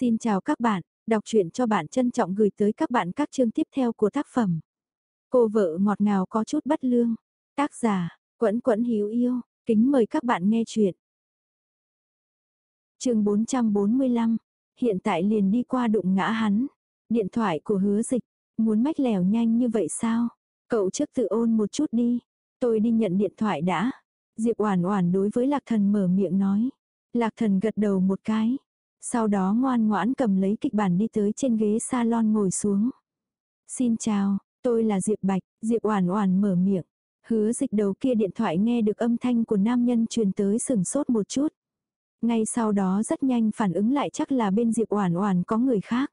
Xin chào các bạn, đọc truyện cho bạn trân trọng gửi tới các bạn các chương tiếp theo của tác phẩm. Cô vợ ngọt ngào có chút bất lương. Tác giả, Quẫn Quẫn Hiếu Yêu, kính mời các bạn nghe truyện. chương 445, hiện tại liền đi qua đụng ngã hắn. Điện thoại của hứa dịch, muốn mách lèo nhanh như vậy sao? Cậu trước tự ôn một chút đi, tôi đi nhận điện thoại đã. Diệp Oản Oản đối với Lạc Thần mở miệng nói. Lạc Thần gật đầu một cái, sau đó ngoan ngoãn cầm lấy kịch bản đi tới trên ghế salon ngồi xuống. Xin chào, tôi là Diệp Bạch, Diệp Oản Oản mở miệng. Hứa dịch đầu kia điện thoại nghe được âm thanh của nam nhân truyền tới sừng sốt một chút. Ngay sau đó rất nhanh phản ứng lại chắc là bên Diệp Oản Oản có người khác.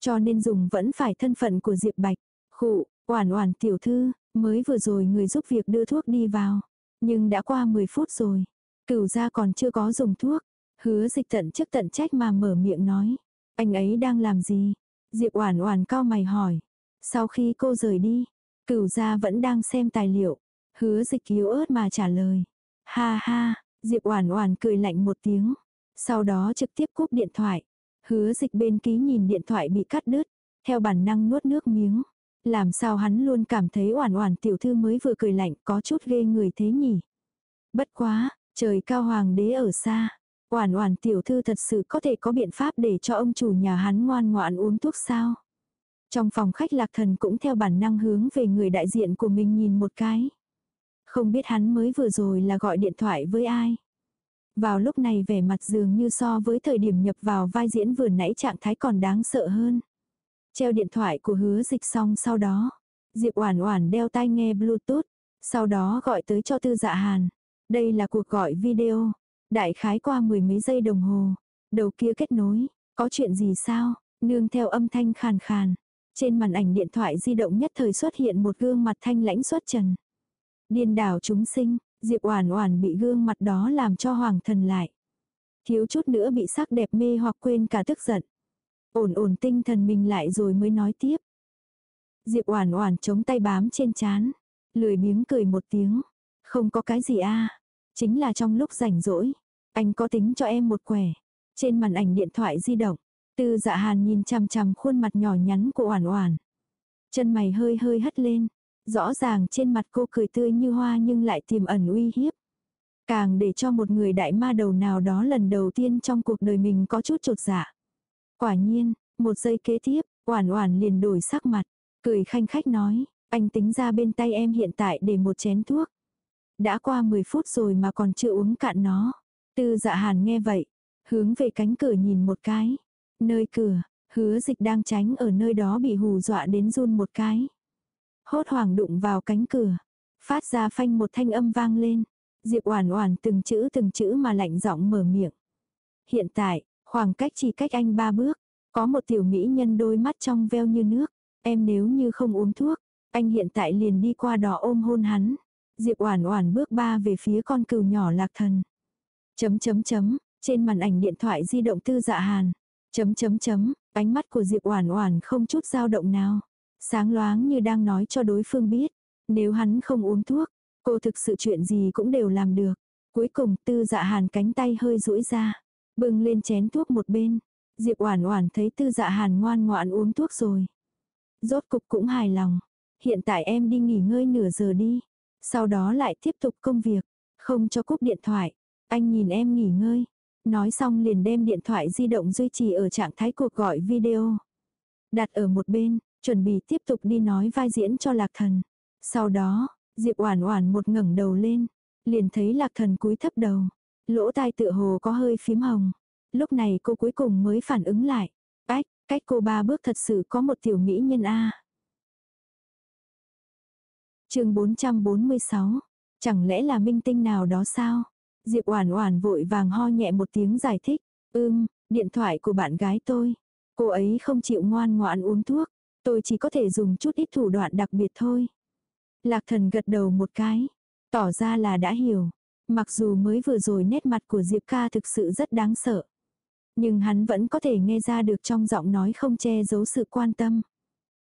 Cho nên dùng vẫn phải thân phận của Diệp Bạch. Khụ, Oản Oản tiểu thư, mới vừa rồi người giúp việc đưa thuốc đi vào. Nhưng đã qua 10 phút rồi. Cửu gia còn chưa có dùng thuốc. Hứa dịch tận trước tận trách mà mở miệng nói. Anh ấy đang làm gì? Diệp Oản Oản cao mày hỏi. Sau khi cô rời đi, cửu gia vẫn đang xem tài liệu. Hứa dịch yếu ớt mà trả lời. Ha ha, Diệp Oản Oản cười lạnh một tiếng. Sau đó trực tiếp cúp điện thoại. Hứa dịch bên ký nhìn điện thoại bị cắt đứt. Theo bản năng nuốt nước miếng. Làm sao hắn luôn cảm thấy Oản Oản tiểu thư mới vừa cười lạnh có chút ghê người thế nhỉ. Bất quá, trời cao hoàng đế ở xa. Oản oản tiểu thư thật sự có thể có biện pháp để cho ông chủ nhà hắn ngoan ngoãn uống thuốc sao? Trong phòng khách lạc thần cũng theo bản năng hướng về người đại diện của mình nhìn một cái. Không biết hắn mới vừa rồi là gọi điện thoại với ai. Vào lúc này vẻ mặt dường như so với thời điểm nhập vào vai diễn vừa nãy trạng thái còn đáng sợ hơn. Treo điện thoại của hứa dịch xong sau đó. Diệp Oản Oản đeo tai nghe Bluetooth, sau đó gọi tới cho Tư Dạ Hàn. Đây là cuộc gọi video. Đại khái qua mười mấy giây đồng hồ. Đầu kia kết nối. Có chuyện gì sao? Nương theo âm thanh khàn khàn. Trên màn ảnh điện thoại di động nhất thời xuất hiện một gương mặt thanh lãnh xuất trần. Điên đảo chúng sinh, Diệp Oản Oản bị gương mặt đó làm cho hoàng thần lại. Thiếu chút nữa bị sắc đẹp mê hoặc quên cả tức giận. Ổn ổn tinh thần mình lại rồi mới nói tiếp. Diệp Oản Oản chống tay bám trên chán, lười biếng cười một tiếng, không có cái gì a, chính là trong lúc rảnh rỗi, anh có tính cho em một quẻ. Trên màn ảnh điện thoại di động, Tư Dạ Hàn nhìn chằm chằm khuôn mặt nhỏ nhắn của Oản Oản. Chân mày hơi hơi hất lên, rõ ràng trên mặt cô cười tươi như hoa nhưng lại tiềm ẩn uy hiếp. Càng để cho một người đại ma đầu nào đó lần đầu tiên trong cuộc đời mình có chút trột dạ. Quả nhiên, một giây kế tiếp, Oản Oản liền đổi sắc mặt, cười khanh khách nói, anh tính ra bên tay em hiện tại để một chén thuốc. Đã qua 10 phút rồi mà còn chưa uống cạn nó. Tư dạ hàn nghe vậy, hướng về cánh cửa nhìn một cái. Nơi cửa, hứa dịch đang tránh ở nơi đó bị hù dọa đến run một cái. Hốt hoảng đụng vào cánh cửa, phát ra phanh một thanh âm vang lên. Diệp Oản Oản từng chữ từng chữ mà lạnh giọng mở miệng. Hiện tại, khoảng cách chỉ cách anh ba bước, có một tiểu mỹ nhân đôi mắt trong veo như nước, em nếu như không uống thuốc, anh hiện tại liền đi qua đó ôm hôn hắn. Diệp Oản Oản bước ba về phía con cừu nhỏ Lạc Thần. Chấm chấm chấm, trên màn ảnh điện thoại di động Tư Dạ Hàn. Chấm chấm chấm, ánh mắt của Diệp Oản Oản không chút dao động nào, sáng loáng như đang nói cho đối phương biết, nếu hắn không uống thuốc, cô thực sự chuyện gì cũng đều làm được. Cuối cùng Tư Dạ Hàn cánh tay hơi duỗi ra, bưng lên chén thuốc một bên. Diệp Oản Oản thấy Tư Dạ Hàn ngoan ngoãn uống thuốc rồi, rốt cục cũng hài lòng. Hiện tại em đi nghỉ ngơi nửa giờ đi. Sau đó lại tiếp tục công việc. Không cho cúp điện thoại. Anh nhìn em nghỉ ngơi. Nói xong liền đem điện thoại di động duy trì ở trạng thái cuộc gọi video. Đặt ở một bên, chuẩn bị tiếp tục đi nói vai diễn cho lạc thần. Sau đó, Diệp Oản Oản một ngẩng đầu lên, liền thấy lạc thần cúi thấp đầu. Lỗ tai tựa hồ có hơi phím hồng. Lúc này cô cuối cùng mới phản ứng lại. Ách, cách cô ba bước thật sự có một tiểu mỹ nhân A chương 446. Chẳng lẽ là minh tinh nào đó sao? Diệp Oản Oản vội vàng ho nhẹ một tiếng giải thích. Ưm, điện thoại của bạn gái tôi. Cô ấy không chịu ngoan ngoãn uống thuốc. Tôi chỉ có thể dùng chút ít thủ đoạn đặc biệt thôi. Lạc thần gật đầu một cái. Tỏ ra là đã hiểu. Mặc dù mới vừa rồi nét mặt của Diệp ca thực sự rất đáng sợ. Nhưng hắn vẫn có thể nghe ra được trong giọng nói không che giấu sự quan tâm.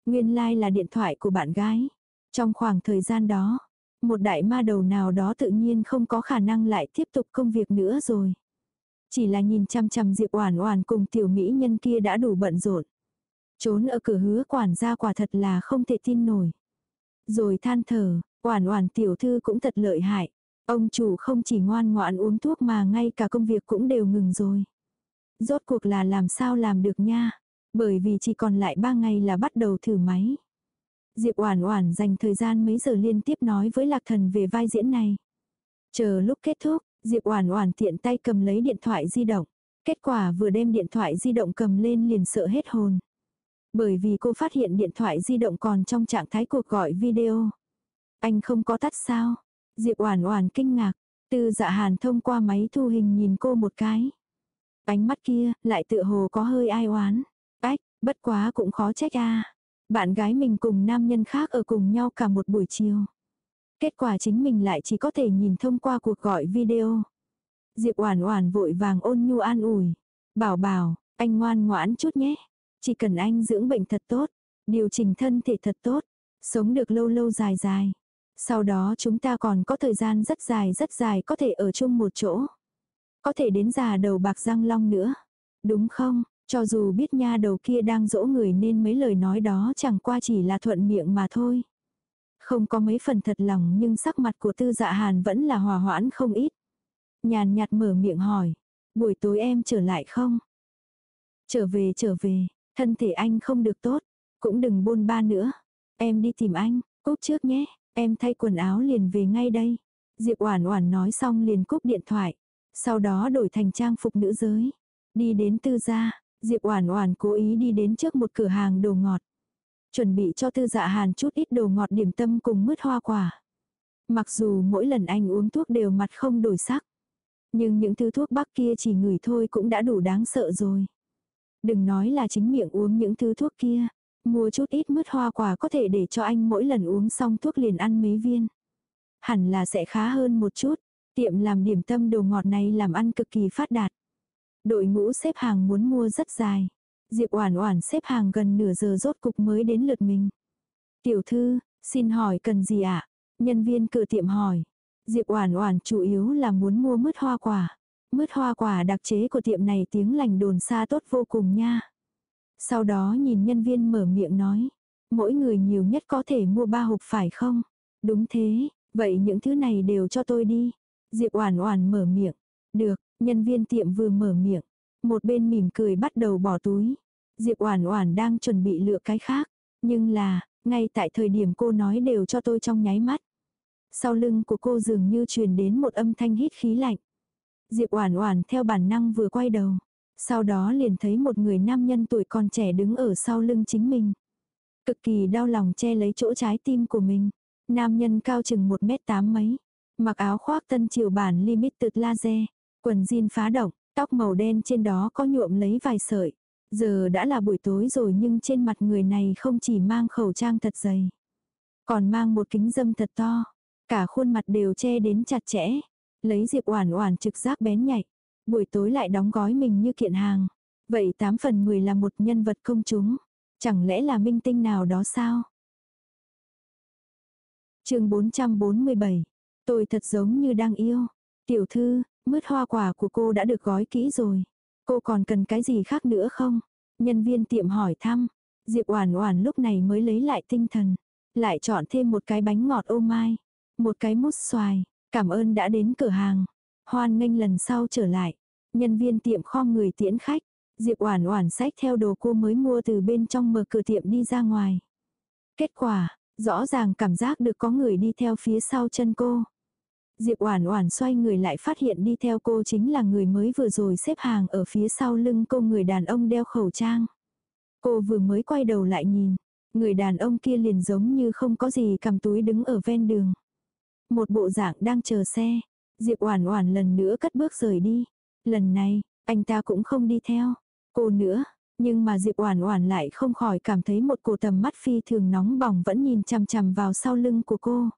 Nguyên lai like là điện thoại của bạn gái. Trong khoảng thời gian đó, một đại ma đầu nào đó tự nhiên không có khả năng lại tiếp tục công việc nữa rồi. Chỉ là nhìn chăm chăm Diệp Oản Oản cùng tiểu mỹ nhân kia đã đủ bận rộn. Trốn ở cửa hứa quản gia quả thật là không thể tin nổi. Rồi than thở, Oản Oản tiểu thư cũng thật lợi hại. Ông chủ không chỉ ngoan ngoãn uống thuốc mà ngay cả công việc cũng đều ngừng rồi. Rốt cuộc là làm sao làm được nha. Bởi vì chỉ còn lại 3 ngày là bắt đầu thử máy. Diệp Oản Oản dành thời gian mấy giờ liên tiếp nói với Lạc Thần về vai diễn này. Chờ lúc kết thúc, Diệp Oản Oản tiện tay cầm lấy điện thoại di động. Kết quả vừa đem điện thoại di động cầm lên liền sợ hết hồn. Bởi vì cô phát hiện điện thoại di động còn trong trạng thái cuộc gọi video. Anh không có tắt sao? Diệp Oản Oản kinh ngạc, Tư Dạ Hàn thông qua máy thu hình nhìn cô một cái. Ánh mắt kia lại tựa hồ có hơi ai oán. Ách, bất quá cũng khó trách a. Bạn gái mình cùng nam nhân khác ở cùng nhau cả một buổi chiều. Kết quả chính mình lại chỉ có thể nhìn thông qua cuộc gọi video. Diệp Oản Oản vội vàng ôn nhu an ủi, "Bảo bảo, anh ngoan ngoãn chút nhé. Chỉ cần anh dưỡng bệnh thật tốt, điều chỉnh thân thể thật tốt, sống được lâu lâu dài dài. Sau đó chúng ta còn có thời gian rất dài rất dài có thể ở chung một chỗ. Có thể đến già đầu bạc răng long nữa. Đúng không? Cho dù biết nha đầu kia đang dỗ người nên mấy lời nói đó chẳng qua chỉ là thuận miệng mà thôi. Không có mấy phần thật lòng nhưng sắc mặt của tư dạ hàn vẫn là hòa hoãn không ít. Nhàn nhạt mở miệng hỏi. Buổi tối em trở lại không? Trở về trở về, thân thể anh không được tốt. Cũng đừng bôn ba nữa. Em đi tìm anh, cúp trước nhé. Em thay quần áo liền về ngay đây. Diệp Oản Oản nói xong liền cúp điện thoại. Sau đó đổi thành trang phục nữ giới. Đi đến tư gia, Diệp Oản Oản cố ý đi đến trước một cửa hàng đồ ngọt. Chuẩn bị cho tư dạ hàn chút ít đồ ngọt điểm tâm cùng mứt hoa quả. Mặc dù mỗi lần anh uống thuốc đều mặt không đổi sắc. Nhưng những thứ thuốc bắc kia chỉ ngửi thôi cũng đã đủ đáng sợ rồi. Đừng nói là chính miệng uống những thứ thuốc kia. Mua chút ít mứt hoa quả có thể để cho anh mỗi lần uống xong thuốc liền ăn mấy viên. Hẳn là sẽ khá hơn một chút. Tiệm làm điểm tâm đồ ngọt này làm ăn cực kỳ phát đạt. Đội ngũ xếp hàng muốn mua rất dài. Diệp Oản Oản xếp hàng gần nửa giờ rốt cục mới đến lượt mình. "Tiểu thư, xin hỏi cần gì ạ?" Nhân viên cửa tiệm hỏi. Diệp Oản Oản chủ yếu là muốn mua mứt hoa quả. Mứt hoa quả đặc chế của tiệm này tiếng lành đồn xa tốt vô cùng nha. Sau đó nhìn nhân viên mở miệng nói, mỗi người nhiều nhất có thể mua ba hộp phải không? Đúng thế, vậy những thứ này đều cho tôi đi. Diệp Oản Oản mở miệng. Được, nhân viên tiệm vừa mở miệng, một bên mỉm cười bắt đầu bỏ túi. Diệp Oản Oản đang chuẩn bị lựa cái khác, nhưng là, ngay tại thời điểm cô nói đều cho tôi trong nháy mắt. Sau lưng của cô dường như truyền đến một âm thanh hít khí lạnh. Diệp Oản Oản theo bản năng vừa quay đầu, sau đó liền thấy một người nam nhân tuổi còn trẻ đứng ở sau lưng chính mình. Cực kỳ đau lòng che lấy chỗ trái tim của mình. Nam nhân cao chừng 1 mét 8 mấy. Mặc áo khoác tân triều bản limited laser. Quần jean phá động, tóc màu đen trên đó có nhuộm lấy vài sợi. Giờ đã là buổi tối rồi nhưng trên mặt người này không chỉ mang khẩu trang thật dày. Còn mang một kính dâm thật to. Cả khuôn mặt đều che đến chặt chẽ. Lấy Diệp Oản Oản trực giác bén nhạy buổi tối lại đóng gói mình như kiện hàng. Vậy 8 phần 10 là một nhân vật công chúng. Chẳng lẽ là minh tinh nào đó sao? chương 447. Tôi thật giống như đang yêu. Tiểu thư, mứt hoa quả của cô đã được gói kỹ rồi. Cô còn cần cái gì khác nữa không? Nhân viên tiệm hỏi thăm. Diệp Oản Oản lúc này mới lấy lại tinh thần. Lại chọn thêm một cái bánh ngọt ô mai. Một cái mút xoài. Cảm ơn đã đến cửa hàng. Hoan nghênh lần sau trở lại. Nhân viên tiệm khom người tiễn khách. Diệp Oản Oản xách theo đồ cô mới mua từ bên trong mở cửa tiệm đi ra ngoài. Kết quả, rõ ràng cảm giác được có người đi theo phía sau chân cô. Diệp Oản Oản xoay người lại phát hiện đi theo cô chính là người mới vừa rồi xếp hàng ở phía sau lưng cô người đàn ông đeo khẩu trang. Cô vừa mới quay đầu lại nhìn, người đàn ông kia liền giống như không có gì cầm túi đứng ở ven đường. Một bộ dạng đang chờ xe, Diệp Oản Oản lần nữa cất bước rời đi. Lần này, anh ta cũng không đi theo. Cô nữa, nhưng mà Diệp Oản Oản lại không khỏi cảm thấy một cổ tầm mắt phi thường nóng bỏng vẫn nhìn chằm chằm vào sau lưng của cô.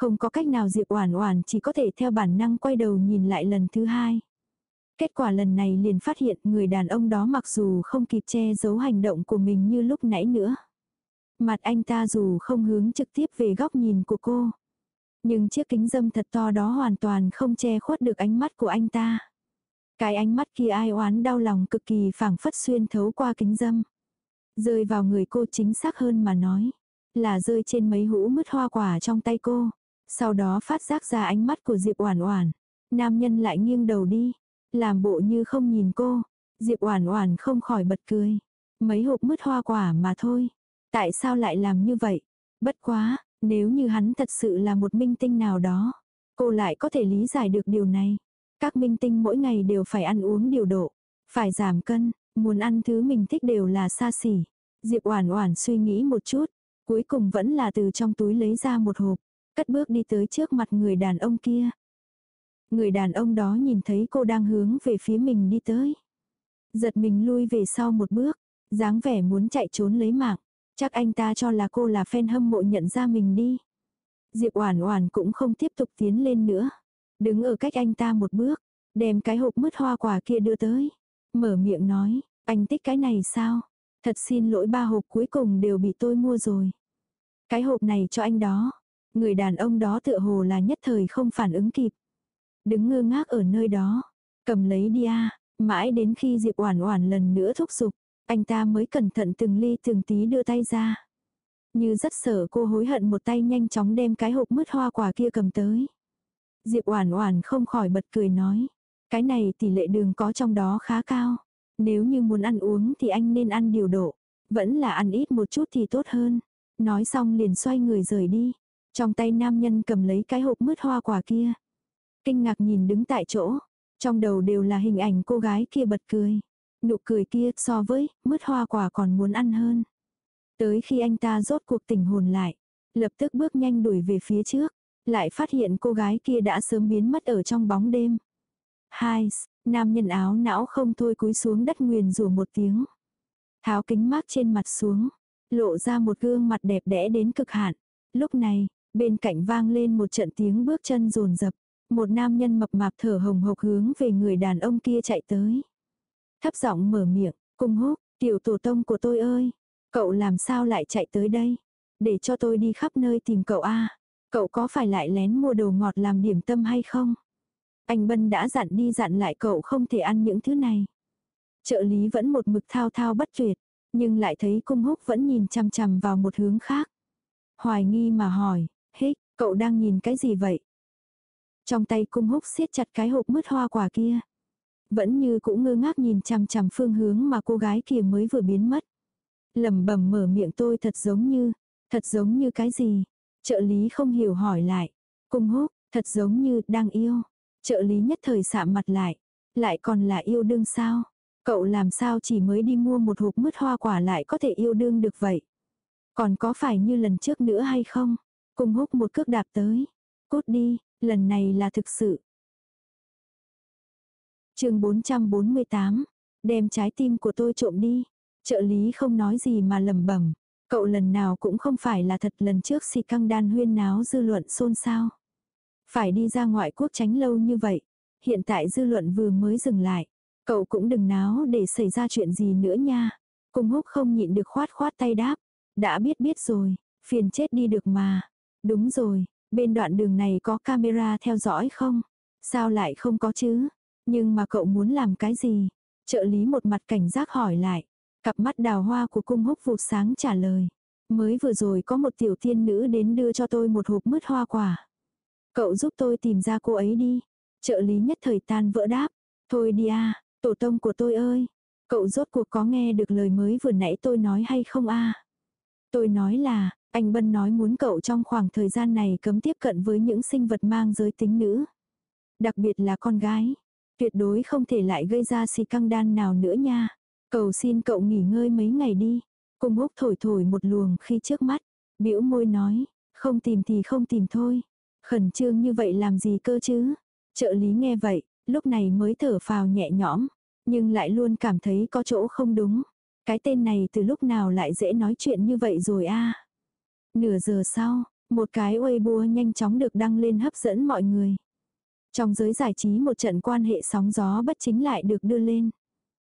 Không có cách nào Diệp Oản Oản chỉ có thể theo bản năng quay đầu nhìn lại lần thứ hai. Kết quả lần này liền phát hiện người đàn ông đó mặc dù không kịp che giấu hành động của mình như lúc nãy nữa. Mặt anh ta dù không hướng trực tiếp về góc nhìn của cô. Nhưng chiếc kính dâm thật to đó hoàn toàn không che khuất được ánh mắt của anh ta. Cái ánh mắt kia ai oán đau lòng cực kỳ phảng phất xuyên thấu qua kính dâm. Rơi vào người cô chính xác hơn mà nói. Là rơi trên mấy hũ mứt hoa quả trong tay cô. Sau đó phát giác ra ánh mắt của Diệp Oản Oản. Nam nhân lại nghiêng đầu đi. Làm bộ như không nhìn cô. Diệp Oản Oản không khỏi bật cười. Mấy hộp mứt hoa quả mà thôi. Tại sao lại làm như vậy? Bất quá, nếu như hắn thật sự là một minh tinh nào đó, cô lại có thể lý giải được điều này. Các minh tinh mỗi ngày đều phải ăn uống điều độ, phải giảm cân, muốn ăn thứ mình thích đều là xa xỉ. Diệp Oản Oản suy nghĩ một chút, cuối cùng vẫn là từ trong túi lấy ra một hộp, cất bước đi tới trước mặt người đàn ông kia. Người đàn ông đó nhìn thấy cô đang hướng về phía mình đi tới. Giật mình lui về sau một bước, dáng vẻ muốn chạy trốn lấy mạng. Chắc anh ta cho là cô là fan hâm mộ nhận ra mình đi. Diệp Oản Oản cũng không tiếp tục tiến lên nữa, đứng ở cách anh ta một bước, đem cái hộp mứt hoa quả kia đưa tới, mở miệng nói, "Anh thích cái này sao? Thật xin lỗi ba hộp cuối cùng đều bị tôi mua rồi. Cái hộp này cho anh đó." Người đàn ông đó tựa hồ là nhất thời không phản ứng kịp, đứng ngơ ngác ở nơi đó, "Cầm lấy đi a." Mãi đến khi Diệp Oản Oản lần nữa thúc giục, anh ta mới cẩn thận từng ly từng tí đưa tay ra. Như rất sợ cô hối hận một tay nhanh chóng đem cái hộp mứt hoa quả kia cầm tới. Diệp Oản Oản không khỏi bật cười nói, cái này tỷ lệ đường có trong đó khá cao, nếu như muốn ăn uống thì anh nên ăn điều độ, vẫn là ăn ít một chút thì tốt hơn. Nói xong liền xoay người rời đi, trong tay nam nhân cầm lấy cái hộp mứt hoa quả kia. Kinh ngạc nhìn đứng tại chỗ, trong đầu đều là hình ảnh cô gái kia bật cười. Nụ cười kia so với mứt hoa quả còn muốn ăn hơn. Tới khi anh ta rốt cuộc tỉnh hồn lại, lập tức bước nhanh đuổi về phía trước, lại phát hiện cô gái kia đã sớm biến mất ở trong bóng đêm. Hai, nam nhân áo não không thôi cúi xuống đất nguyền rủa một tiếng. Tháo kính mát trên mặt xuống, lộ ra một gương mặt đẹp đẽ đến cực hạn. Lúc này, bên cạnh vang lên một trận tiếng bước chân rồn rập. Một nam nhân mập mạp thở hồng hộc hướng về người đàn ông kia chạy tới. Thấp giọng mở miệng, cung húc, tiểu tổ tông của tôi ơi, cậu làm sao lại chạy tới đây? Để cho tôi đi khắp nơi tìm cậu a Cậu có phải lại lén mua đồ ngọt làm điểm tâm hay không? Anh Bân đã dặn đi dặn lại cậu không thể ăn những thứ này. Trợ lý vẫn một mực thao thao bất tuyệt, nhưng lại thấy cung húc vẫn nhìn chằm chằm vào một hướng khác. Hoài nghi mà hỏi, hích, cậu đang nhìn cái gì vậy? Trong tay cung húc siết chặt cái hộp mứt hoa quả kia. Vẫn như cũng ngơ ngác nhìn chằm chằm phương hướng mà cô gái kia mới vừa biến mất. lẩm bẩm mở miệng tôi thật giống như, thật giống như cái gì? Trợ lý không hiểu hỏi lại. Cung húc, thật giống như đang yêu. Trợ lý nhất thời sạm mặt lại. Lại còn là yêu đương sao? Cậu làm sao chỉ mới đi mua một hộp mứt hoa quả lại có thể yêu đương được vậy? Còn có phải như lần trước nữa hay không? Cung húc một cước đạp tới. Cút đi, lần này là thực sự. chương 448, đem trái tim của tôi trộm đi. Trợ lý không nói gì mà lầm bẩm Cậu lần nào cũng không phải là thật lần trước xì căng đan huyên náo dư luận xôn xao. Phải đi ra ngoại quốc tránh lâu như vậy. Hiện tại dư luận vừa mới dừng lại. Cậu cũng đừng náo để xảy ra chuyện gì nữa nha. Cung húc không nhịn được khoát khoát tay đáp. Đã biết biết rồi, phiền chết đi được mà. Đúng rồi, bên đoạn đường này có camera theo dõi không? Sao lại không có chứ? Nhưng mà cậu muốn làm cái gì? Trợ lý một mặt cảnh giác hỏi lại. Cặp mắt đào hoa của cung húc vụt sáng trả lời. Mới vừa rồi có một tiểu tiên nữ đến đưa cho tôi một hộp mứt hoa quả. Cậu giúp tôi tìm ra cô ấy đi. Trợ lý nhất thời tan vỡ đáp. Thôi đi à, tổ tông của tôi ơi. Cậu rốt cuộc có nghe được lời mới vừa nãy tôi nói hay không a Tôi nói là, anh Bân nói muốn cậu trong khoảng thời gian này cấm tiếp cận với những sinh vật mang giới tính nữ. Đặc biệt là con gái. Tuyệt đối không thể lại gây ra xì căng đan nào nữa nha. Cầu xin cậu nghỉ ngơi mấy ngày đi. Cùng húc thổi thổi một luồng khi trước mắt. bĩu môi nói, không tìm thì không tìm thôi. Khẩn trương như vậy làm gì cơ chứ? Trợ lý nghe vậy, lúc này mới thở phào nhẹ nhõm. Nhưng lại luôn cảm thấy có chỗ không đúng. Cái tên này từ lúc nào lại dễ nói chuyện như vậy rồi a Nửa giờ sau, một cái Weibo nhanh chóng được đăng lên hấp dẫn mọi người. Trong giới giải trí một trận quan hệ sóng gió bất chính lại được đưa lên.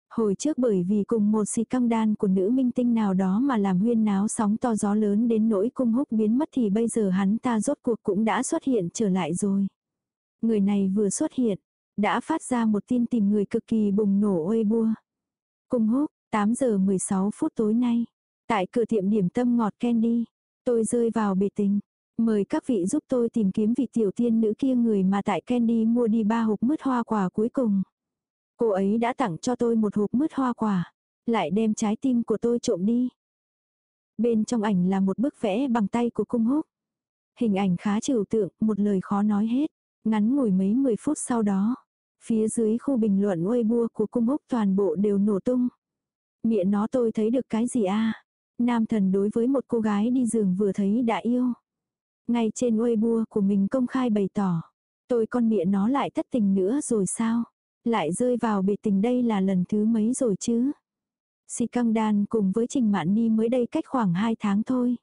Hồi trước bởi vì cùng một xì căng đan của nữ minh tinh nào đó mà làm huyên náo sóng to gió lớn đến nỗi cung húc biến mất thì bây giờ hắn ta rốt cuộc cũng đã xuất hiện trở lại rồi. Người này vừa xuất hiện, đã phát ra một tin tìm người cực kỳ bùng nổ ôi bua. Cung húc, 8 giờ 16 phút tối nay, tại cửa tiệm điểm tâm ngọt candy, tôi rơi vào bể tình. Mời các vị giúp tôi tìm kiếm vị tiểu tiên nữ kia người mà tại Candy mua đi ba hộp mứt hoa quả cuối cùng. Cô ấy đã tặng cho tôi một hộp mứt hoa quả, lại đem trái tim của tôi trộm đi. Bên trong ảnh là một bức vẽ bằng tay của cung húc. Hình ảnh khá trừu tượng, một lời khó nói hết. Ngắn ngủi mấy mười phút sau đó, phía dưới khu bình luận Weibo của cung húc toàn bộ đều nổ tung. Miệng nó tôi thấy được cái gì a Nam thần đối với một cô gái đi giường vừa thấy đã yêu. Ngay trên Weibo của mình công khai bày tỏ. Tôi con mịa nó lại thất tình nữa rồi sao? Lại rơi vào bể tình đây là lần thứ mấy rồi chứ? Si căng đan cùng với Trình Mạn Ni mới đây cách khoảng 2 tháng thôi.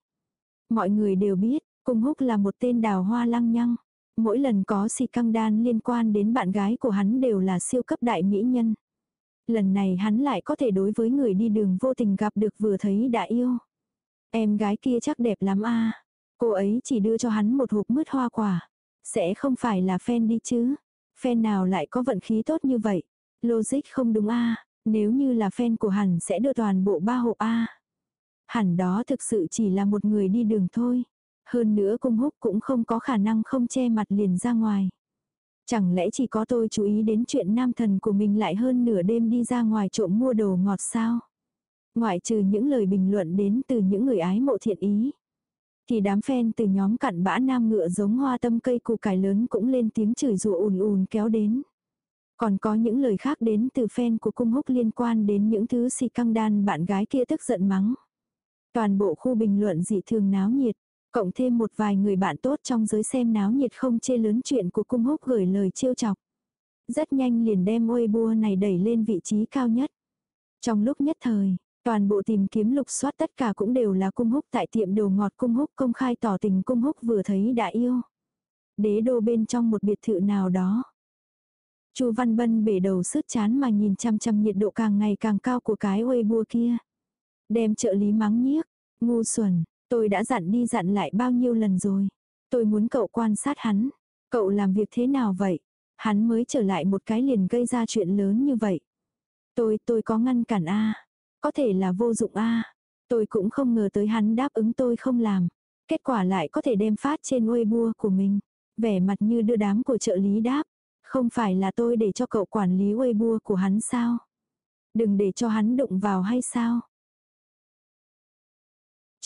Mọi người đều biết, Cung Húc là một tên đào hoa lăng nhăng. Mỗi lần có si căng đan liên quan đến bạn gái của hắn đều là siêu cấp đại mỹ nhân. Lần này hắn lại có thể đối với người đi đường vô tình gặp được vừa thấy đã yêu. Em gái kia chắc đẹp lắm a Cô ấy chỉ đưa cho hắn một hộp mứt hoa quả. Sẽ không phải là fan đi chứ. Fan nào lại có vận khí tốt như vậy. Logic không đúng a Nếu như là fan của hẳn sẽ đưa toàn bộ ba hộp a Hẳn đó thực sự chỉ là một người đi đường thôi. Hơn nữa cung húc cũng không có khả năng không che mặt liền ra ngoài. Chẳng lẽ chỉ có tôi chú ý đến chuyện nam thần của mình lại hơn nửa đêm đi ra ngoài trộm mua đồ ngọt sao? Ngoại trừ những lời bình luận đến từ những người ái mộ thiện ý. Thì đám fan từ nhóm cặn bã nam ngựa giống hoa tâm cây củ cải lớn cũng lên tiếng chửi rủa ùn ùn kéo đến. Còn có những lời khác đến từ fan của cung húc liên quan đến những thứ si căng đan bạn gái kia tức giận mắng. Toàn bộ khu bình luận dị thường náo nhiệt. Cộng thêm một vài người bạn tốt trong giới xem náo nhiệt không chê lớn chuyện của cung húc gửi lời trêu chọc. Rất nhanh liền đem Weibo này đẩy lên vị trí cao nhất. Trong lúc nhất thời, toàn bộ tìm kiếm lục soát tất cả cũng đều là cung húc tại tiệm đồ ngọt cung húc công khai tỏ tình cung húc vừa thấy đã yêu. Đế đô bên trong một biệt thự nào đó. Chu Văn Bân bể đầu sứt chán mà nhìn chăm chăm nhiệt độ càng ngày càng cao của cái Weibo kia. Đem trợ lý mắng nhiếc, ngu xuẩn, Tôi đã dặn đi dặn lại bao nhiêu lần rồi. Tôi muốn cậu quan sát hắn. Cậu làm việc thế nào vậy? Hắn mới trở lại một cái liền gây ra chuyện lớn như vậy. Tôi, tôi có ngăn cản a Có thể là vô dụng a Tôi cũng không ngờ tới hắn đáp ứng tôi không làm. Kết quả lại có thể đem phát trên Weibo của mình. Vẻ mặt như đưa đám của trợ lý đáp. Không phải là tôi để cho cậu quản lý Weibo của hắn sao? Đừng để cho hắn đụng vào hay sao?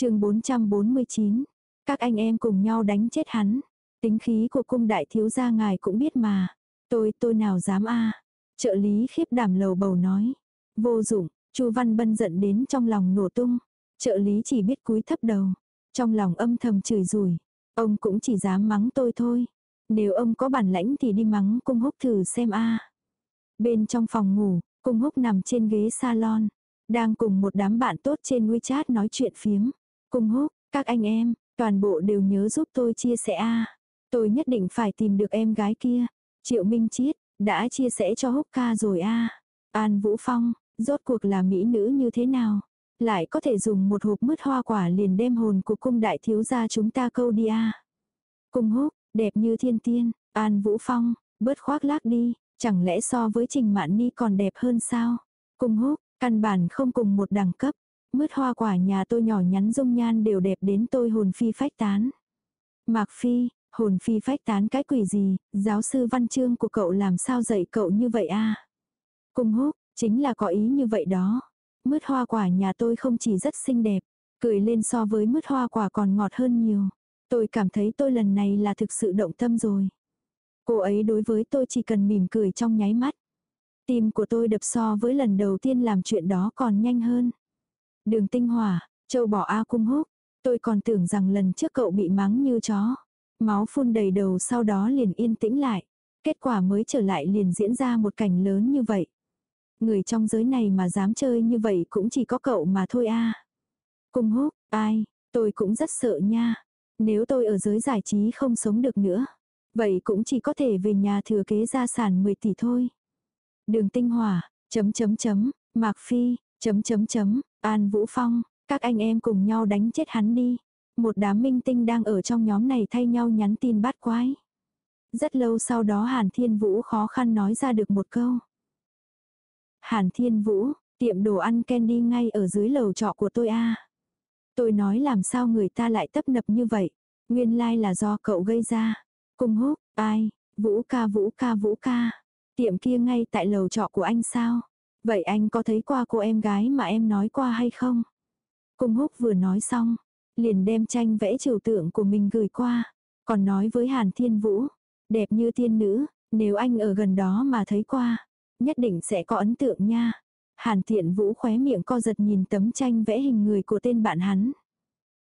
Chương 449. Các anh em cùng nhau đánh chết hắn. Tính khí của cung đại thiếu gia ngài cũng biết mà. Tôi, tôi nào dám a Trợ lý khiếp đảm lầu bầu nói. Vô dụng, chu Văn Bân giận đến trong lòng nổ tung. Trợ lý chỉ biết cúi thấp đầu. Trong lòng âm thầm chửi rủi. Ông cũng chỉ dám mắng tôi thôi. Nếu ông có bản lãnh thì đi mắng cung húc thử xem a Bên trong phòng ngủ, cung húc nằm trên ghế salon. Đang cùng một đám bạn tốt trên WeChat nói chuyện phiếm. Cung húc, các anh em, toàn bộ đều nhớ giúp tôi chia sẻ a Tôi nhất định phải tìm được em gái kia. Triệu Minh Chiết, đã chia sẻ cho húc ca rồi a An Vũ Phong, rốt cuộc là mỹ nữ như thế nào? Lại có thể dùng một hộp mứt hoa quả liền đem hồn của cung đại thiếu gia chúng ta câu đi a Cung húc, đẹp như thiên tiên, An Vũ Phong, bớt khoác lác đi, chẳng lẽ so với Trình Mạn Ni còn đẹp hơn sao? Cung húc, căn bản không cùng một đẳng cấp, mướt hoa quả nhà tôi nhỏ nhắn dung nhan đều đẹp đến tôi hồn phi phách tán. Mạc Phi, hồn phi phách tán cái quỷ gì, giáo sư văn chương của cậu làm sao dạy cậu như vậy a Cung húc, chính là có ý như vậy đó. Mứt hoa quả nhà tôi không chỉ rất xinh đẹp, cười lên so với mứt hoa quả còn ngọt hơn nhiều. Tôi cảm thấy tôi lần này là thực sự động tâm rồi. Cô ấy đối với tôi chỉ cần mỉm cười trong nháy mắt. Tim của tôi đập so với lần đầu tiên làm chuyện đó còn nhanh hơn. Đường tinh hỏa, châu bỏ A cung húc. Tôi còn tưởng rằng lần trước cậu bị mắng như chó. Máu phun đầy đầu sau đó liền yên tĩnh lại. Kết quả mới trở lại liền diễn ra một cảnh lớn như vậy. Người trong giới này mà dám chơi như vậy cũng chỉ có cậu mà thôi a. Cung húc, ai, tôi cũng rất sợ nha. Nếu tôi ở giới giải trí không sống được nữa. Vậy cũng chỉ có thể về nhà thừa kế gia sản 10 tỷ thôi. Đường tinh hỏa, chấm chấm chấm, Mạc Phi, chấm chấm chấm, An Vũ Phong, các anh em cùng nhau đánh chết hắn đi. Một đám minh tinh đang ở trong nhóm này thay nhau nhắn tin bát quái. Rất lâu sau đó Hàn Thiên Vũ khó khăn nói ra được một câu. Hàn Thiên Vũ, tiệm đồ ăn candy ngay ở dưới lầu trọ của tôi a. Tôi nói làm sao người ta lại tấp nập như vậy. Nguyên lai like là do cậu gây ra. Cung húc, ai, Vũ ca Vũ ca Vũ ca. Tiệm kia ngay tại lầu trọ của anh sao? Vậy anh có thấy qua cô em gái mà em nói qua hay không? Cung húc vừa nói xong, liền đem tranh vẽ trừu tượng của mình gửi qua. Còn nói với Hàn Thiên Vũ, đẹp như tiên nữ, nếu anh ở gần đó mà thấy qua, nhất định sẽ có ấn tượng nha. Hàn Thiện Vũ khóe miệng co giật nhìn tấm tranh vẽ hình người của tên bạn hắn.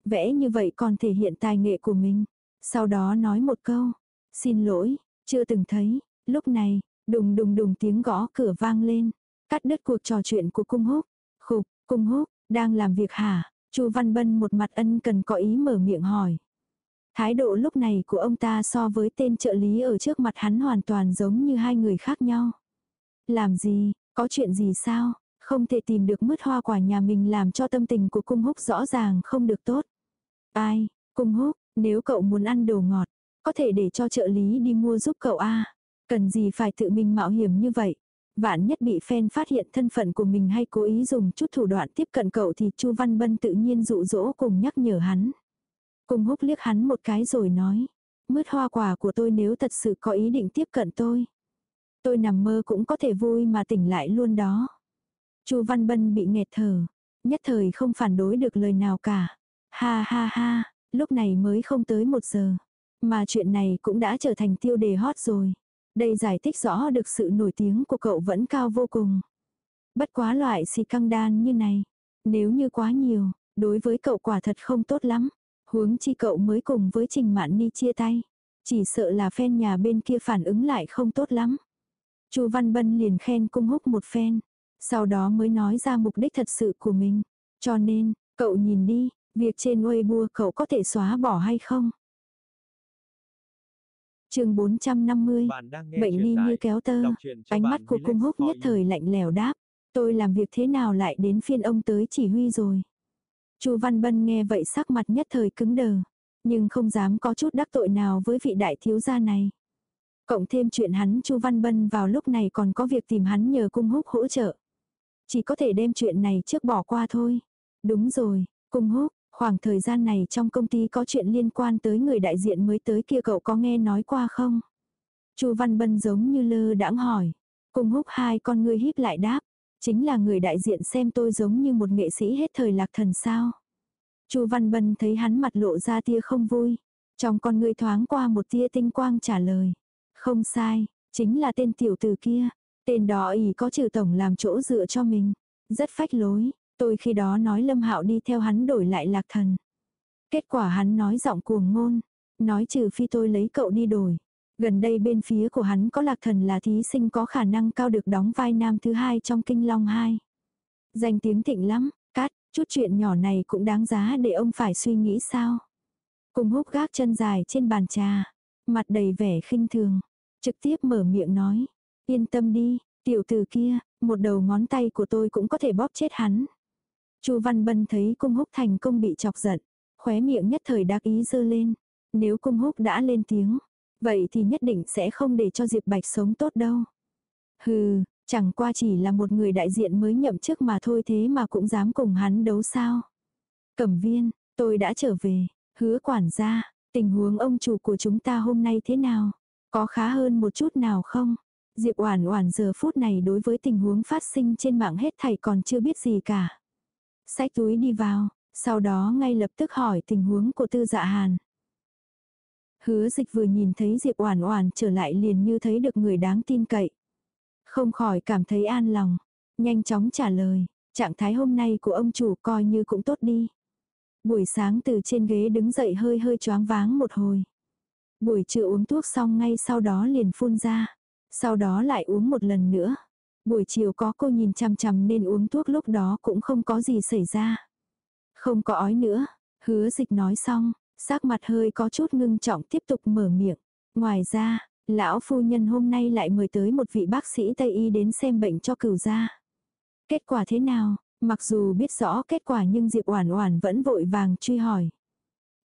Vẽ như vậy còn thể hiện tài nghệ của mình. Sau đó nói một câu, xin lỗi, chưa từng thấy. Lúc này, đùng đùng đùng tiếng gõ cửa vang lên, cắt đứt cuộc trò chuyện của cung húc. Khục, cung húc, đang làm việc hả? Chu Văn Bân một mặt ân cần có ý mở miệng hỏi. Thái độ lúc này của ông ta so với tên trợ lý ở trước mặt hắn hoàn toàn giống như hai người khác nhau. Làm gì, có chuyện gì sao, không thể tìm được mứt hoa quả nhà mình làm cho tâm tình của cung húc rõ ràng không được tốt. Ai, cung húc, nếu cậu muốn ăn đồ ngọt, có thể để cho trợ lý đi mua giúp cậu a Cần gì phải tự mình mạo hiểm như vậy. Vạn nhất bị fan phát hiện thân phận của mình hay cố ý dùng chút thủ đoạn tiếp cận cậu thì Chu Văn Bân tự nhiên dụ dỗ cùng nhắc nhở hắn. cùng húc liếc hắn một cái rồi nói. Mứt hoa quả của tôi nếu thật sự có ý định tiếp cận tôi. Tôi nằm mơ cũng có thể vui mà tỉnh lại luôn đó. Chu Văn Bân bị nghẹt thở. Nhất thời không phản đối được lời nào cả. Ha ha ha, lúc này mới không tới một giờ. Mà chuyện này cũng đã trở thành tiêu đề hot rồi. Đây giải thích rõ được sự nổi tiếng của cậu vẫn cao vô cùng. Bất quá loại xì căng đan như này. Nếu như quá nhiều, đối với cậu quả thật không tốt lắm. Huống chi cậu mới cùng với Trình Mạn Ni chia tay. Chỉ sợ là phen nhà bên kia phản ứng lại không tốt lắm. Chu Văn Bân liền khen cung húc một phen. Sau đó mới nói ra mục đích thật sự của mình. Cho nên, cậu nhìn đi, việc trên Weibo cậu có thể xóa bỏ hay không? Chương 450, bệnh ly như kéo tơ, ánh mắt của cung húc nhất thời lạnh lèo đáp. Tôi làm việc thế nào lại đến phiên ông tới chỉ huy rồi. Chu Văn Bân nghe vậy sắc mặt nhất thời cứng đờ, nhưng không dám có chút đắc tội nào với vị đại thiếu gia này. Cộng thêm chuyện hắn Chu Văn Bân vào lúc này còn có việc tìm hắn nhờ cung húc hỗ trợ. Chỉ có thể đem chuyện này trước bỏ qua thôi. Đúng rồi, cung húc, khoảng thời gian này trong công ty có chuyện liên quan tới người đại diện mới tới kia cậu có nghe nói qua không? Chu Văn Bân giống như lơ đãng hỏi. cùng húc hai con ngươi híp lại đáp. Chính là người đại diện xem tôi giống như một nghệ sĩ hết thời lạc thần sao. Chu Văn Bân thấy hắn mặt lộ ra tia không vui. Trong con ngươi thoáng qua một tia tinh quang trả lời. Không sai, chính là tên tiểu tử kia. Tên đó ý có trừ tổng làm chỗ dựa cho mình. Rất phách lối, tôi khi đó nói Lâm Hạo đi theo hắn đổi lại lạc thần. Kết quả hắn nói giọng cuồng ngôn. Nói trừ phi tôi lấy cậu đi đổi. Gần đây bên phía của hắn có lạc thần là thí sinh có khả năng cao được đóng vai nam thứ hai trong kinh long 2. Danh tiếng thịnh lắm, cát, chút chuyện nhỏ này cũng đáng giá để ông phải suy nghĩ sao. Cùng húc gác chân dài trên bàn trà, mặt đầy vẻ khinh thường, trực tiếp mở miệng nói, yên tâm đi, tiểu tử kia, một đầu ngón tay của tôi cũng có thể bóp chết hắn. Chu Văn Bân thấy cung húc thành công bị chọc giận, khóe miệng nhất thời đắc ý dơ lên. Nếu cung húc đã lên tiếng, vậy thì nhất định sẽ không để cho Diệp Bạch sống tốt đâu. Hừ, chẳng qua chỉ là một người đại diện mới nhậm chức mà thôi thế mà cũng dám cùng hắn đấu sao. Cẩm viên, tôi đã trở về, hứa quản gia, tình huống ông chủ của chúng ta hôm nay thế nào? Có khá hơn một chút nào không? Diệp Oản Oản giờ phút này đối với tình huống phát sinh trên mạng hết thảy còn chưa biết gì cả. Xách túi đi vào, sau đó ngay lập tức hỏi tình huống của Tư Dạ Hàn. Hứa Dịch vừa nhìn thấy Diệp Oản Oản trở lại liền như thấy được người đáng tin cậy. Không khỏi cảm thấy an lòng, nhanh chóng trả lời, trạng thái hôm nay của ông chủ coi như cũng tốt đi. Buổi sáng từ trên ghế đứng dậy hơi hơi choáng váng một hồi. Buổi trưa uống thuốc xong ngay sau đó liền phun ra. Sau đó lại uống một lần nữa. Buổi chiều có cô nhìn chằm chằm nên uống thuốc lúc đó cũng không có gì xảy ra. Không có ói nữa. Hứa dịch nói xong, sắc mặt hơi có chút ngưng trọng tiếp tục mở miệng. Ngoài ra, lão phu nhân hôm nay lại mời tới một vị bác sĩ Tây Y đến xem bệnh cho cửu gia. Kết quả thế nào? Mặc dù biết rõ kết quả nhưng Diệp Oản Oản vẫn vội vàng truy hỏi.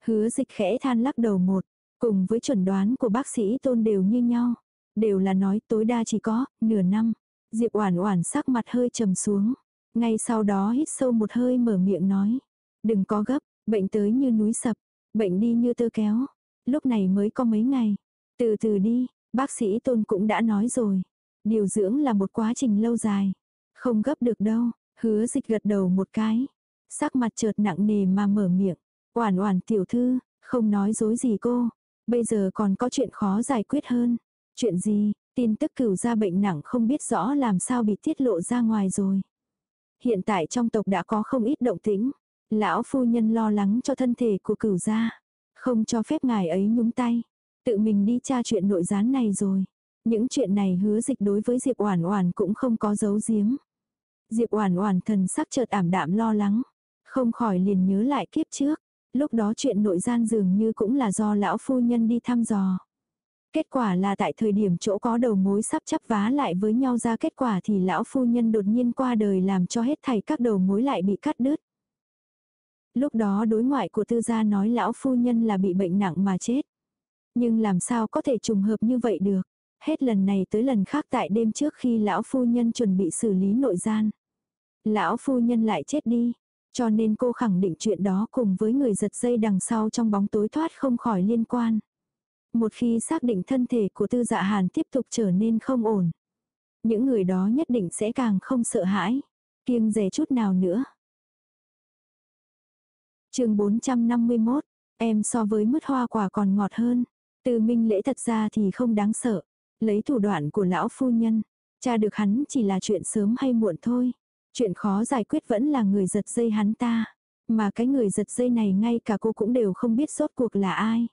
Hứa dịch khẽ than lắc đầu một, Cùng với chuẩn đoán của bác sĩ tôn đều như nhau. Đều là nói tối đa chỉ có, nửa năm. Diệp Oản Oản sắc mặt hơi trầm xuống. Ngay sau đó hít sâu một hơi mở miệng nói. Đừng có gấp, bệnh tới như núi sập, bệnh đi như tơ kéo. Lúc này mới có mấy ngày. Từ từ đi, bác sĩ tôn cũng đã nói rồi. Điều dưỡng là một quá trình lâu dài. Không gấp được đâu, hứa dịch gật đầu một cái. Sắc mặt chợt nặng nề mà mở miệng. Oản oản tiểu thư, không nói dối gì cô. Bây giờ còn có chuyện khó giải quyết hơn. Chuyện gì, tin tức cửu gia bệnh nặng không biết rõ làm sao bị tiết lộ ra ngoài rồi. Hiện tại trong tộc đã có không ít động tĩnh. Lão phu nhân lo lắng cho thân thể của cửu gia. Không cho phép ngài ấy nhúng tay. Tự mình đi tra chuyện nội gián này rồi. Những chuyện này hứa dịch đối với Diệp Oản Oản cũng không có giấu giếm. Diệp Oản Oản thần sắc chợt ảm đạm lo lắng, không khỏi liền nhớ lại kiếp trước, lúc đó chuyện nội gian dường như cũng là do lão phu nhân đi thăm dò. Kết quả là tại thời điểm chỗ có đầu mối sắp chắp vá lại với nhau ra kết quả thì lão phu nhân đột nhiên qua đời làm cho hết thảy các đầu mối lại bị cắt đứt. Lúc đó đối ngoại của tư gia nói lão phu nhân là bị bệnh nặng mà chết. Nhưng làm sao có thể trùng hợp như vậy được. Hết lần này tới lần khác tại đêm trước khi lão phu nhân chuẩn bị xử lý nội gian. Lão phu nhân lại chết đi. Cho nên cô khẳng định chuyện đó cùng với người giật dây đằng sau trong bóng tối thoát không khỏi liên quan. Một khi xác định thân thể của tư dạ hàn tiếp tục trở nên không ổn. Những người đó nhất định sẽ càng không sợ hãi. Kiêng rẻ chút nào nữa. chương 451, em so với mứt hoa quả còn ngọt hơn. Từ minh lễ thật ra thì không đáng sợ. Lấy thủ đoạn của lão phu nhân, cha được hắn chỉ là chuyện sớm hay muộn thôi. Chuyện khó giải quyết vẫn là người giật dây hắn ta. Mà cái người giật dây này ngay cả cô cũng đều không biết rốt cuộc là ai.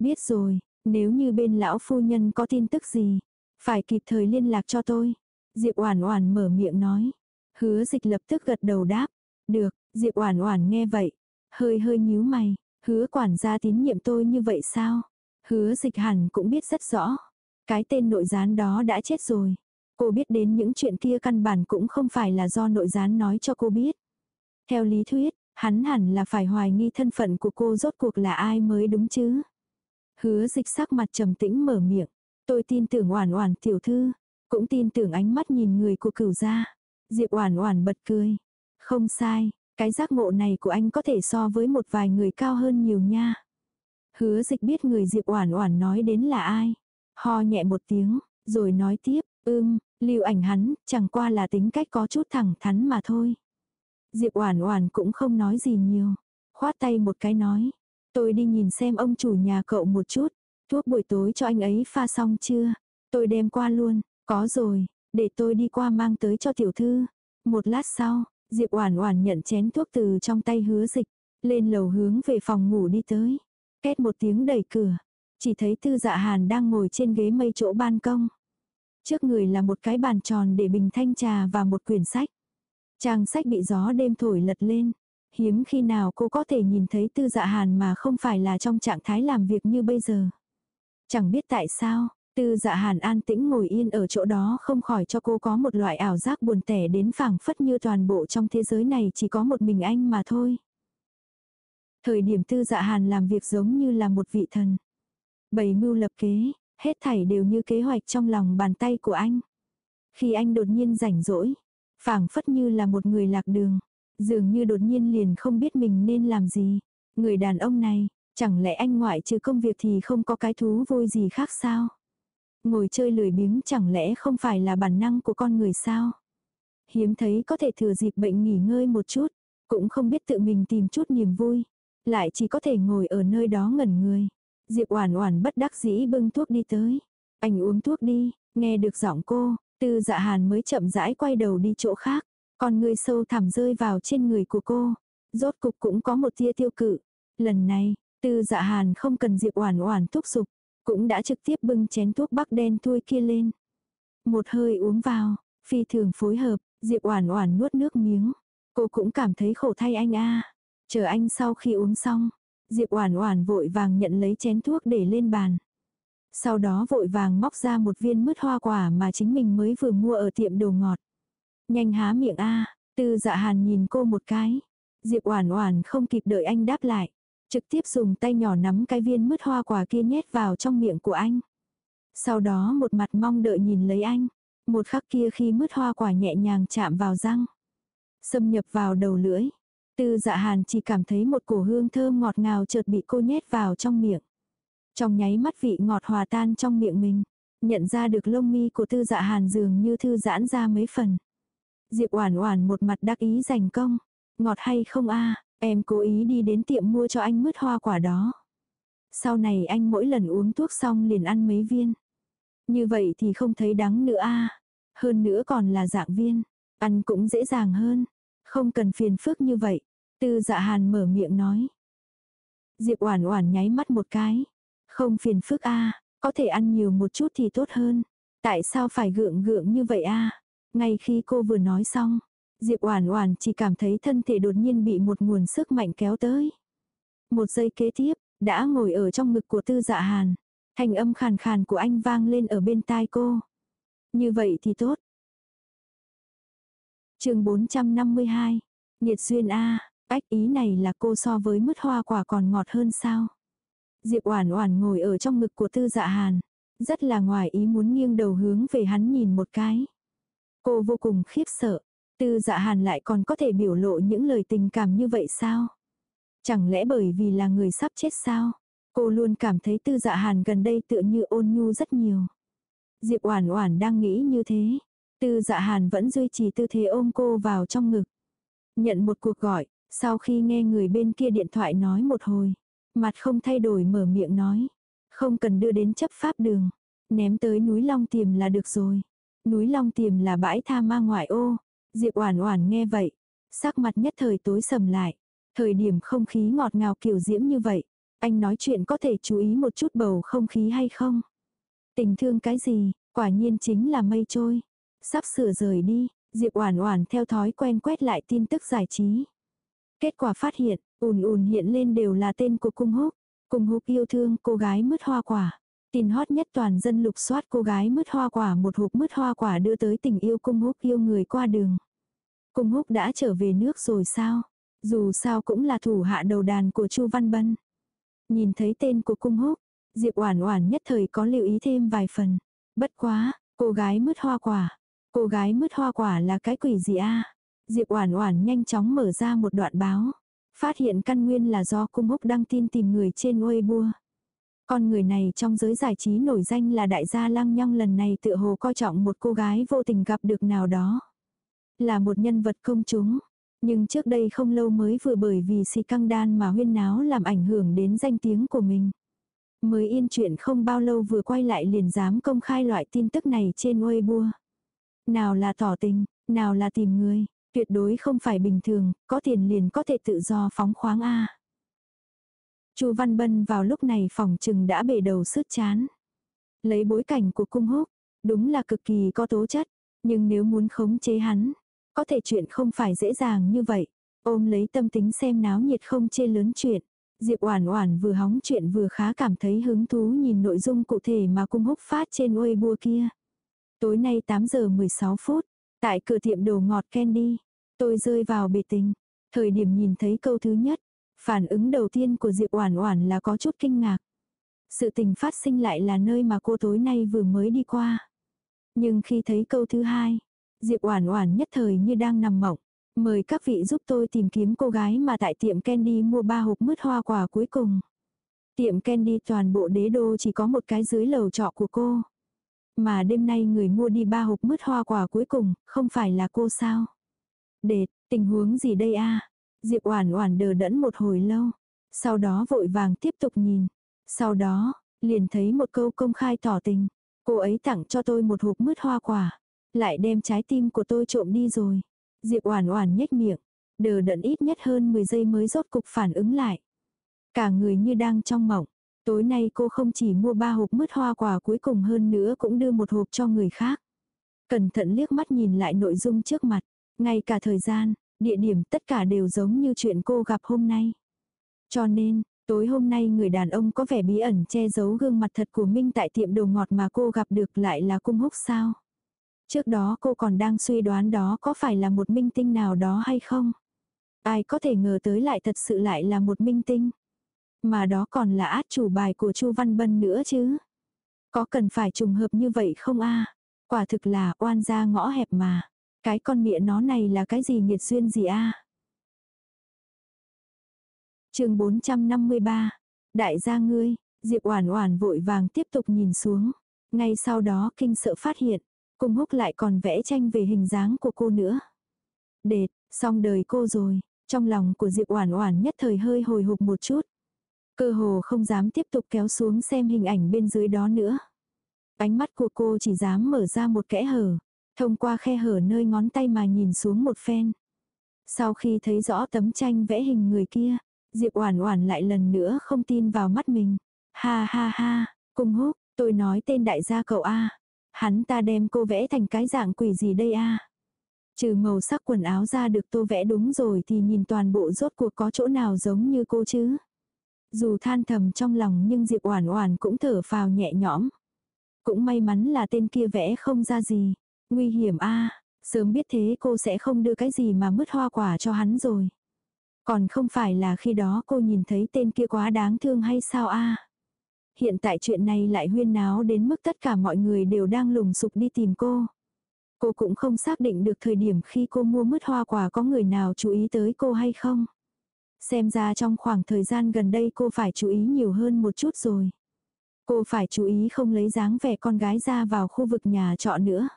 Biết rồi, nếu như bên lão phu nhân có tin tức gì, phải kịp thời liên lạc cho tôi. Diệp Oản Oản mở miệng nói. Hứa Dịch lập tức gật đầu đáp. Được, Diệp Oản Oản nghe vậy, hơi hơi nhíu mày, hứa quản gia tín nhiệm tôi như vậy sao? Hứa Dịch hẳn cũng biết rất rõ. Cái tên nội gián đó đã chết rồi. Cô biết đến những chuyện kia căn bản cũng không phải là do nội gián nói cho cô biết. Theo lý thuyết, hắn hẳn là phải hoài nghi thân phận của cô rốt cuộc là ai mới đúng chứ. Hứa dịch sắc mặt trầm tĩnh mở miệng. Tôi tin tưởng oản oản tiểu thư. Cũng tin tưởng ánh mắt nhìn người của cửu gia. Diệp oản oản bật cười. Không sai, cái giác ngộ này của anh có thể so với một vài người cao hơn nhiều nha. Hứa dịch biết người Diệp oản oản nói đến là ai. Ho nhẹ một tiếng, rồi nói tiếp, ưm, lưu ảnh hắn, chẳng qua là tính cách có chút thẳng thắn mà thôi. Diệp Oản Oản cũng không nói gì nhiều, khoát tay một cái nói, tôi đi nhìn xem ông chủ nhà cậu một chút, thuốc buổi tối cho anh ấy pha xong chưa? Tôi đem qua luôn, có rồi, để tôi đi qua mang tới cho tiểu thư. Một lát sau, Diệp Oản Oản nhận chén thuốc từ trong tay Hứa Dịch, lên lầu hướng về phòng ngủ đi tới. Két một tiếng đẩy cửa, chỉ thấy tư dạ hàn đang ngồi trên ghế mây chỗ ban công. Trước người là một cái bàn tròn để bình thanh trà và một quyển sách. Trang sách bị gió đêm thổi lật lên. Hiếm khi nào cô có thể nhìn thấy tư dạ hàn mà không phải là trong trạng thái làm việc như bây giờ. Chẳng biết tại sao, tư dạ hàn an tĩnh ngồi yên ở chỗ đó không khỏi cho cô có một loại ảo giác buồn tẻ đến phảng phất như toàn bộ trong thế giới này chỉ có một mình anh mà thôi. Thời điểm tư dạ hàn làm việc giống như là một vị thần. Bày mưu lập kế, hết thảy đều như kế hoạch trong lòng bàn tay của anh. Khi anh đột nhiên rảnh rỗi, phảng phất như là một người lạc đường, dường như đột nhiên liền không biết mình nên làm gì. Người đàn ông này, chẳng lẽ anh ngoại trừ công việc thì không có cái thú vui gì khác sao? Ngồi chơi lười biếng chẳng lẽ không phải là bản năng của con người sao? Hiếm thấy có thể thừa dịp bệnh nghỉ ngơi một chút, cũng không biết tự mình tìm chút niềm vui, lại chỉ có thể ngồi ở nơi đó ngẩn người. Diệp Oản Oản bất đắc dĩ bưng thuốc đi tới. Anh uống thuốc đi, nghe được giọng cô, Tư Dạ Hàn mới chậm rãi quay đầu đi chỗ khác, con người sâu thẳm rơi vào trên người của cô. Rốt cục cũng có một tia tiêu cự. Lần này, Tư Dạ Hàn không cần Diệp Oản Oản thúc giục, cũng đã trực tiếp bưng chén thuốc bắc đen thui kia lên. Một hơi uống vào, phi thường phối hợp, Diệp Oản Oản nuốt nước miếng. Cô cũng cảm thấy khổ thay anh a. Chờ anh sau khi uống xong, Diệp Oản Oản vội vàng nhận lấy chén thuốc để lên bàn. Sau đó vội vàng móc ra một viên mứt hoa quả mà chính mình mới vừa mua ở tiệm đồ ngọt. Nhanh há miệng a, Tư Dạ Hàn nhìn cô một cái. Diệp Oản Oản không kịp đợi anh đáp lại, Trực tiếp dùng tay nhỏ nắm cái viên mứt hoa quả kia nhét vào trong miệng của anh. Sau đó một mặt mong đợi nhìn lấy anh. Một khắc kia khi mứt hoa quả nhẹ nhàng chạm vào răng. Xâm nhập vào đầu lưỡi. Tư dạ hàn chỉ cảm thấy một cổ hương thơm ngọt ngào chợt bị cô nhét vào trong miệng. Trong nháy mắt vị ngọt hòa tan trong miệng mình. Nhận ra được lông mi của tư dạ hàn dường như thư giãn ra mấy phần. Diệp Oản Oản một mặt đắc ý giành công. Ngọt hay không a, em cố ý đi đến tiệm mua cho anh mứt hoa quả đó. Sau này anh mỗi lần uống thuốc xong liền ăn mấy viên. Như vậy thì không thấy đắng nữa a. Hơn nữa còn là dạng viên, ăn cũng dễ dàng hơn, không cần phiền phức như vậy. Tư Dạ Hàn mở miệng nói. Diệp Oản Oản nháy mắt một cái. Không phiền phức a, có thể ăn nhiều một chút thì tốt hơn. Tại sao phải gượng gượng như vậy a? Ngay khi cô vừa nói xong, Diệp Oản Oản chỉ cảm thấy thân thể đột nhiên bị một nguồn sức mạnh kéo tới. Một giây kế tiếp, đã ngồi ở trong ngực của Tư Dạ Hàn. Thanh âm khàn khàn của anh vang lên ở bên tai cô. Như vậy thì tốt. Chương 452. Nhiệt duyên a, ách ý này là cô so với mứt hoa quả còn ngọt hơn sao? Diệp Oản Oản ngồi ở trong ngực của Tư Dạ Hàn, rất là ngoài ý muốn nghiêng đầu hướng về hắn nhìn một cái. Cô vô cùng khiếp sợ, Tư Dạ Hàn lại còn có thể biểu lộ những lời tình cảm như vậy sao? Chẳng lẽ bởi vì là người sắp chết sao? Cô luôn cảm thấy Tư Dạ Hàn gần đây tựa như ôn nhu rất nhiều. Diệp Oản Oản đang nghĩ như thế, Tư Dạ Hàn vẫn duy trì tư thế ôm cô vào trong ngực. Nhận một cuộc gọi, sau khi nghe người bên kia điện thoại nói một hồi, Mặt không thay đổi mở miệng nói. Không cần đưa đến chấp pháp đường. Ném tới núi Long Tiềm là được rồi. Núi Long Tiềm là bãi tha ma ngoại ô. Diệp Oản Oản nghe vậy, sắc mặt nhất thời tối sầm lại. Thời điểm không khí ngọt ngào kiểu diễm như vậy, anh nói chuyện có thể chú ý một chút bầu không khí hay không? Tình thương cái gì, quả nhiên chính là mây trôi. Sắp sửa rời đi, Diệp Oản Oản theo thói quen quét lại tin tức giải trí. Kết quả phát hiện, ùn ùn hiện lên đều là tên của cung húc. Cung húc yêu thương cô gái mứt hoa quả. Tin hot nhất toàn dân lục soát cô gái mứt hoa quả một hộp mứt hoa quả đưa tới tình yêu cung húc yêu người qua đường. Cung húc đã trở về nước rồi sao? Dù sao cũng là thủ hạ đầu đàn của Chu Văn Bân. Nhìn thấy tên của cung húc, Diệp Oản Oản nhất thời có lưu ý thêm vài phần. Bất quá, cô gái mứt hoa quả. Cô gái mứt hoa quả là cái quỷ gì a? Diệp Oản Oản nhanh chóng mở ra một đoạn báo. Phát hiện căn nguyên là do cung húc đăng tin tìm người trên Weibo. Con người này trong giới giải trí nổi danh là đại gia lăng nhăng lần này tựa hồ coi trọng một cô gái vô tình gặp được nào đó. Là một nhân vật công chúng. Nhưng trước đây không lâu mới vừa bởi vì si căng đan mà huyên náo làm ảnh hưởng đến danh tiếng của mình. Mới yên chuyện không bao lâu vừa quay lại liền dám công khai loại tin tức này trên Weibo. Nào là tỏ tình, nào là tìm người, Tuyệt đối không phải bình thường, có tiền liền có thể tự do phóng khoáng A. Chu Văn Bân vào lúc này phòng trừng đã bể đầu sứt chán. Lấy bối cảnh của cung húc, đúng là cực kỳ có tố chất, nhưng nếu muốn khống chế hắn, có thể chuyện không phải dễ dàng như vậy. Ôm lấy tâm tính xem náo nhiệt không chê lớn chuyện. Diệp Oản Oản vừa hóng chuyện vừa khá cảm thấy hứng thú nhìn nội dung cụ thể mà cung húc phát trên Weibo kia. Tối nay 8 giờ 16 phút, Tại cửa tiệm đồ ngọt Candy, tôi rơi vào bể tình. Thời điểm nhìn thấy câu thứ nhất, phản ứng đầu tiên của Diệp Oản Oản là có chút kinh ngạc. Sự tình phát sinh lại là nơi mà cô tối nay vừa mới đi qua. Nhưng khi thấy câu thứ hai, Diệp Oản Oản nhất thời như đang nằm mộng. Mời các vị giúp tôi tìm kiếm cô gái mà tại tiệm Candy mua ba hộp mứt hoa quả cuối cùng. Tiệm Candy toàn bộ đế đô chỉ có một cái dưới lầu trọ của cô. Mà đêm nay người mua đi ba hộp mứt hoa quả cuối cùng, không phải là cô sao? Đệt, tình huống gì đây a? Diệp Oản Oản đờ đẫn một hồi lâu, sau đó vội vàng tiếp tục nhìn. Sau đó, liền thấy một câu công khai tỏ tình, cô ấy tặng cho tôi một hộp mứt hoa quả, lại đem trái tim của tôi trộm đi rồi. Diệp Oản Oản nhếch miệng, đờ đẫn ít nhất hơn 10 giây mới rốt cục phản ứng lại. Cả người như đang trong mộng. Tối nay cô không chỉ mua ba hộp mứt hoa quả cuối cùng hơn nữa cũng đưa một hộp cho người khác. Cẩn thận liếc mắt nhìn lại nội dung trước mặt. Ngay cả thời gian, địa điểm tất cả đều giống như chuyện cô gặp hôm nay. Cho nên, tối hôm nay người đàn ông có vẻ bí ẩn che giấu gương mặt thật của Minh tại tiệm đồ ngọt mà cô gặp được lại là cung húc sao. Trước đó cô còn đang suy đoán đó có phải là một minh tinh nào đó hay không. Ai có thể ngờ tới lại thật sự lại là một minh tinh. Mà đó còn là át chủ bài của Chu Văn Bân nữa chứ. Có cần phải trùng hợp như vậy không a Quả thực là oan gia ngõ hẹp mà. Cái con mịa nó này là cái gì nghiệt duyên gì a à? chương 453. Đại gia ngươi, Diệp Oản Oản vội vàng tiếp tục nhìn xuống. Ngay sau đó kinh sợ phát hiện, cung húc lại còn vẽ tranh về hình dáng của cô nữa. Đệt, xong đời cô rồi, trong lòng của Diệp Oản Oản nhất thời hơi hồi hộp một chút. Cơ hồ không dám tiếp tục kéo xuống xem hình ảnh bên dưới đó nữa. Ánh mắt của cô chỉ dám mở ra một kẽ hở, thông qua khe hở nơi ngón tay mà nhìn xuống một phen. Sau khi thấy rõ tấm tranh vẽ hình người kia, Diệp Oản Oản lại lần nữa không tin vào mắt mình. Ha ha ha, Cùng húc, tôi nói tên đại gia cậu a. Hắn ta đem cô vẽ thành cái dạng quỷ gì đây a? Trừ màu sắc quần áo ra được tô vẽ đúng rồi thì nhìn toàn bộ rốt cuộc có chỗ nào giống như cô chứ. Dù than thầm trong lòng nhưng Diệp Oản Oản cũng thở phào nhẹ nhõm. Cũng may mắn là tên kia vẽ không ra gì. Nguy hiểm a, sớm biết thế cô sẽ không đưa cái gì mà mứt hoa quả cho hắn rồi. Còn không phải là khi đó cô nhìn thấy tên kia quá đáng thương hay sao a? Hiện tại chuyện này lại huyên náo đến mức tất cả mọi người đều đang lùng sục đi tìm cô. Cô cũng không xác định được thời điểm khi cô mua mứt hoa quả có người nào chú ý tới cô hay không. Xem ra trong khoảng thời gian gần đây cô phải chú ý nhiều hơn một chút rồi. Cô phải chú ý không lấy dáng vẻ con gái ra vào khu vực nhà trọ nữa.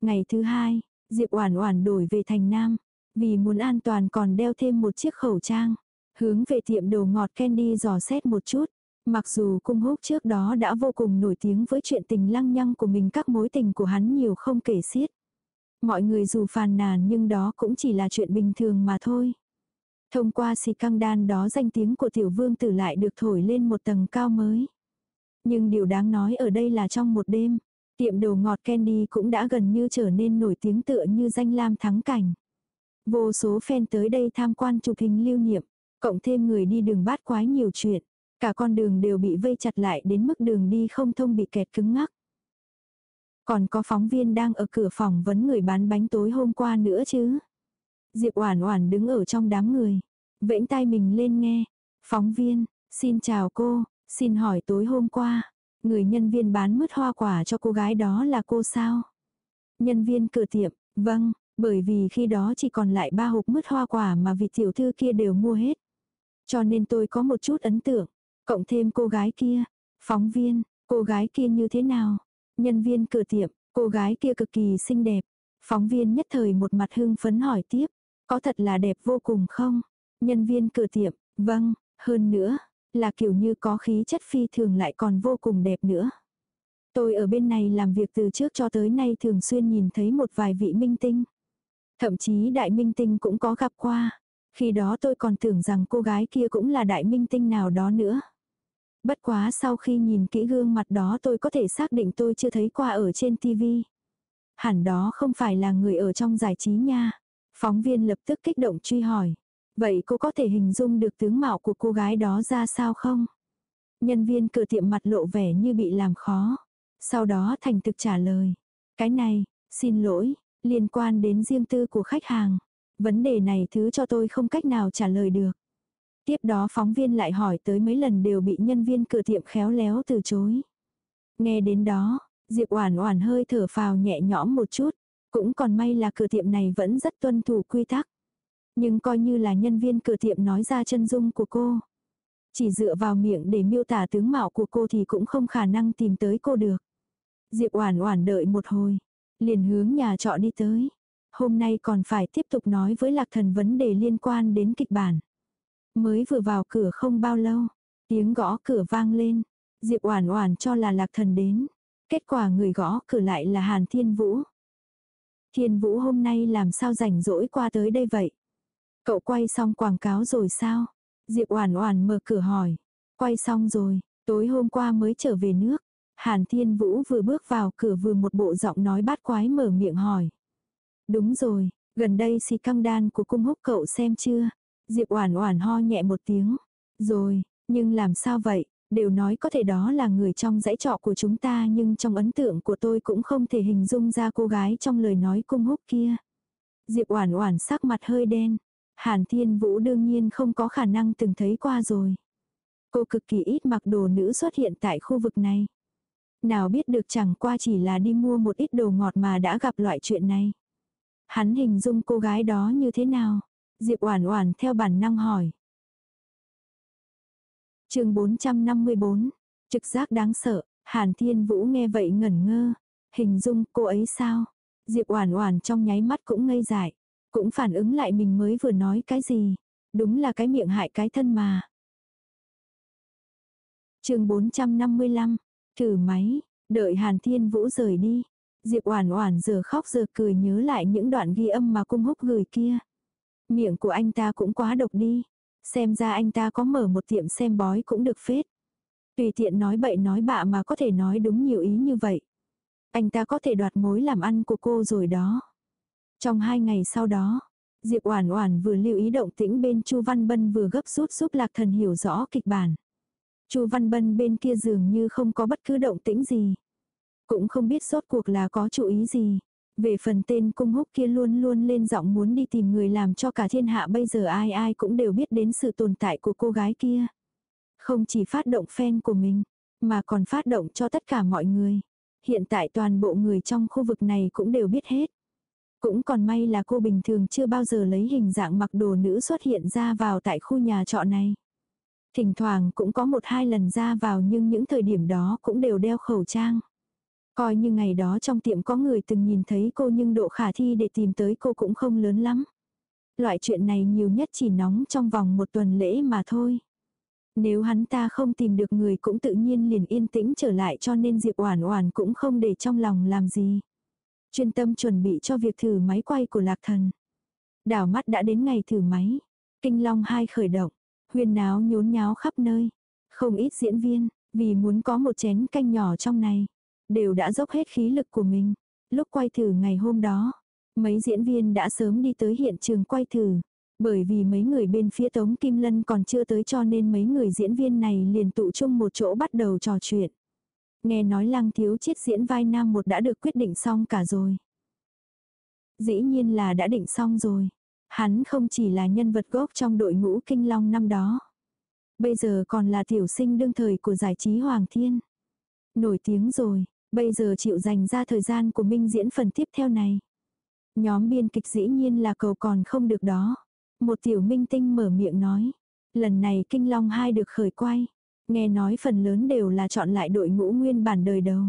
Ngày thứ hai, Diệp Oản Oản đổi về thành Nam, vì muốn an toàn còn đeo thêm một chiếc khẩu trang, hướng về tiệm đồ ngọt Candy dò xét một chút. Mặc dù cung húc trước đó đã vô cùng nổi tiếng với chuyện tình lăng nhăng của mình các mối tình của hắn nhiều không kể xiết. Mọi người dù phàn nàn nhưng đó cũng chỉ là chuyện bình thường mà thôi. Thông qua xì căng đan đó danh tiếng của tiểu vương tử lại được thổi lên một tầng cao mới. Nhưng điều đáng nói ở đây là trong một đêm, tiệm đồ ngọt Candy cũng đã gần như trở nên nổi tiếng tựa như danh lam thắng cảnh. Vô số fan tới đây tham quan chụp hình lưu niệm, cộng thêm người đi đường bát quái nhiều chuyện. Cả con đường đều bị vây chặt lại đến mức đường đi không thông bị kẹt cứng ngắc. Còn có phóng viên đang ở cửa phòng vấn người bán bánh tối hôm qua nữa chứ. Diệp Oản Oản đứng ở trong đám người, vẫy tay mình lên nghe. Phóng viên, xin chào cô, xin hỏi tối hôm qua, người nhân viên bán mứt hoa quả cho cô gái đó là cô sao? Nhân viên cửa tiệm, vâng, bởi vì khi đó chỉ còn lại ba hộp mứt hoa quả mà vị tiểu thư kia đều mua hết. Cho nên tôi có một chút ấn tượng. Cộng thêm cô gái kia. Phóng viên, cô gái kia như thế nào? Nhân viên cửa tiệm, cô gái kia cực kỳ xinh đẹp. Phóng viên nhất thời một mặt hưng phấn hỏi tiếp. Có thật là đẹp vô cùng không? Nhân viên cửa tiệm, vâng, hơn nữa, là kiểu như có khí chất phi thường lại còn vô cùng đẹp nữa. Tôi ở bên này làm việc từ trước cho tới nay thường xuyên nhìn thấy một vài vị minh tinh. Thậm chí đại minh tinh cũng có gặp qua. Khi đó tôi còn tưởng rằng cô gái kia cũng là đại minh tinh nào đó nữa. Bất quá sau khi nhìn kỹ gương mặt đó tôi có thể xác định tôi chưa thấy qua ở trên TV. Hẳn đó không phải là người ở trong giải trí nha. Phóng viên lập tức kích động truy hỏi. Vậy cô có thể hình dung được tướng mạo của cô gái đó ra sao không? Nhân viên cửa tiệm mặt lộ vẻ như bị làm khó. Sau đó thành thực trả lời. Cái này, xin lỗi, liên quan đến riêng tư của khách hàng. Vấn đề này thứ cho tôi không cách nào trả lời được. Tiếp đó phóng viên lại hỏi tới mấy lần đều bị nhân viên cửa tiệm khéo léo từ chối. Nghe đến đó, Diệp Oản Oản hơi thở phào nhẹ nhõm một chút, cũng còn may là cửa tiệm này vẫn rất tuân thủ quy tắc. Nhưng coi như là nhân viên cửa tiệm nói ra chân dung của cô. Chỉ dựa vào miệng để miêu tả tướng mạo của cô thì cũng không khả năng tìm tới cô được. Diệp Oản Oản đợi một hồi, liền hướng nhà trọ đi tới. Hôm nay còn phải tiếp tục nói với Lạc Thần vấn đề liên quan đến kịch bản. Mới vừa vào cửa không bao lâu, tiếng gõ cửa vang lên. Diệp Oản Oản cho là Lạc Thần đến. Kết quả người gõ cửa lại là Hàn Thiên Vũ. Thiên Vũ hôm nay làm sao rảnh rỗi qua tới đây vậy? Cậu quay xong quảng cáo rồi sao? Diệp Oản Oản mở cửa hỏi. Quay xong rồi, tối hôm qua mới trở về nước. Hàn Thiên Vũ vừa bước vào cửa vừa một bộ giọng nói bát quái mở miệng hỏi. Đúng rồi, gần đây xì căng đan của cung húc cậu xem chưa? Diệp Oản Oản ho nhẹ một tiếng. Rồi, nhưng làm sao vậy? Đều nói có thể đó là người trong dãy trọ của chúng ta nhưng trong ấn tượng của tôi cũng không thể hình dung ra cô gái trong lời nói cung húc kia. Diệp Oản Oản sắc mặt hơi đen. Hàn Thiên Vũ đương nhiên không có khả năng từng thấy qua rồi. Cô cực kỳ ít mặc đồ nữ xuất hiện tại khu vực này. Nào biết được chẳng qua chỉ là đi mua một ít đồ ngọt mà đã gặp loại chuyện này. Hắn hình dung cô gái đó như thế nào? Diệp Oản Oản theo bản năng hỏi. Chương 454. Trực giác đáng sợ, Hàn Thiên Vũ nghe vậy ngẩn ngơ, hình dung cô ấy sao? Diệp Oản Oản trong nháy mắt cũng ngây dại, cũng phản ứng lại mình mới vừa nói cái gì, đúng là cái miệng hại cái thân mà. Chương 455. Thử máy, đợi Hàn Thiên Vũ rời đi, Diệp Oản Oản giờ khóc giờ cười nhớ lại những đoạn ghi âm mà cung húc gửi kia. Miệng của anh ta cũng quá độc đi, xem ra anh ta có mở một tiệm xem bói cũng được phết. Tùy tiện nói bậy nói bạ mà có thể nói đúng nhiều ý như vậy. Anh ta có thể đoạt mối làm ăn của cô rồi đó. Trong hai ngày sau đó, Diệp Oản Oản vừa lưu ý động tĩnh bên Chu Văn Bân vừa gấp rút giúp Lạc Thần hiểu rõ kịch bản. Chu Văn Bân bên kia dường như không có bất cứ động tĩnh gì. Cũng không biết rốt cuộc là có chú ý gì. Về phần tên cung húc kia luôn luôn lên giọng muốn đi tìm người làm cho cả thiên hạ bây giờ ai ai cũng đều biết đến sự tồn tại của cô gái kia. Không chỉ phát động fan của mình, mà còn phát động cho tất cả mọi người. Hiện tại toàn bộ người trong khu vực này cũng đều biết hết. Cũng còn may là cô bình thường chưa bao giờ lấy hình dạng mặc đồ nữ xuất hiện ra vào tại khu nhà trọ này. Thỉnh thoảng cũng có một hai lần ra vào nhưng những thời điểm đó cũng đều đeo khẩu trang. Coi như ngày đó trong tiệm có người từng nhìn thấy cô nhưng độ khả thi để tìm tới cô cũng không lớn lắm. Loại chuyện này nhiều nhất chỉ nóng trong vòng một tuần lễ mà thôi. Nếu hắn ta không tìm được người cũng tự nhiên liền yên tĩnh trở lại cho nên Diệp Oản Oản cũng không để trong lòng làm gì. Chuyên tâm chuẩn bị cho việc thử máy quay của Lạc Thần. Đảo mắt đã đến ngày thử máy. Kinh Long hai khởi động, huyền náo nhốn nháo khắp nơi. Không ít diễn viên, vì muốn có một chén canh nhỏ trong này, đều đã dốc hết khí lực của mình. Lúc quay thử ngày hôm đó, mấy diễn viên đã sớm đi tới hiện trường quay thử. Bởi vì mấy người bên phía Tống Kim Lân còn chưa tới cho nên mấy người diễn viên này liền tụ chung một chỗ bắt đầu trò chuyện. Nghe nói lăng thiếu chiết diễn vai nam một đã được quyết định xong cả rồi. Dĩ nhiên là đã định xong rồi. Hắn không chỉ là nhân vật gốc trong đội ngũ kinh long năm đó. Bây giờ còn là tiểu sinh đương thời của giải trí Hoàng Thiên. Nổi tiếng rồi, bây giờ chịu dành ra thời gian của Minh diễn phần tiếp theo này. Nhóm biên kịch dĩ nhiên là cầu còn không được đó. Một tiểu minh tinh mở miệng nói. Lần này Kinh Long 2 được khởi quay. Nghe nói phần lớn đều là chọn lại đội ngũ nguyên bản đời đầu.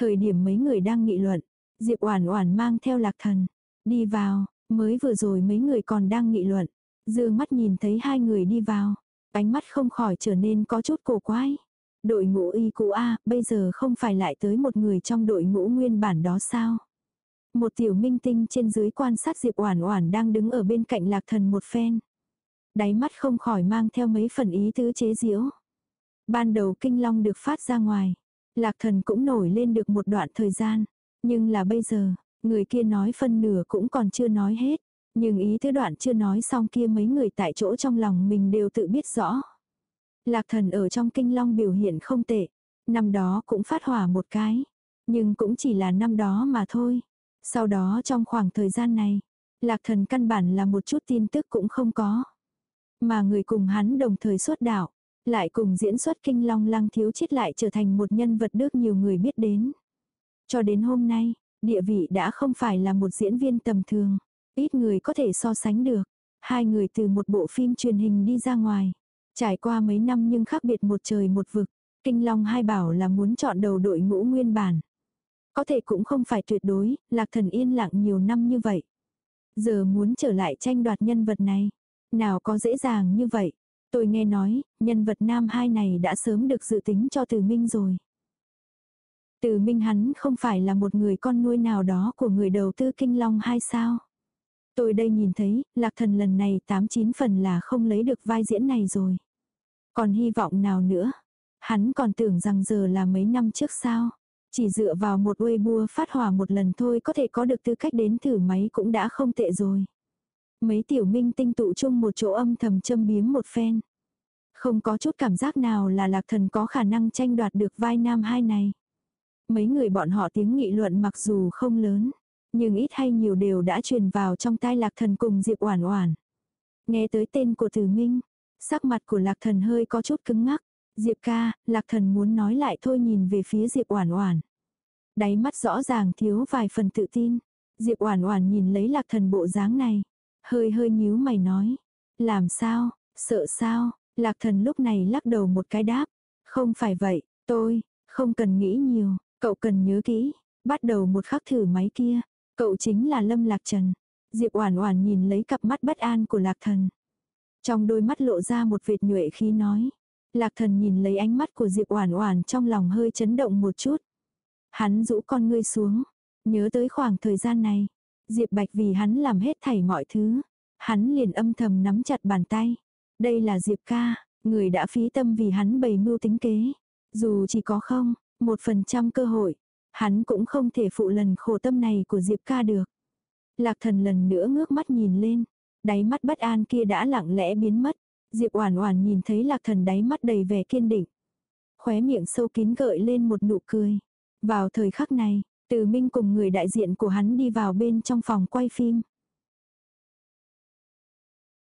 Thời điểm mấy người đang nghị luận, Diệp Oản Oản mang theo Lạc Thần đi vào, mới vừa rồi mấy người còn đang nghị luận, dương mắt nhìn thấy hai người đi vào, ánh mắt không khỏi trở nên có chút cổ quái. Đội ngũ y cũ A, bây giờ không phải lại tới một người trong đội ngũ nguyên bản đó sao? Một tiểu minh tinh trên dưới quan sát Diệp Oản Oản đang đứng ở bên cạnh Lạc Thần một phen. Đáy mắt không khỏi mang theo mấy phần ý tứ chế giễu. Ban đầu kinh long được phát ra ngoài, Lạc Thần cũng nổi lên được một đoạn thời gian, nhưng là bây giờ, người kia nói phân nửa cũng còn chưa nói hết, nhưng ý thứ đoạn chưa nói xong kia mấy người tại chỗ trong lòng mình đều tự biết rõ. Lạc Thần ở trong kinh long biểu hiện không tệ, năm đó cũng phát hỏa một cái, nhưng cũng chỉ là năm đó mà thôi. Sau đó trong khoảng thời gian này, lạc thần căn bản là một chút tin tức cũng không có. Mà người cùng hắn đồng thời xuất đạo, lại cùng diễn xuất kinh long lăng thiếu chết lại trở thành một nhân vật được nhiều người biết đến. Cho đến hôm nay, địa vị đã không phải là một diễn viên tầm thường, ít người có thể so sánh được. Hai người từ một bộ phim truyền hình đi ra ngoài, trải qua mấy năm nhưng khác biệt một trời một vực. Kinh Long hai bảo là muốn chọn đầu đội ngũ nguyên bản. Có thể cũng không phải tuyệt đối, lạc thần yên lặng nhiều năm như vậy. Giờ muốn trở lại tranh đoạt nhân vật này. Nào có dễ dàng như vậy. Tôi nghe nói, nhân vật nam hai này đã sớm được dự tính cho từ minh rồi. Từ minh hắn không phải là một người con nuôi nào đó của người đầu tư kinh long hay sao. Tôi đây nhìn thấy, lạc thần lần này 89 phần là không lấy được vai diễn này rồi. Còn hy vọng nào nữa? Hắn còn tưởng rằng giờ là mấy năm trước sao? Chỉ dựa vào một Weibo phát hỏa một lần thôi có thể có được tư cách đến thử máy cũng đã không tệ rồi. Mấy tiểu minh tinh tụ chung một chỗ âm thầm châm biếm một phen. Không có chút cảm giác nào là lạc thần có khả năng tranh đoạt được vai nam hai này. Mấy người bọn họ tiếng nghị luận mặc dù không lớn, nhưng ít hay nhiều đều đã truyền vào trong tai lạc thần cùng Diệp Oản Oản. Nghe tới tên của Tử Minh, Sắc mặt của lạc thần hơi có chút cứng ngắc. Diệp ca, lạc thần muốn nói lại thôi nhìn về phía Diệp Oản Oản. Đáy mắt rõ ràng thiếu vài phần tự tin. Diệp Oản Oản nhìn lấy lạc thần bộ dáng này. Hơi hơi nhíu mày nói. Làm sao, sợ sao, lạc thần lúc này lắc đầu một cái đáp. Không phải vậy, tôi, không cần nghĩ nhiều, cậu cần nhớ kỹ. Bắt đầu một khắc thử máy kia, cậu chính là Lâm Lạc Trần. Diệp Oản Oản nhìn lấy cặp mắt bất an của Lạc Thần. Trong đôi mắt lộ ra một vệt nhuệ khí nói. Lạc Thần nhìn lấy ánh mắt của Diệp Oản Oản trong lòng hơi chấn động một chút. Hắn rũ con ngươi xuống, nhớ tới khoảng thời gian này, Diệp Bạch vì hắn làm hết thảy mọi thứ, hắn liền âm thầm nắm chặt bàn tay. Đây là Diệp ca, người đã phí tâm vì hắn bày mưu tính kế, dù chỉ có không, một phần trăm cơ hội, hắn cũng không thể phụ lần khổ tâm này của Diệp ca được. Lạc thần lần nữa ngước mắt nhìn lên, đáy mắt bất an kia đã lặng lẽ biến mất. Diệp Oản Oản nhìn thấy Lạc Thần đáy mắt đầy vẻ kiên định. Khóe miệng sâu kín gợi lên một nụ cười. Vào thời khắc này, từ Minh cùng người đại diện của hắn đi vào bên trong phòng quay phim.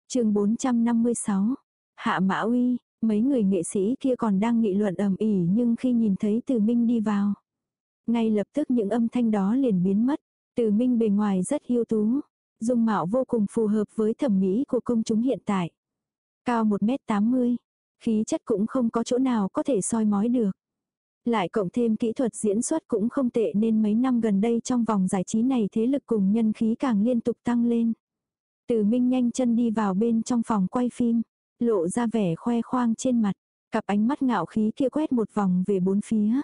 Chương 456. Hạ Mã Uy, mấy người nghệ sĩ kia còn đang nghị luận ầm ĩ, nhưng khi nhìn thấy Từ Minh đi vào, ngay lập tức những âm thanh đó liền biến mất. Từ Minh bề ngoài rất ưu tú, dung mạo vô cùng phù hợp với thẩm mỹ của công chúng hiện tại. Cao 1m80, khí chất cũng không có chỗ nào có thể soi mói được. Lại cộng thêm kỹ thuật diễn xuất cũng không tệ nên mấy năm gần đây trong vòng giải trí này thế lực cùng nhân khí càng liên tục tăng lên. Từ Minh nhanh chân đi vào bên trong phòng quay phim, lộ ra vẻ khoe khoang trên mặt, cặp ánh mắt ngạo khí kia quét một vòng về bốn phía.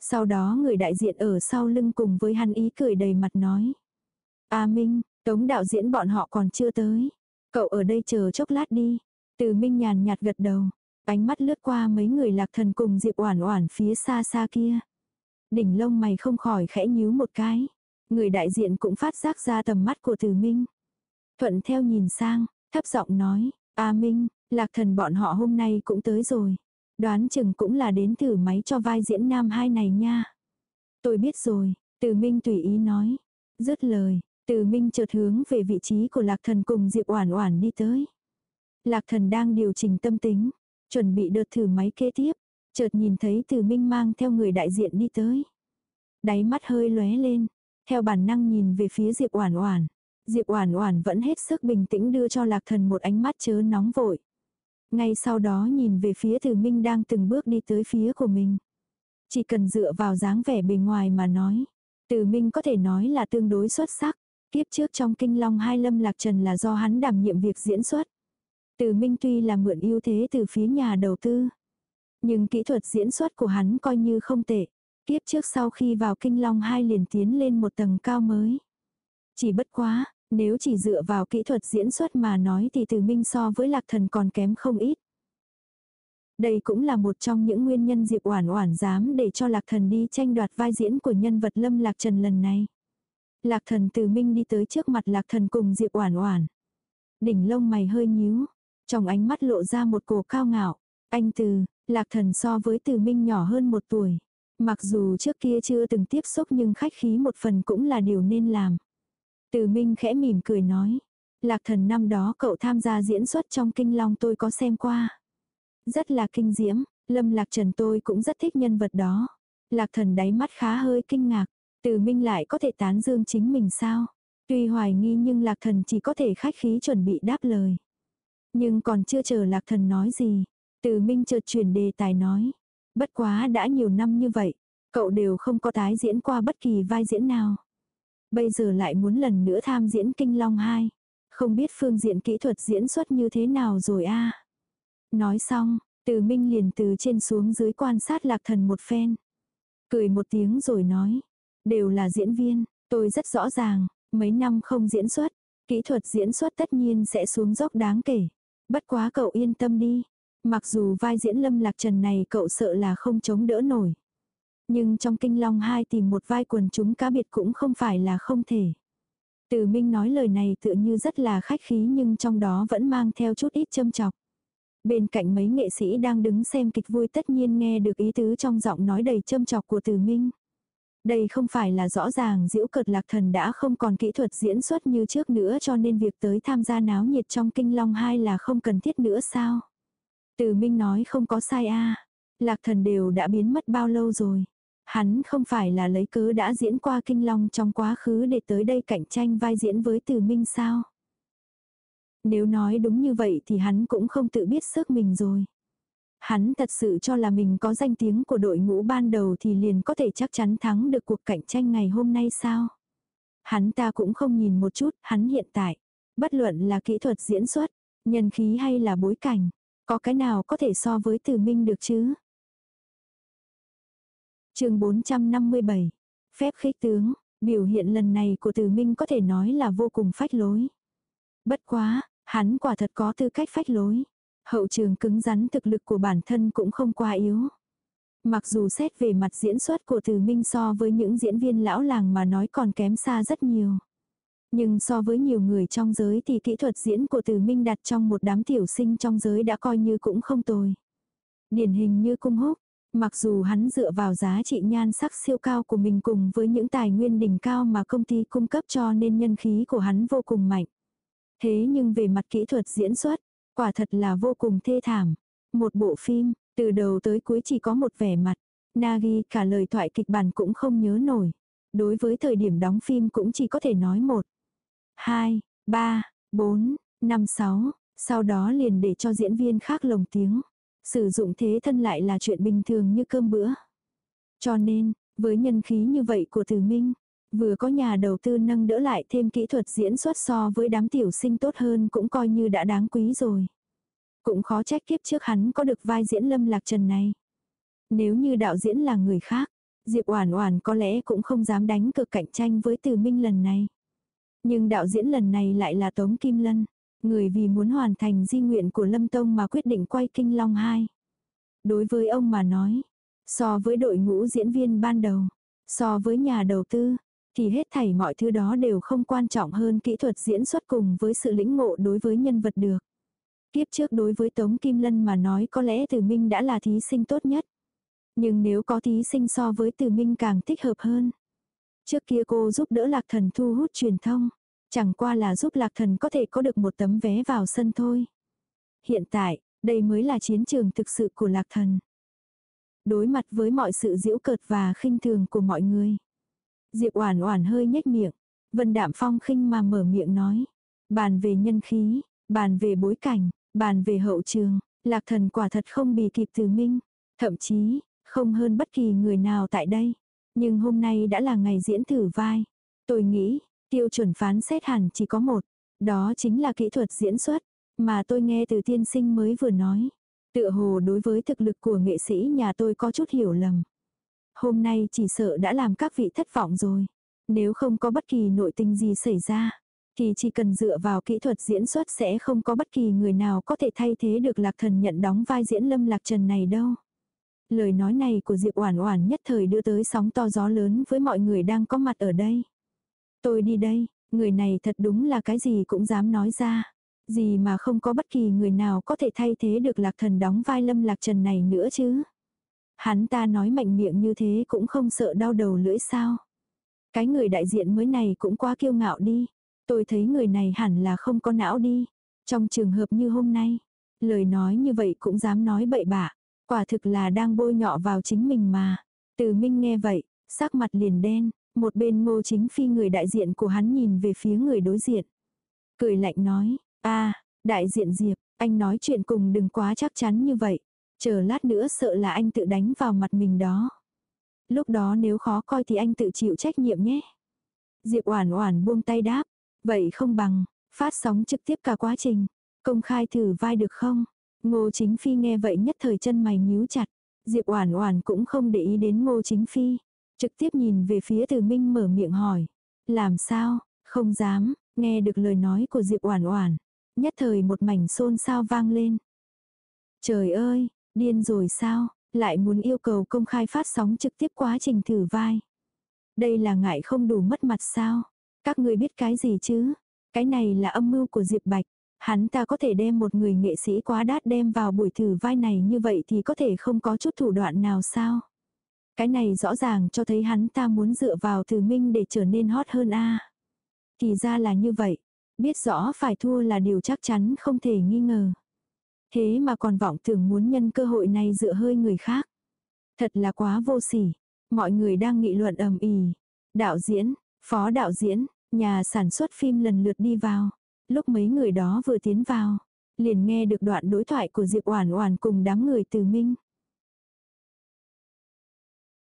Sau đó người đại diện ở sau lưng cùng với hắn ý cười đầy mặt nói. A Minh, Tống đạo diễn bọn họ còn chưa tới. Cậu ở đây chờ chốc lát đi. Từ Minh nhàn nhạt gật đầu. Ánh mắt lướt qua mấy người lạc thần cùng Diệp Oản Oản phía xa xa kia. Đỉnh lông mày không khỏi khẽ nhíu một cái. Người đại diện cũng phát giác ra tầm mắt của Từ Minh. Thuận theo nhìn sang, thấp giọng nói, A Minh, lạc thần bọn họ hôm nay cũng tới rồi. Đoán chừng cũng là đến thử máy cho vai diễn nam hai này nha. Tôi biết rồi, Từ Minh tùy ý nói. Dứt lời, Từ Minh chợt hướng về vị trí của Lạc Thần cùng Diệp Oản Oản đi tới. Lạc Thần đang điều chỉnh tâm tính, chuẩn bị đợt thử máy kế tiếp, chợt nhìn thấy Từ Minh mang theo người đại diện đi tới. Đáy mắt hơi lóe lên, theo bản năng nhìn về phía Diệp Oản Oản. Diệp Oản Oản vẫn hết sức bình tĩnh đưa cho Lạc Thần một ánh mắt chớ nóng vội. Ngay sau đó nhìn về phía Từ Minh đang từng bước đi tới phía của mình. Chỉ cần dựa vào dáng vẻ bề ngoài mà nói. Từ Minh có thể nói là tương đối xuất sắc. Kiếp trước trong kinh long hai lâm lạc trần là do hắn đảm nhiệm việc diễn xuất. Từ Minh tuy là mượn ưu thế từ phía nhà đầu tư. Nhưng kỹ thuật diễn xuất của hắn coi như không tệ. Kiếp trước sau khi vào kinh long hai liền tiến lên một tầng cao mới. Chỉ bất quá, nếu chỉ dựa vào kỹ thuật diễn xuất mà nói thì từ minh so với lạc thần còn kém không ít. Đây cũng là một trong những nguyên nhân Diệp Oản Oản dám để cho Lạc Thần đi tranh đoạt vai diễn của nhân vật Lâm Lạc Trần lần này. Lạc Thần Từ Minh đi tới trước mặt Lạc Thần cùng Diệp Oản Oản. Đỉnh lông mày hơi nhíu, trong ánh mắt lộ ra một cổ cao ngạo. Anh Từ, Lạc Thần so với Từ Minh nhỏ hơn một tuổi. Mặc dù trước kia chưa từng tiếp xúc nhưng khách khí một phần cũng là điều nên làm. Từ Minh khẽ mỉm cười nói. Lạc thần năm đó cậu tham gia diễn xuất trong kinh long tôi có xem qua. Rất là kinh diễm, Lâm Lạc Trần tôi cũng rất thích nhân vật đó. Lạc thần đáy mắt khá hơi kinh ngạc. Từ Minh lại có thể tán dương chính mình sao? Tuy hoài nghi nhưng Lạc thần chỉ có thể khách khí chuẩn bị đáp lời. Nhưng còn chưa chờ Lạc thần nói gì. Từ Minh chợt chuyển đề tài nói. Bất quá đã nhiều năm như vậy. Cậu đều không có tái diễn qua bất kỳ vai diễn nào. Bây giờ lại muốn lần nữa tham diễn Kinh Long 2. Không biết phương diện kỹ thuật diễn xuất như thế nào rồi a Nói xong, từ minh liền từ trên xuống dưới quan sát lạc thần một phen. Cười một tiếng rồi nói. Đều là diễn viên, tôi rất rõ ràng, mấy năm không diễn xuất, kỹ thuật diễn xuất tất nhiên sẽ xuống dốc đáng kể. Bất quá cậu yên tâm đi. Mặc dù vai diễn lâm lạc trần này cậu sợ là không chống đỡ nổi. Nhưng trong kinh long hai tìm một vai quần chúng cá biệt cũng không phải là không thể. Từ Minh nói lời này tựa như rất là khách khí nhưng trong đó vẫn mang theo chút ít châm chọc. Bên cạnh mấy nghệ sĩ đang đứng xem kịch vui tất nhiên nghe được ý tứ trong giọng nói đầy châm chọc của Từ Minh. Đây không phải là rõ ràng diễu cợt lạc thần đã không còn kỹ thuật diễn xuất như trước nữa cho nên việc tới tham gia náo nhiệt trong kinh long hai là không cần thiết nữa sao? Từ Minh nói không có sai a Lạc thần đều đã biến mất bao lâu rồi. Hắn không phải là lấy cớ đã diễn qua kinh long trong quá khứ để tới đây cạnh tranh vai diễn với Từ Minh sao. Nếu nói đúng như vậy thì hắn cũng không tự biết sức mình rồi. Hắn thật sự cho là mình có danh tiếng của đội ngũ ban đầu thì liền có thể chắc chắn thắng được cuộc cạnh tranh ngày hôm nay sao. Hắn ta cũng không nhìn một chút, hắn hiện tại. Bất luận là kỹ thuật diễn xuất, nhân khí hay là bối cảnh. Có cái nào có thể so với từ minh được chứ? chương 457. Phép khích tướng, biểu hiện lần này của từ minh có thể nói là vô cùng phách lối. Bất quá, hắn quả thật có tư cách phách lối. Hậu trường cứng rắn thực lực của bản thân cũng không quá yếu. Mặc dù xét về mặt diễn xuất của Từ Minh so với những diễn viên lão làng mà nói còn kém xa rất nhiều. Nhưng so với nhiều người trong giới thì kỹ thuật diễn của Từ Minh đặt trong một đám tiểu sinh trong giới đã coi như cũng không tồi. Điển hình như cung húc, mặc dù hắn dựa vào giá trị nhan sắc siêu cao của mình cùng với những tài nguyên đỉnh cao mà công ty cung cấp cho nên nhân khí của hắn vô cùng mạnh. Thế nhưng về mặt kỹ thuật diễn xuất, quả thật là vô cùng thê thảm. Một bộ phim, từ đầu tới cuối chỉ có một vẻ mặt. Nagi cả lời thoại kịch bản cũng không nhớ nổi. Đối với thời điểm đóng phim cũng chỉ có thể nói một, hai, ba, bốn, năm, sáu. Sau đó liền để cho diễn viên khác lồng tiếng. Sử dụng thế thân lại là chuyện bình thường như cơm bữa. Cho nên, với nhân khí như vậy của Từ Minh, vừa có nhà đầu tư nâng đỡ lại thêm kỹ thuật diễn xuất so với đám tiểu sinh tốt hơn cũng coi như đã đáng quý rồi. Cũng khó trách kiếp trước hắn có được vai diễn Lâm Lạc Trần này. Nếu như đạo diễn là người khác, Diệp Oản Oản có lẽ cũng không dám đánh cược cạnh tranh với Từ Minh lần này. Nhưng đạo diễn lần này lại là Tống Kim Lân, người vì muốn hoàn thành di nguyện của Lâm Tông mà quyết định quay Kinh Long 2. Đối với ông mà nói, so với đội ngũ diễn viên ban đầu, so với nhà đầu tư, thì hết thảy mọi thứ đó đều không quan trọng hơn kỹ thuật diễn xuất cùng với sự lĩnh ngộ đối với nhân vật được. Kiếp trước đối với Tống Kim Lân mà nói có lẽ Từ Minh đã là thí sinh tốt nhất. Nhưng nếu có thí sinh so với Từ Minh càng thích hợp hơn. Trước kia cô giúp đỡ Lạc Thần thu hút truyền thông. Chẳng qua là giúp Lạc Thần có thể có được một tấm vé vào sân thôi. Hiện tại, đây mới là chiến trường thực sự của Lạc Thần. Đối mặt với mọi sự giễu cợt và khinh thường của mọi người. Diệp Oản Oản hơi nhếch miệng, Vân Đạm Phong khinh mà mở miệng nói, bàn về nhân khí, bàn về bối cảnh, bàn về hậu trường, Lạc Thần quả thật không bì kịp Từ Minh, thậm chí không hơn bất kỳ người nào tại đây. Nhưng hôm nay đã là ngày diễn thử vai. Tôi nghĩ, tiêu chuẩn phán xét hẳn chỉ có một, đó chính là kỹ thuật diễn xuất, mà tôi nghe từ tiên sinh mới vừa nói. Tựa hồ đối với thực lực của nghệ sĩ nhà tôi có chút hiểu lầm. Hôm nay chỉ sợ đã làm các vị thất vọng rồi. Nếu không có bất kỳ nội tình gì xảy ra, thì chỉ cần dựa vào kỹ thuật diễn xuất sẽ không có bất kỳ người nào có thể thay thế được Lạc Thần nhận đóng vai diễn Lâm Lạc Trần này đâu. Lời nói này của Diệp Oản Oản nhất thời đưa tới sóng to gió lớn với mọi người đang có mặt ở đây. Tôi đi đây, người này thật đúng là cái gì cũng dám nói ra. Gì mà không có bất kỳ người nào có thể thay thế được Lạc Thần đóng vai Lâm Lạc Trần này nữa chứ. Hắn ta nói mạnh miệng như thế cũng không sợ đau đầu lưỡi sao. Cái người đại diện mới này cũng quá kiêu ngạo đi. Tôi thấy người này hẳn là không có não đi. Trong trường hợp như hôm nay, lời nói như vậy cũng dám nói bậy bạ. Quả thực là đang bôi nhọ vào chính mình mà. Từ Minh nghe vậy, sắc mặt liền đen, một bên ngô chính phi người đại diện của hắn nhìn về phía người đối diện. Cười lạnh nói, a đại diện Diệp, anh nói chuyện cùng đừng quá chắc chắn như vậy. Chờ lát nữa sợ là anh tự đánh vào mặt mình đó. Lúc đó nếu khó coi thì anh tự chịu trách nhiệm nhé. Diệp Oản Oản buông tay đáp, vậy không bằng phát sóng trực tiếp cả quá trình, công khai thử vai được không? Ngô Chính Phi nghe vậy nhất thời chân mày nhíu chặt, Diệp Oản Oản cũng không để ý đến Ngô Chính Phi, trực tiếp nhìn về phía Từ Minh mở miệng hỏi, "Làm sao? Không dám." Nghe được lời nói của Diệp Oản Oản, nhất thời một mảnh xôn xao vang lên. Trời ơi, Điên rồi sao, lại muốn yêu cầu công khai phát sóng trực tiếp quá trình thử vai. Đây là ngại không đủ mất mặt sao? Các người biết cái gì chứ? Cái này là âm mưu của Diệp Bạch. Hắn ta có thể đem một người nghệ sĩ quá đát đem vào buổi thử vai này như vậy thì có thể không có chút thủ đoạn nào sao? Cái này rõ ràng cho thấy hắn ta muốn dựa vào từ minh để trở nên hot hơn a. Thì ra là như vậy. Biết rõ phải thua là điều chắc chắn không thể nghi ngờ. Thế mà còn vọng tưởng muốn nhân cơ hội này dựa hơi người khác. Thật là quá vô sỉ. Mọi người đang nghị luận ầm ĩ. Đạo diễn, phó đạo diễn, nhà sản xuất phim lần lượt đi vào. Lúc mấy người đó vừa tiến vào, liền nghe được đoạn đối thoại của Diệp Oản Oản cùng đám người Từ Minh.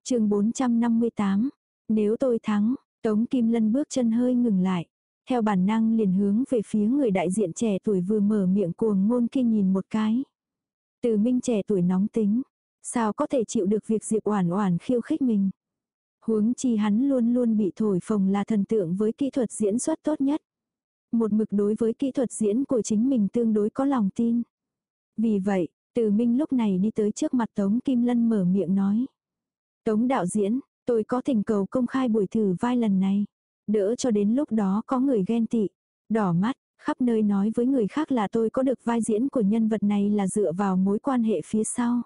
Chương 458. Nếu tôi thắng, Tống Kim Lân bước chân hơi ngừng lại. Theo bản năng liền hướng về phía người đại diện trẻ tuổi vừa mở miệng cuồng ngôn kia nhìn một cái. Từ Minh trẻ tuổi nóng tính, sao có thể chịu được việc Diệp Oản Oản khiêu khích mình. Huống chi hắn luôn luôn bị thổi phồng là thần tượng với kỹ thuật diễn xuất tốt nhất. Một mực đối với kỹ thuật diễn của chính mình tương đối có lòng tin. Vì vậy, Từ Minh lúc này đi tới trước mặt Tống Kim Lân mở miệng nói. Tống đạo diễn, tôi có thỉnh cầu công khai buổi thử vai lần này. Đỡ cho đến lúc đó có người ghen tị, đỏ mắt, khắp nơi nói với người khác là tôi có được vai diễn của nhân vật này là dựa vào mối quan hệ phía sau.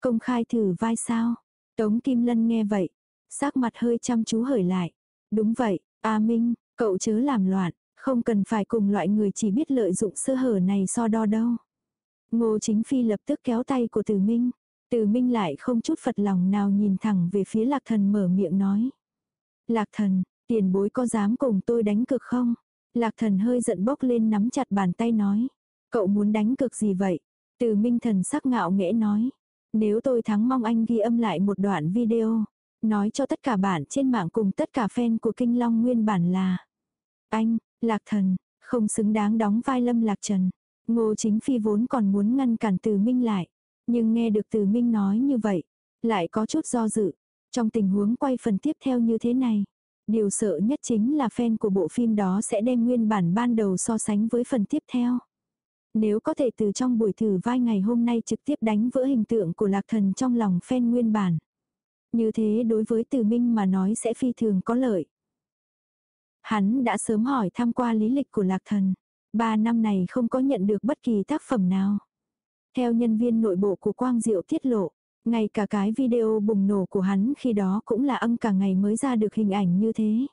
Công khai thử vai sao? Tống Kim Lân nghe vậy, sắc mặt hơi chăm chú hởi lại. Đúng vậy, A Minh, cậu chớ làm loạn, không cần phải cùng loại người chỉ biết lợi dụng sơ hở này so đo đâu. Ngô Chính Phi lập tức kéo tay của Từ Minh. Từ Minh lại không chút phật lòng nào nhìn thẳng về phía Lạc Thần mở miệng nói. Lạc Thần, tiền bối có dám cùng tôi đánh cực không? Lạc Thần hơi giận bốc lên nắm chặt bàn tay nói. Cậu muốn đánh cực gì vậy? Từ Minh Thần sắc ngạo nghễ nói. Nếu tôi thắng mong anh ghi âm lại một đoạn video. Nói cho tất cả bạn trên mạng cùng tất cả fan của Kinh Long nguyên bản là. Anh, Lạc Thần, không xứng đáng đóng vai Lâm Lạc Trần. Ngô Chính Phi vốn còn muốn ngăn cản Từ Minh lại. Nhưng nghe được Từ Minh nói như vậy, lại có chút do dự. Trong tình huống quay phần tiếp theo như thế này, điều sợ nhất chính là fan của bộ phim đó sẽ đem nguyên bản ban đầu so sánh với phần tiếp theo. Nếu có thể từ trong buổi thử vai ngày hôm nay trực tiếp đánh vỡ hình tượng của lạc thần trong lòng fan nguyên bản. Như thế đối với Từ Minh mà nói sẽ phi thường có lợi. Hắn đã sớm hỏi tham qua lý lịch của lạc thần. Ba năm này không có nhận được bất kỳ tác phẩm nào. Theo nhân viên nội bộ của Quang Diệu tiết lộ, ngay cả cái video bùng nổ của hắn khi đó cũng là âm cả ngày mới ra được hình ảnh như thế.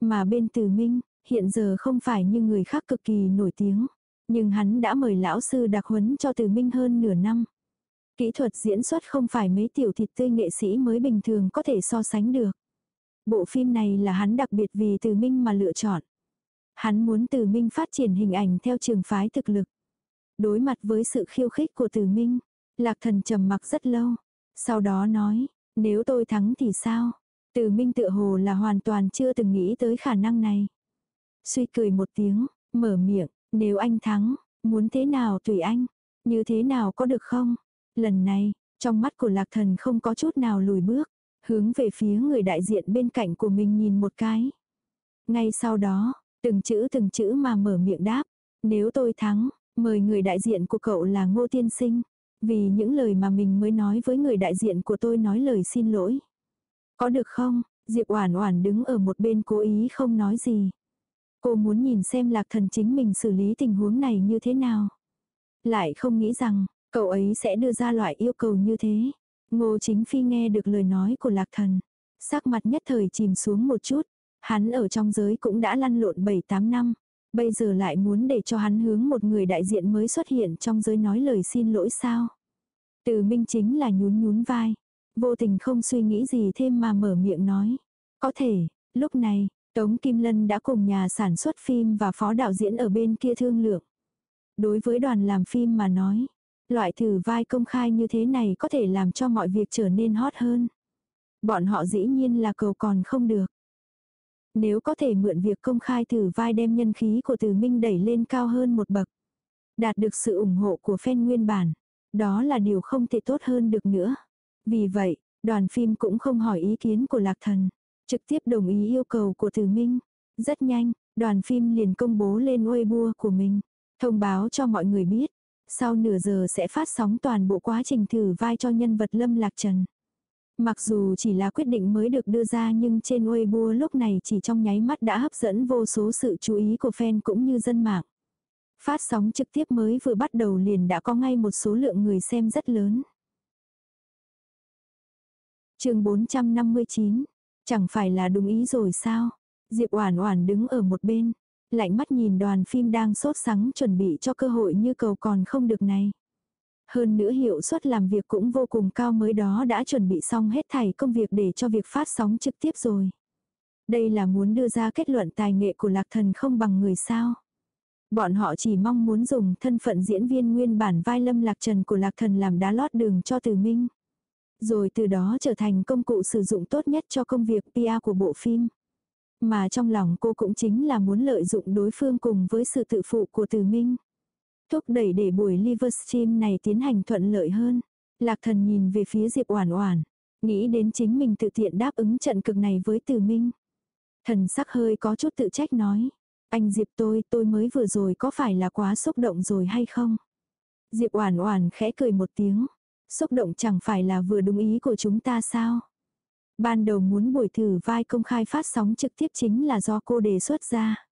Mà bên Từ Minh, hiện giờ không phải như người khác cực kỳ nổi tiếng. Nhưng hắn đã mời lão sư đặc huấn cho Từ Minh hơn nửa năm. Kỹ thuật diễn xuất không phải mấy tiểu thịt tươi nghệ sĩ mới bình thường có thể so sánh được. Bộ phim này là hắn đặc biệt vì Từ Minh mà lựa chọn. Hắn muốn Từ Minh phát triển hình ảnh theo trường phái thực lực. Đối mặt với sự khiêu khích của Từ Minh, Lạc Thần trầm mặc rất lâu. Sau đó nói, nếu tôi thắng thì sao? Từ Minh tự hồ là hoàn toàn chưa từng nghĩ tới khả năng này. Suy cười một tiếng, mở miệng, nếu anh thắng, muốn thế nào tùy anh, như thế nào có được không? Lần này, trong mắt của Lạc Thần không có chút nào lùi bước, hướng về phía người đại diện bên cạnh của mình nhìn một cái. Ngay sau đó, từng chữ từng chữ mà mở miệng đáp, nếu tôi thắng, Mời người đại diện của cậu là Ngô Tiên Sinh. Vì những lời mà mình mới nói với người đại diện của tôi nói lời xin lỗi. Có được không? Diệp Oản Oản đứng ở một bên cố ý không nói gì. Cô muốn nhìn xem Lạc Thần chính mình xử lý tình huống này như thế nào. Lại không nghĩ rằng, cậu ấy sẽ đưa ra loại yêu cầu như thế. Ngô Chính Phi nghe được lời nói của Lạc Thần, sắc mặt nhất thời chìm xuống một chút. Hắn ở trong giới cũng đã lăn lộn 7-8 năm, Bây giờ lại muốn để cho hắn hướng một người đại diện mới xuất hiện trong giới nói lời xin lỗi sao. Từ minh chính là nhún nhún vai. Vô tình không suy nghĩ gì thêm mà mở miệng nói. Có thể, lúc này, Tống Kim Lân đã cùng nhà sản xuất phim và phó đạo diễn ở bên kia thương lượng. Đối với đoàn làm phim mà nói, loại thử vai công khai như thế này có thể làm cho mọi việc trở nên hot hơn. Bọn họ dĩ nhiên là cầu còn không được. Nếu có thể mượn việc công khai thử vai đem nhân khí của Từ Minh đẩy lên cao hơn một bậc. Đạt được sự ủng hộ của fan nguyên bản. Đó là điều không thể tốt hơn được nữa. Vì vậy, đoàn phim cũng không hỏi ý kiến của Lạc Thần. Trực tiếp đồng ý yêu cầu của Từ Minh. Rất nhanh, đoàn phim liền công bố lên Weibo của mình. Thông báo cho mọi người biết. Sau nửa giờ sẽ phát sóng toàn bộ quá trình thử vai cho nhân vật Lâm Lạc Trần. Mặc dù chỉ là quyết định mới được đưa ra nhưng trên Weibo lúc này chỉ trong nháy mắt đã hấp dẫn vô số sự chú ý của fan cũng như dân mạng. Phát sóng trực tiếp mới vừa bắt đầu liền đã có ngay một số lượng người xem rất lớn. chương 459, chẳng phải là đúng ý rồi sao? Diệp Oản Oản đứng ở một bên, Lạnh mắt nhìn đoàn phim đang sốt sắng chuẩn bị cho cơ hội như cầu còn không được này. Hơn nữa hiệu suất làm việc cũng vô cùng cao mới đó đã chuẩn bị xong hết thảy công việc để cho việc phát sóng trực tiếp rồi. Đây là muốn đưa ra kết luận tài nghệ của lạc thần không bằng người sao. Bọn họ chỉ mong muốn dùng thân phận diễn viên nguyên bản vai lâm lạc trần của lạc thần làm đá lót đường cho từ minh. Rồi từ đó trở thành công cụ sử dụng tốt nhất cho công việc PR của bộ phim. Mà trong lòng cô cũng chính là muốn lợi dụng đối phương cùng với sự tự phụ của từ minh. Thúc đẩy để buổi Livestream này tiến hành thuận lợi hơn. Lạc thần nhìn về phía Diệp Oản Oản, nghĩ đến chính mình tự tiện đáp ứng trận cực này với Từ Minh. Thần sắc hơi có chút tự trách nói, anh Diệp tôi, tôi mới vừa rồi có phải là quá xúc động rồi hay không? Diệp Oản Oản khẽ cười một tiếng, xúc động chẳng phải là vừa đúng ý của chúng ta sao? Ban đầu muốn buổi thử vai công khai phát sóng trực tiếp chính là do cô đề xuất ra.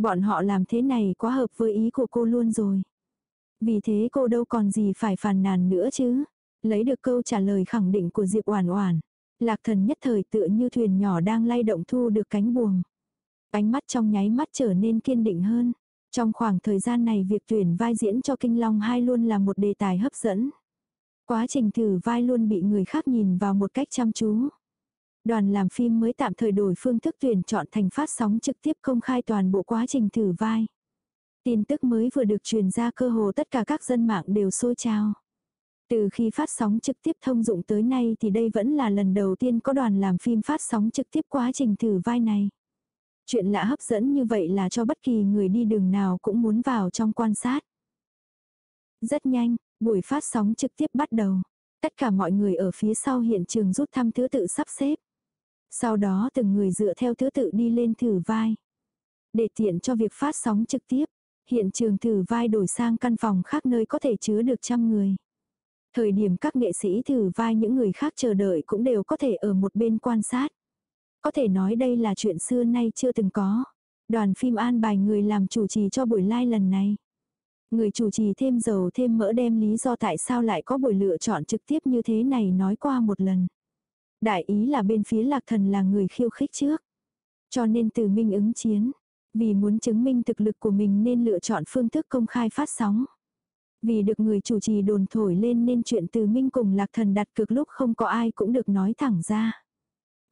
Bọn họ làm thế này quá hợp với ý của cô luôn rồi. Vì thế cô đâu còn gì phải phàn nàn nữa chứ. Lấy được câu trả lời khẳng định của Diệp Oản Oản, Lạc Thần nhất thời tựa như thuyền nhỏ đang lay động thu được cánh buồm. Ánh mắt trong nháy mắt trở nên kiên định hơn. Trong khoảng thời gian này việc tuyển vai diễn cho Kinh Long hai luôn là một đề tài hấp dẫn. Quá trình thử vai luôn bị người khác nhìn vào một cách chăm chú. Đoàn làm phim mới tạm thời đổi phương thức tuyển chọn thành phát sóng trực tiếp công khai toàn bộ quá trình thử vai. Tin tức mới vừa được truyền ra cơ hồ tất cả các dân mạng đều sôi trao. Từ khi phát sóng trực tiếp thông dụng tới nay thì đây vẫn là lần đầu tiên có đoàn làm phim phát sóng trực tiếp quá trình thử vai này. Chuyện lạ hấp dẫn như vậy là cho bất kỳ người đi đường nào cũng muốn vào trong quan sát. Rất nhanh, buổi phát sóng trực tiếp bắt đầu. Tất cả mọi người ở phía sau hiện trường rút thăm thứ tự sắp xếp. Sau đó từng người dựa theo thứ tự đi lên thử vai. Để tiện cho việc phát sóng trực tiếp, hiện trường thử vai đổi sang căn phòng khác nơi có thể chứa được trăm người. Thời điểm các nghệ sĩ thử vai những người khác chờ đợi cũng đều có thể ở một bên quan sát. Có thể nói đây là chuyện xưa nay chưa từng có. Đoàn phim an bài người làm chủ trì cho buổi live lần này. Người chủ trì thêm dầu thêm mỡ đem lý do tại sao lại có buổi lựa chọn trực tiếp như thế này nói qua một lần. Đại ý là bên phía lạc thần là người khiêu khích trước. Cho nên từ minh ứng chiến. Vì muốn chứng minh thực lực của mình nên lựa chọn phương thức công khai phát sóng. Vì được người chủ trì đồn thổi lên nên chuyện từ minh cùng lạc thần đặt cực lúc không có ai cũng được nói thẳng ra.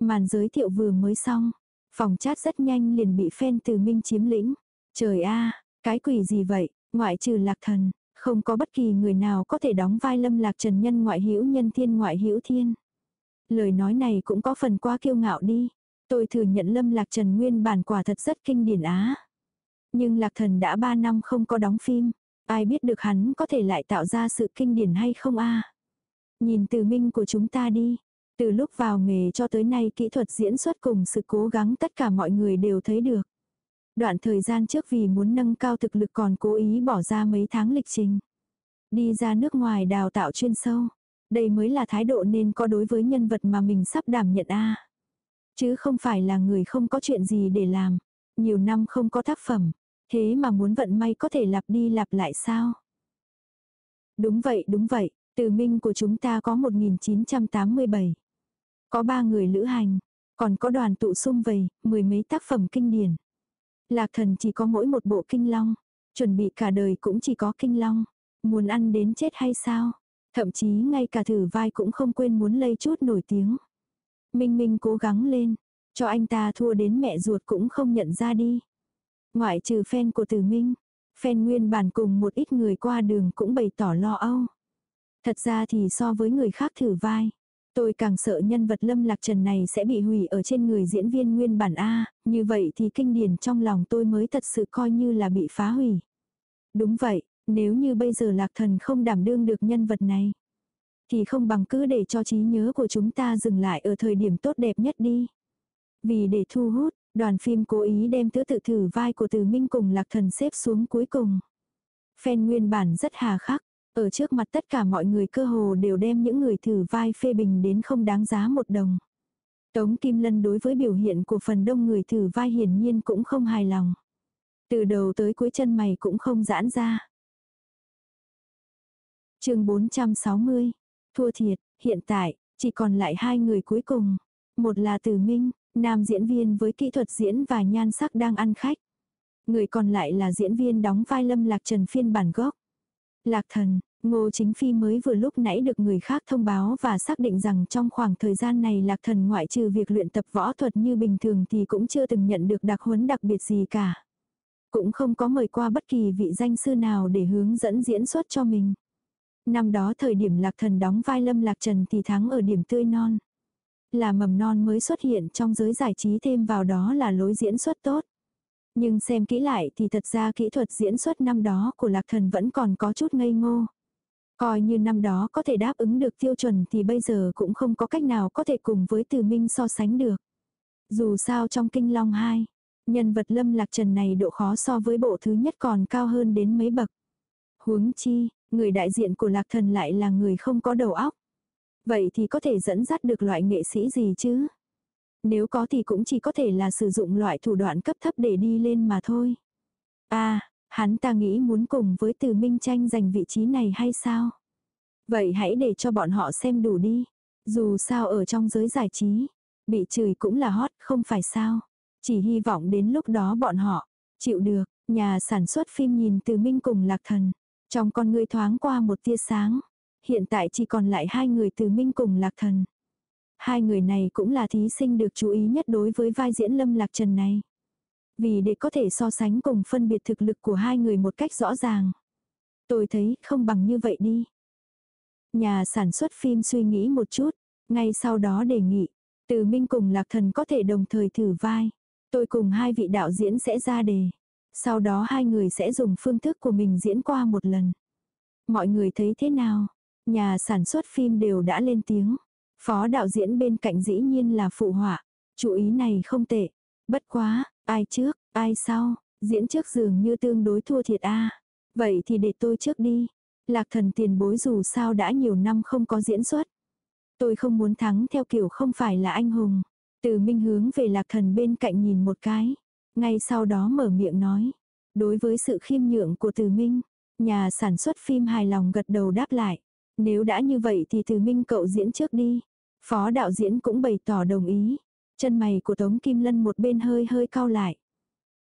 Màn giới thiệu vừa mới xong. Phòng chat rất nhanh liền bị fan từ minh chiếm lĩnh. Trời a cái quỷ gì vậy, ngoại trừ lạc thần, không có bất kỳ người nào có thể đóng vai lâm lạc trần nhân ngoại hữu nhân thiên ngoại hữu thiên. Lời nói này cũng có phần quá kiêu ngạo đi. Tôi thừa nhận Lâm Lạc Trần nguyên bản quả thật rất kinh điển á. Nhưng Lạc Thần đã 3 năm không có đóng phim. Ai biết được hắn có thể lại tạo ra sự kinh điển hay không a Nhìn từ minh của chúng ta đi. Từ lúc vào nghề cho tới nay kỹ thuật diễn xuất cùng sự cố gắng tất cả mọi người đều thấy được. Đoạn thời gian trước vì muốn nâng cao thực lực còn cố ý bỏ ra mấy tháng lịch trình. Đi ra nước ngoài đào tạo chuyên sâu. Đây mới là thái độ nên có đối với nhân vật mà mình sắp đảm nhận a Chứ không phải là người không có chuyện gì để làm. Nhiều năm không có tác phẩm. Thế mà muốn vận may có thể lặp đi lặp lại sao? Đúng vậy, đúng vậy. Từ minh của chúng ta có 1987. Có ba người lữ hành. Còn có đoàn tụ sung vầy, mười mấy tác phẩm kinh điển. Lạc thần chỉ có mỗi một bộ kinh long. Chuẩn bị cả đời cũng chỉ có kinh long. Muốn ăn đến chết hay sao? Thậm chí ngay cả thử vai cũng không quên muốn lây chút nổi tiếng. Minh Minh cố gắng lên, cho anh ta thua đến mẹ ruột cũng không nhận ra đi. Ngoại trừ fan của Tử Minh, fan nguyên bản cùng một ít người qua đường cũng bày tỏ lo âu. Thật ra thì so với người khác thử vai, tôi càng sợ nhân vật Lâm Lạc Trần này sẽ bị hủy ở trên người diễn viên nguyên bản A, như vậy thì kinh điển trong lòng tôi mới thật sự coi như là bị phá hủy. Đúng vậy, nếu như bây giờ lạc thần không đảm đương được nhân vật này. Thì không bằng cứ để cho trí nhớ của chúng ta dừng lại ở thời điểm tốt đẹp nhất đi. Vì để thu hút, đoàn phim cố ý đem tứ tự thử vai của từ minh cùng lạc thần xếp xuống cuối cùng. Fan nguyên bản rất hà khắc. Ở trước mặt tất cả mọi người cơ hồ đều đem những người thử vai phê bình đến không đáng giá một đồng. Tống Kim Lân đối với biểu hiện của phần đông người thử vai hiển nhiên cũng không hài lòng. Từ đầu tới cuối chân mày cũng không giãn ra chương 460. Thua thiệt, hiện tại, chỉ còn lại hai người cuối cùng. Một là Từ Minh, nam diễn viên với kỹ thuật diễn và nhan sắc đang ăn khách. Người còn lại là diễn viên đóng vai Lâm Lạc Trần phiên bản gốc. Lạc Thần, Ngô Chính Phi mới vừa lúc nãy được người khác thông báo và xác định rằng trong khoảng thời gian này Lạc Thần ngoại trừ việc luyện tập võ thuật như bình thường thì cũng chưa từng nhận được đặc huấn đặc biệt gì cả. Cũng không có mời qua bất kỳ vị danh sư nào để hướng dẫn diễn xuất cho mình. Năm đó thời điểm Lạc Thần đóng vai Lâm Lạc Trần thì thắng ở điểm tươi non. Là mầm non mới xuất hiện trong giới giải trí thêm vào đó là lối diễn xuất tốt. Nhưng xem kỹ lại thì thật ra kỹ thuật diễn xuất năm đó của Lạc Thần vẫn còn có chút ngây ngô. Coi như năm đó có thể đáp ứng được tiêu chuẩn thì bây giờ cũng không có cách nào có thể cùng với Từ Minh so sánh được. Dù sao trong Kinh Long 2, nhân vật Lâm Lạc Trần này độ khó so với bộ thứ nhất còn cao hơn đến mấy bậc. Huống chi, người đại diện của Lạc Thần lại là người không có đầu óc. Vậy thì có thể dẫn dắt được loại nghệ sĩ gì chứ? Nếu có thì cũng chỉ có thể là sử dụng loại thủ đoạn cấp thấp để đi lên mà thôi. À, hắn ta nghĩ muốn cùng với từ Minh tranh giành vị trí này hay sao? Vậy hãy để cho bọn họ xem đủ đi. Dù sao ở trong giới giải trí, bị chửi cũng là hot không phải sao. Chỉ hy vọng đến lúc đó bọn họ chịu được, nhà sản xuất phim nhìn từ Minh cùng Lạc Thần. Trong con người thoáng qua một tia sáng. Hiện tại chỉ còn lại hai người từ Minh cùng Lạc Thần. Hai người này cũng là thí sinh được chú ý nhất đối với vai diễn Lâm Lạc Trần này. Vì để có thể so sánh cùng phân biệt thực lực của hai người một cách rõ ràng. Tôi thấy không bằng như vậy đi. Nhà sản xuất phim suy nghĩ một chút, ngay sau đó đề nghị, từ Minh cùng Lạc Thần có thể đồng thời thử vai. Tôi cùng hai vị đạo diễn sẽ ra đề. Sau đó hai người sẽ dùng phương thức của mình diễn qua một lần. Mọi người thấy thế nào? Nhà sản xuất phim đều đã lên tiếng. Phó đạo diễn bên cạnh dĩ nhiên là phụ họa. Chú ý này không tệ. Bất quá, ai trước, ai sau, diễn trước dường như tương đối thua thiệt a Vậy thì để tôi trước đi. Lạc thần tiền bối dù sao đã nhiều năm không có diễn xuất. Tôi không muốn thắng theo kiểu không phải là anh hùng. Từ minh hướng về lạc thần bên cạnh nhìn một cái. Ngay sau đó mở miệng nói. Đối với sự khiêm nhượng của từ minh, nhà sản xuất phim hài lòng gật đầu đáp lại. Nếu đã như vậy thì từ minh cậu diễn trước đi. Phó đạo diễn cũng bày tỏ đồng ý. Chân mày của Tống Kim Lân một bên hơi hơi cau lại.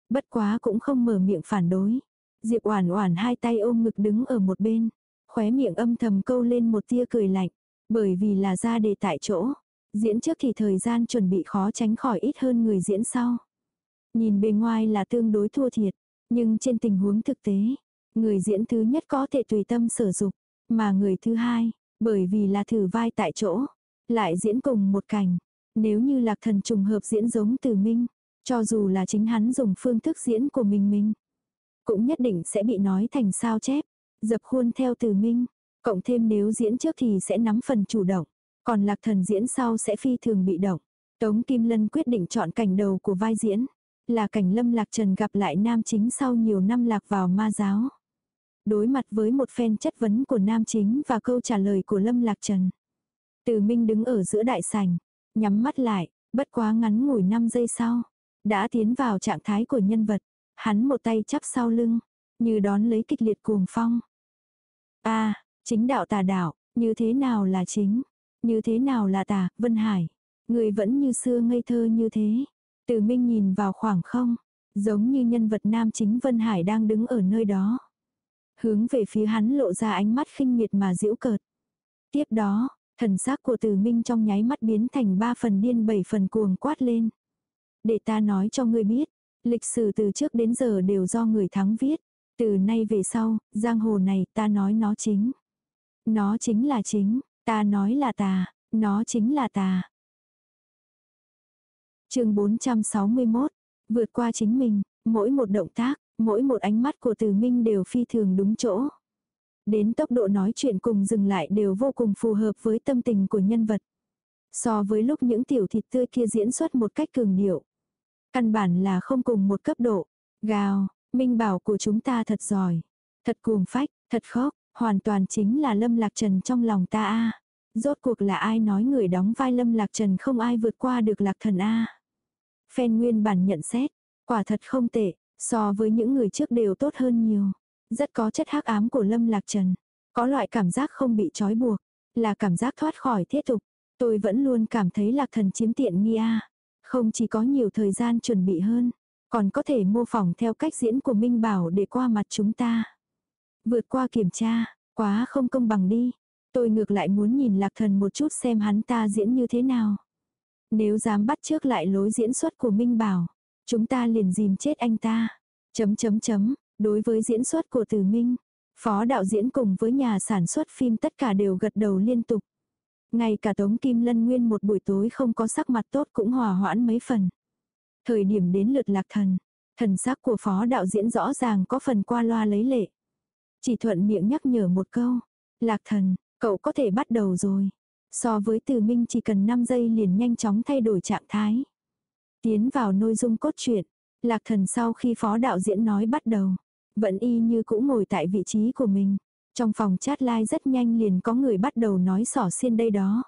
Bất quá cũng không mở miệng phản đối. Diệp Oản Oản hai tay ôm ngực đứng ở một bên, khóe miệng âm thầm câu lên một tia cười lạnh, bởi vì là ra đề tại chỗ, diễn trước thì thời gian chuẩn bị khó tránh khỏi ít hơn người diễn sau. Nhìn bề ngoài là tương đối thua thiệt, nhưng trên tình huống thực tế, người diễn thứ nhất có thể tùy tâm sử dụng, mà người thứ hai, bởi vì là thử vai tại chỗ, lại diễn cùng một cảnh. Nếu như lạc thần trùng hợp diễn giống từ minh, cho dù là chính hắn dùng phương thức diễn của mình mình, cũng nhất định sẽ bị nói thành sao chép, dập khuôn theo từ minh. Cộng thêm nếu diễn trước thì sẽ nắm phần chủ động, còn lạc thần diễn sau sẽ phi thường bị động. Tống Kim Lân quyết định chọn cảnh đầu của vai diễn, là cảnh Lâm Lạc Trần gặp lại nam chính sau nhiều năm lạc vào ma giáo. Đối mặt với một phen chất vấn của nam chính và câu trả lời của Lâm Lạc Trần. Từ Minh đứng ở giữa đại sảnh, nhắm mắt lại, bất quá ngắn ngủi 5 giây sau, đã tiến vào trạng thái của nhân vật, hắn một tay chắp sau lưng, như đón lấy kịch liệt cuồng phong. A, chính đạo tà đạo, như thế nào là chính, như thế nào là tà, Vân Hải, người vẫn như xưa ngây thơ như thế. Từ Minh nhìn vào khoảng không, giống như nhân vật nam chính Vân Hải đang đứng ở nơi đó. Hướng về phía hắn lộ ra ánh mắt khinh miệt mà giễu cợt. Tiếp đó, Thần xác của từ minh trong nháy mắt biến thành ba phần điên bảy phần cuồng quát lên. Để ta nói cho ngươi biết, lịch sử từ trước đến giờ đều do người thắng viết. Từ nay về sau, giang hồ này ta nói nó chính. Nó chính là chính, ta nói là tà, nó chính là tà chương 461, vượt qua chính mình, mỗi một động tác, mỗi một ánh mắt của từ minh đều phi thường đúng chỗ. Đến tốc độ nói chuyện cùng dừng lại đều vô cùng phù hợp với tâm tình của nhân vật. So với lúc những tiểu thịt tươi kia diễn xuất một cách cường điệu. Căn bản là không cùng một cấp độ. Gào, minh bảo của chúng ta thật giỏi. Thật cuồng phách, thật khóc, hoàn toàn chính là Lâm Lạc Trần trong lòng ta a. Rốt cuộc là ai nói người đóng vai Lâm Lạc Trần không ai vượt qua được Lạc Thần a. Phen nguyên bản nhận xét, quả thật không tệ, so với những người trước đều tốt hơn nhiều. Rất có chất hắc ám của Lâm Lạc Trần. Có loại cảm giác không bị trói buộc. Là cảm giác thoát khỏi thiết tục. Tôi vẫn luôn cảm thấy Lạc Thần chiếm tiện nghi a. Không chỉ có nhiều thời gian chuẩn bị hơn. Còn có thể mô phỏng theo cách diễn của Minh Bảo để qua mặt chúng ta. Vượt qua kiểm tra, quá không công bằng đi. Tôi ngược lại muốn nhìn lạc thần một chút xem hắn ta diễn như thế nào. Nếu dám bắt trước lại lối diễn xuất của Minh Bảo, chúng ta liền dìm chết anh ta. Chấm chấm chấm, đối với diễn xuất của Từ Minh, phó đạo diễn cùng với nhà sản xuất phim tất cả đều gật đầu liên tục. Ngay cả Tống Kim Lân Nguyên một buổi tối không có sắc mặt tốt cũng hòa hoãn mấy phần. Thời điểm đến lượt lạc thần, thần sắc của phó đạo diễn rõ ràng có phần qua loa lấy lệ. Chỉ thuận miệng nhắc nhở một câu. Lạc thần, cậu có thể bắt đầu rồi. So với từ minh chỉ cần 5 giây liền nhanh chóng thay đổi trạng thái. Tiến vào nội dung cốt truyện. Lạc thần sau khi phó đạo diễn nói bắt đầu. Vẫn y như cũ ngồi tại vị trí của mình. Trong phòng chat live rất nhanh liền có người bắt đầu nói sỏ xiên đây đó.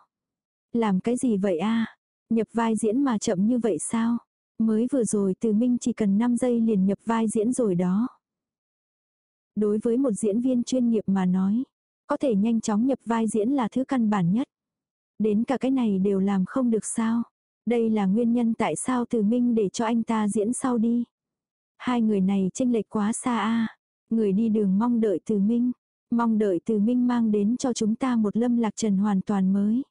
Làm cái gì vậy a Nhập vai diễn mà chậm như vậy sao? Mới vừa rồi từ Minh chỉ cần 5 giây liền nhập vai diễn rồi đó. Đối với một diễn viên chuyên nghiệp mà nói, có thể nhanh chóng nhập vai diễn là thứ căn bản nhất. Đến cả cái này đều làm không được sao. Đây là nguyên nhân tại sao từ Minh để cho anh ta diễn sau đi. Hai người này chênh lệch quá xa a Người đi đường mong đợi từ Minh. Mong đợi từ Minh mang đến cho chúng ta một lâm lạc trần hoàn toàn mới.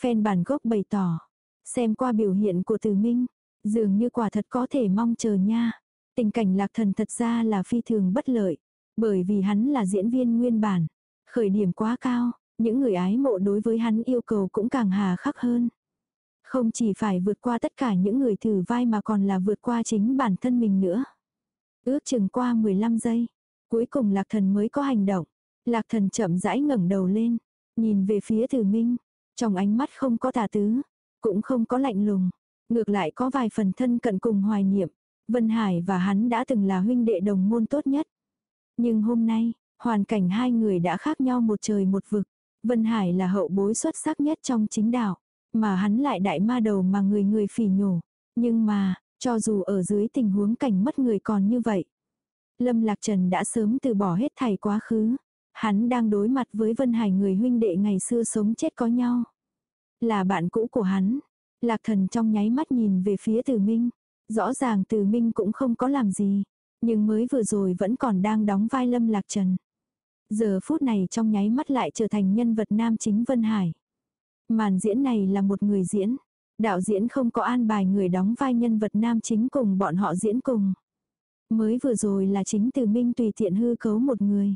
Fan bản gốc bày tỏ. Xem qua biểu hiện của từ Minh. Dường như quả thật có thể mong chờ nha. Tình cảnh lạc thần thật ra là phi thường bất lợi. Bởi vì hắn là diễn viên nguyên bản. Khởi điểm quá cao. Những người ái mộ đối với hắn yêu cầu cũng càng hà khắc hơn. Không chỉ phải vượt qua tất cả những người thử vai mà còn là vượt qua chính bản thân mình nữa. Ước chừng qua 15 giây. Cuối cùng lạc thần mới có hành động. Lạc thần chậm rãi ngẩng đầu lên. Nhìn về phía tử minh. Trong ánh mắt không có tà tứ. Cũng không có lạnh lùng. Ngược lại có vài phần thân cận cùng hoài niệm. Vân Hải và hắn đã từng là huynh đệ đồng môn tốt nhất. Nhưng hôm nay, hoàn cảnh hai người đã khác nhau một trời một vực. Vân Hải là hậu bối xuất sắc nhất trong chính đạo. Mà hắn lại đại ma đầu mà người người phỉ nhổ. Nhưng mà, cho dù ở dưới tình huống cảnh mất người còn như vậy. Lâm Lạc Trần đã sớm từ bỏ hết thảy quá khứ. Hắn đang đối mặt với Vân Hải người huynh đệ ngày xưa sống chết có nhau. Là bạn cũ của hắn. Lạc thần trong nháy mắt nhìn về phía Từ Minh. Rõ ràng Từ Minh cũng không có làm gì. Nhưng mới vừa rồi vẫn còn đang đóng vai Lâm Lạc Trần. Giờ phút này trong nháy mắt lại trở thành nhân vật nam chính Vân Hải. Màn diễn này là một người diễn. Đạo diễn không có an bài người đóng vai nhân vật nam chính cùng bọn họ diễn cùng. Mới vừa rồi là chính từ Minh tùy tiện hư cấu một người.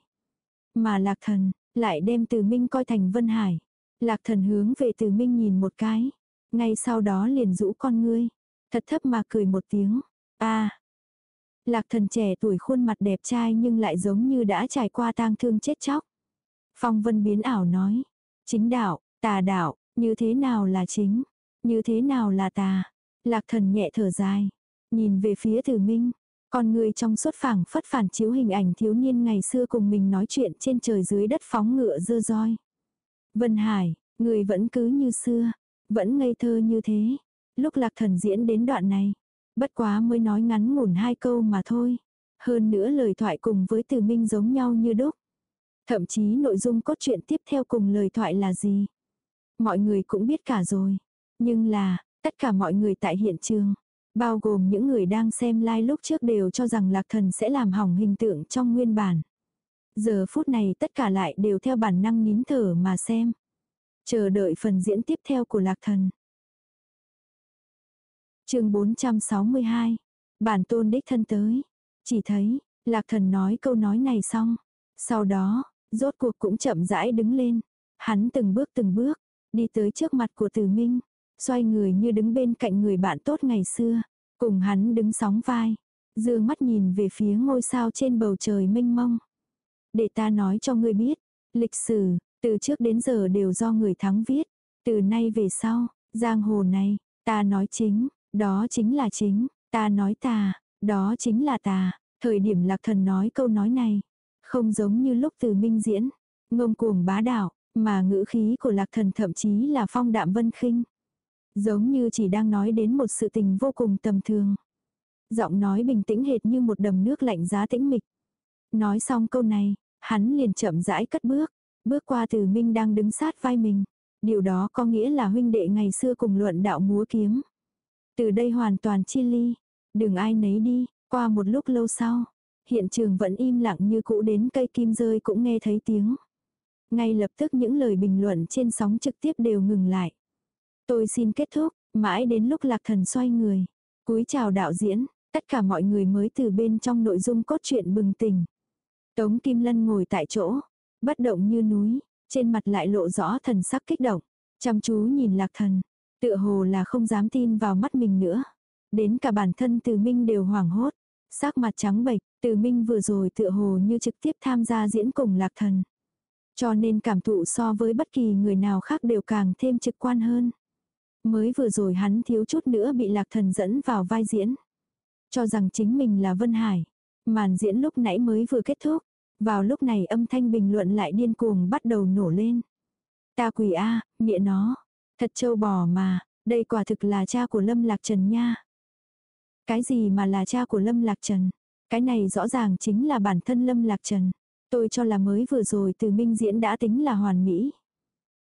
Mà lạc thần, lại đem từ Minh coi thành Vân Hải. Lạc thần hướng về từ Minh nhìn một cái. Ngay sau đó liền rũ con ngươi. Thật thấp mà cười một tiếng. a Lạc thần trẻ tuổi khuôn mặt đẹp trai nhưng lại giống như đã trải qua tang thương chết chóc. Phong vân biến ảo nói. Chính đạo, tà đạo, như thế nào là chính? Như thế nào là tà? Lạc thần nhẹ thở dài. Nhìn về phía tử minh. Con người trong suốt phẳng phất phản chiếu hình ảnh thiếu niên ngày xưa cùng mình nói chuyện trên trời dưới đất phóng ngựa dơ roi. Vân Hải, người vẫn cứ như xưa, vẫn ngây thơ như thế. Lúc lạc thần diễn đến đoạn này, bất quá mới nói ngắn ngủn hai câu mà thôi. Hơn nữa lời thoại cùng với từ minh giống nhau như đúc. Thậm chí nội dung cốt truyện tiếp theo cùng lời thoại là gì. Mọi người cũng biết cả rồi. Nhưng là, tất cả mọi người tại hiện trường, bao gồm những người đang xem live lúc trước đều cho rằng lạc thần sẽ làm hỏng hình tượng trong nguyên bản. Giờ phút này tất cả lại đều theo bản năng nín thở mà xem. Chờ đợi phần diễn tiếp theo của lạc thần chương 462. Bản tôn đích thân tới. Chỉ thấy, lạc thần nói câu nói này xong. Sau đó, rốt cuộc cũng chậm rãi đứng lên. Hắn từng bước từng bước, đi tới trước mặt của tử minh. Xoay người như đứng bên cạnh người bạn tốt ngày xưa. Cùng hắn đứng sóng vai. Dương mắt nhìn về phía ngôi sao trên bầu trời mênh mông. Để ta nói cho ngươi biết. Lịch sử, từ trước đến giờ đều do người thắng viết. Từ nay về sau, giang hồ này, ta nói chính, đó chính là chính, ta nói tà, đó chính là tà. Thời điểm lạc thần nói câu nói này, không giống như lúc từ minh diễn, ngông cuồng bá đạo, mà ngữ khí của lạc thần thậm chí là phong đạm vân khinh. Giống như chỉ đang nói đến một sự tình vô cùng tầm thường. Giọng nói bình tĩnh hệt như một đầm nước lạnh giá tĩnh mịch. Nói xong câu này, hắn liền chậm rãi cất bước, bước qua từ minh đang đứng sát vai mình. Điều đó có nghĩa là huynh đệ ngày xưa cùng luận đạo múa kiếm. Từ đây hoàn toàn chia ly. Đừng ai nấy đi, qua một lúc lâu sau. Hiện trường vẫn im lặng như cũ đến cây kim rơi cũng nghe thấy tiếng. Ngay lập tức những lời bình luận trên sóng trực tiếp đều ngừng lại. Tôi xin kết thúc, mãi đến lúc lạc thần xoay người. cúi chào đạo diễn, tất cả mọi người mới từ bên trong nội dung cốt truyện bừng tỉnh. Tống Kim Lân ngồi tại chỗ, bất động như núi, trên mặt lại lộ rõ thần sắc kích động. Chăm chú nhìn lạc thần, tựa hồ là không dám tin vào mắt mình nữa. Đến cả bản thân từ minh đều hoảng hốt, sắc mặt trắng bệch, từ minh vừa rồi tựa hồ như trực tiếp tham gia diễn cùng lạc thần. Cho nên cảm thụ so với bất kỳ người nào khác đều càng thêm trực quan hơn. Mới vừa rồi hắn thiếu chút nữa bị lạc thần dẫn vào vai diễn. Cho rằng chính mình là Vân Hải. Màn diễn lúc nãy mới vừa kết thúc. Vào lúc này âm thanh bình luận lại điên cuồng bắt đầu nổ lên. Ta quỷ A, à, mịa nó. Thật châu bò mà, đây quả thực là cha của Lâm Lạc Trần nha. Cái gì mà là cha của Lâm Lạc Trần? Cái này rõ ràng chính là bản thân Lâm Lạc Trần. Tôi cho là mới vừa rồi từ minh diễn đã tính là hoàn mỹ.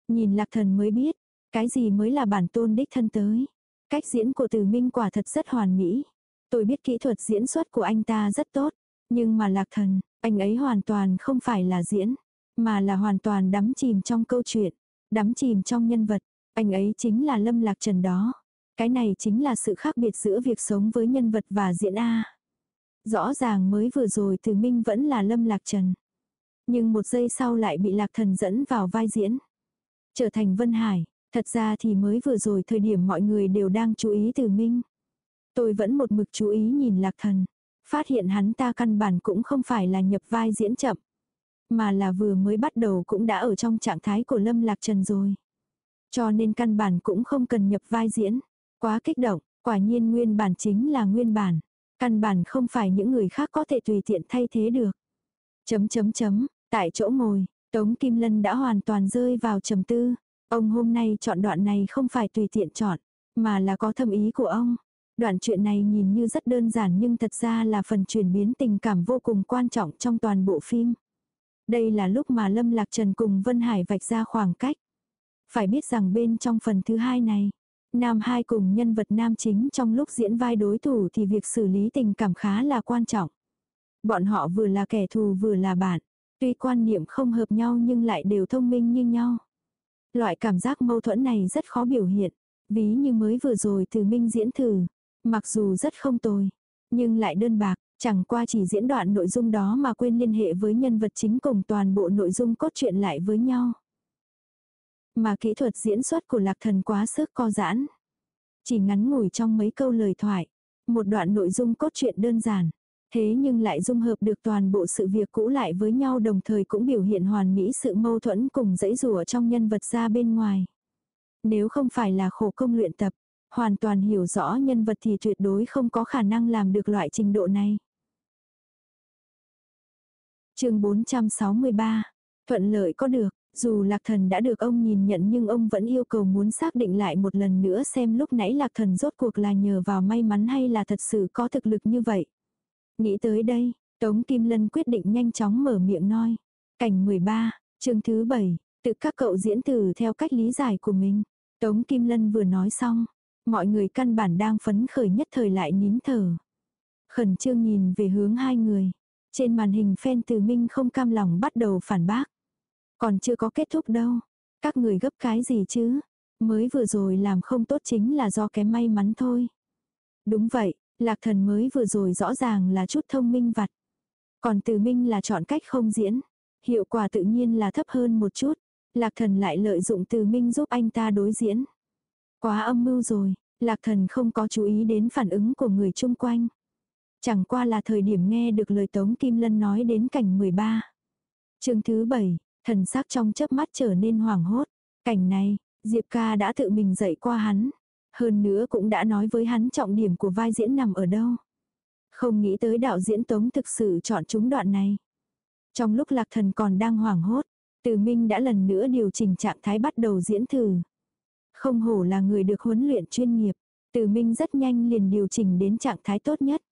Nhìn Lạc Thần mới biết, cái gì mới là bản tôn đích thân tới. Cách diễn của từ minh quả thật rất hoàn mỹ. Tôi biết kỹ thuật diễn xuất của anh ta rất tốt. Nhưng mà Lạc Thần, anh ấy hoàn toàn không phải là diễn, mà là hoàn toàn đắm chìm trong câu chuyện, đắm chìm trong nhân vật. Anh ấy chính là Lâm Lạc Trần đó. Cái này chính là sự khác biệt giữa việc sống với nhân vật và diễn A. Rõ ràng mới vừa rồi từ Minh vẫn là Lâm Lạc Trần. Nhưng một giây sau lại bị Lạc Thần dẫn vào vai diễn. Trở thành Vân Hải, thật ra thì mới vừa rồi thời điểm mọi người đều đang chú ý từ Minh. Tôi vẫn một mực chú ý nhìn Lạc Thần. Phát hiện hắn ta căn bản cũng không phải là nhập vai diễn chậm. Mà là vừa mới bắt đầu cũng đã ở trong trạng thái của Lâm Lạc Trần rồi. Cho nên căn bản cũng không cần nhập vai diễn. Quá kích động, quả nhiên nguyên bản chính là nguyên bản. Căn bản không phải những người khác có thể tùy tiện thay thế được. Chấm chấm chấm, tại chỗ ngồi, Tống Kim Lân đã hoàn toàn rơi vào trầm tư. Ông hôm nay chọn đoạn này không phải tùy tiện chọn, mà là có thâm ý của ông. Đoạn chuyện này nhìn như rất đơn giản nhưng thật ra là phần chuyển biến tình cảm vô cùng quan trọng trong toàn bộ phim. Đây là lúc mà Lâm Lạc Trần cùng Vân Hải vạch ra khoảng cách. Phải biết rằng bên trong phần thứ hai này, nam hai cùng nhân vật nam chính trong lúc diễn vai đối thủ thì việc xử lý tình cảm khá là quan trọng. Bọn họ vừa là kẻ thù vừa là bạn, tuy quan niệm không hợp nhau nhưng lại đều thông minh như nhau. Loại cảm giác mâu thuẫn này rất khó biểu hiện, ví như mới vừa rồi từ minh diễn thử, mặc dù rất không tồi, nhưng lại đơn bạc, chẳng qua chỉ diễn đoạn nội dung đó mà quên liên hệ với nhân vật chính cùng toàn bộ nội dung cốt truyện lại với nhau. Mà kỹ thuật diễn xuất của lạc thần quá sức co giãn. Chỉ ngắn ngủi trong mấy câu lời thoại. Một đoạn nội dung cốt truyện đơn giản. Thế nhưng lại dung hợp được toàn bộ sự việc cũ lại với nhau đồng thời cũng biểu hiện hoàn mỹ sự mâu thuẫn cùng dãy rùa trong nhân vật ra bên ngoài. Nếu không phải là khổ công luyện tập, hoàn toàn hiểu rõ nhân vật thì tuyệt đối không có khả năng làm được loại trình độ này. chương 463, thuận lợi có được, dù lạc thần đã được ông nhìn nhận nhưng ông vẫn yêu cầu muốn xác định lại một lần nữa xem lúc nãy lạc thần rốt cuộc là nhờ vào may mắn hay là thật sự có thực lực như vậy. Nghĩ tới đây, Tống Kim Lân quyết định nhanh chóng mở miệng nói. Cảnh 13, chương thứ 7, tự các cậu diễn từ theo cách lý giải của mình. Tống Kim Lân vừa nói xong, mọi người căn bản đang phấn khởi nhất thời lại nín thở. Khẩn trương nhìn về hướng hai người. Trên màn hình phen từ Minh không cam lòng bắt đầu phản bác. Còn chưa có kết thúc đâu. Các người gấp cái gì chứ? Mới vừa rồi làm không tốt chính là do kém may mắn thôi. Đúng vậy, lạc thần mới vừa rồi rõ ràng là chút thông minh vặt. Còn từ minh là chọn cách không diễn. Hiệu quả tự nhiên là thấp hơn một chút. Lạc thần lại lợi dụng từ minh giúp anh ta đối diễn. Quá âm mưu rồi, lạc thần không có chú ý đến phản ứng của người chung quanh. Chẳng qua là thời điểm nghe được lời Tống Kim Lân nói đến cảnh 13. chương thứ 7, Thần sắc trong chớp mắt trở nên hoảng hốt. Cảnh này, Diệp ca đã tự mình dạy qua hắn. Hơn nữa cũng đã nói với hắn trọng điểm của vai diễn nằm ở đâu. Không nghĩ tới đạo diễn Tống thực sự chọn chúng đoạn này. Trong lúc lạc thần còn đang hoảng hốt, từ minh đã lần nữa điều chỉnh trạng thái bắt đầu diễn thử. Không hổ là người được huấn luyện chuyên nghiệp, từ minh rất nhanh liền điều chỉnh đến trạng thái tốt nhất.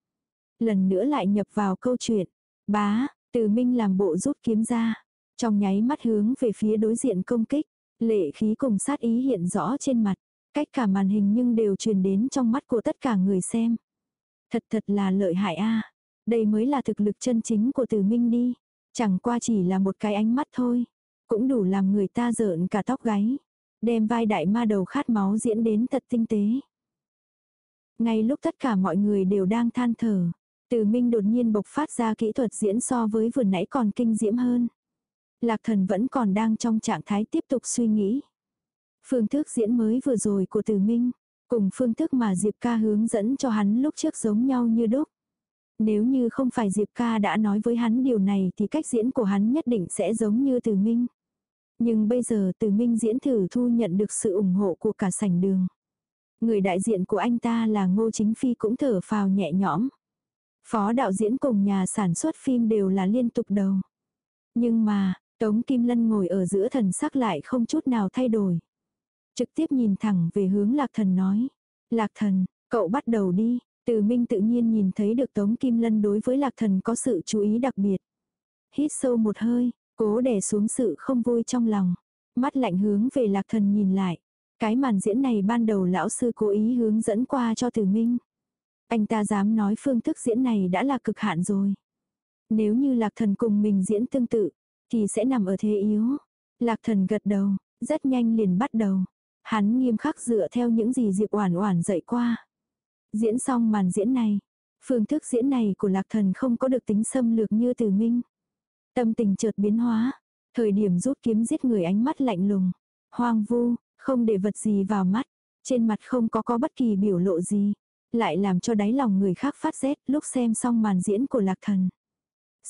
Lần nữa lại nhập vào câu chuyện. Bá, từ minh làm bộ rút kiếm ra. Trong nháy mắt hướng về phía đối diện công kích, lệ khí cùng sát ý hiện rõ trên mặt, cách cả màn hình nhưng đều truyền đến trong mắt của tất cả người xem. Thật thật là lợi hại a Đây mới là thực lực chân chính của Từ Minh đi. Chẳng qua chỉ là một cái ánh mắt thôi. Cũng đủ làm người ta rợn cả tóc gáy. Đem vai đại ma đầu khát máu diễn đến thật tinh tế. Ngay lúc tất cả mọi người đều đang than thở. Từ Minh đột nhiên bộc phát ra kỹ thuật diễn so với vừa nãy còn kinh diễm hơn. Lạc thần vẫn còn đang trong trạng thái tiếp tục suy nghĩ. Phương thức diễn mới vừa rồi của Từ Minh, cùng phương thức mà Diệp ca hướng dẫn cho hắn lúc trước giống nhau như đúc. Nếu như không phải Diệp ca đã nói với hắn điều này thì cách diễn của hắn nhất định sẽ giống như Từ Minh. Nhưng bây giờ Từ Minh diễn thử thu nhận được sự ủng hộ của cả sảnh đường. Người đại diện của anh ta là Ngô Chính Phi cũng thở phào nhẹ nhõm. Phó đạo diễn cùng nhà sản xuất phim đều là liên tục đầu. Nhưng mà, Tống Kim Lân ngồi ở giữa thần sắc lại không chút nào thay đổi. Trực tiếp nhìn thẳng về hướng lạc thần nói. Lạc thần, cậu bắt đầu đi. Từ Minh tự nhiên nhìn thấy được Tống Kim Lân đối với lạc thần có sự chú ý đặc biệt. Hít sâu một hơi, cố đè xuống sự không vui trong lòng. Mắt lạnh hướng về lạc thần nhìn lại. Cái màn diễn này ban đầu lão sư cố ý hướng dẫn qua cho Từ Minh. Anh ta dám nói phương thức diễn này đã là cực hạn rồi. Nếu như lạc thần cùng mình diễn tương tự, thì sẽ nằm ở thế yếu. Lạc thần gật đầu, rất nhanh liền bắt đầu. Hắn nghiêm khắc dựa theo những gì Diệp Oản Oản dạy qua. Diễn xong màn diễn này, phương thức diễn này của Lạc Thần không có được tính xâm lược như Từ Minh. Tâm tình chợt biến hóa, thời điểm rút kiếm giết người ánh mắt lạnh lùng, hoang vu, không để vật gì vào mắt, trên mặt không có có bất kỳ biểu lộ gì, lại làm cho đáy lòng người khác phát rét lúc xem xong màn diễn của Lạc Thần.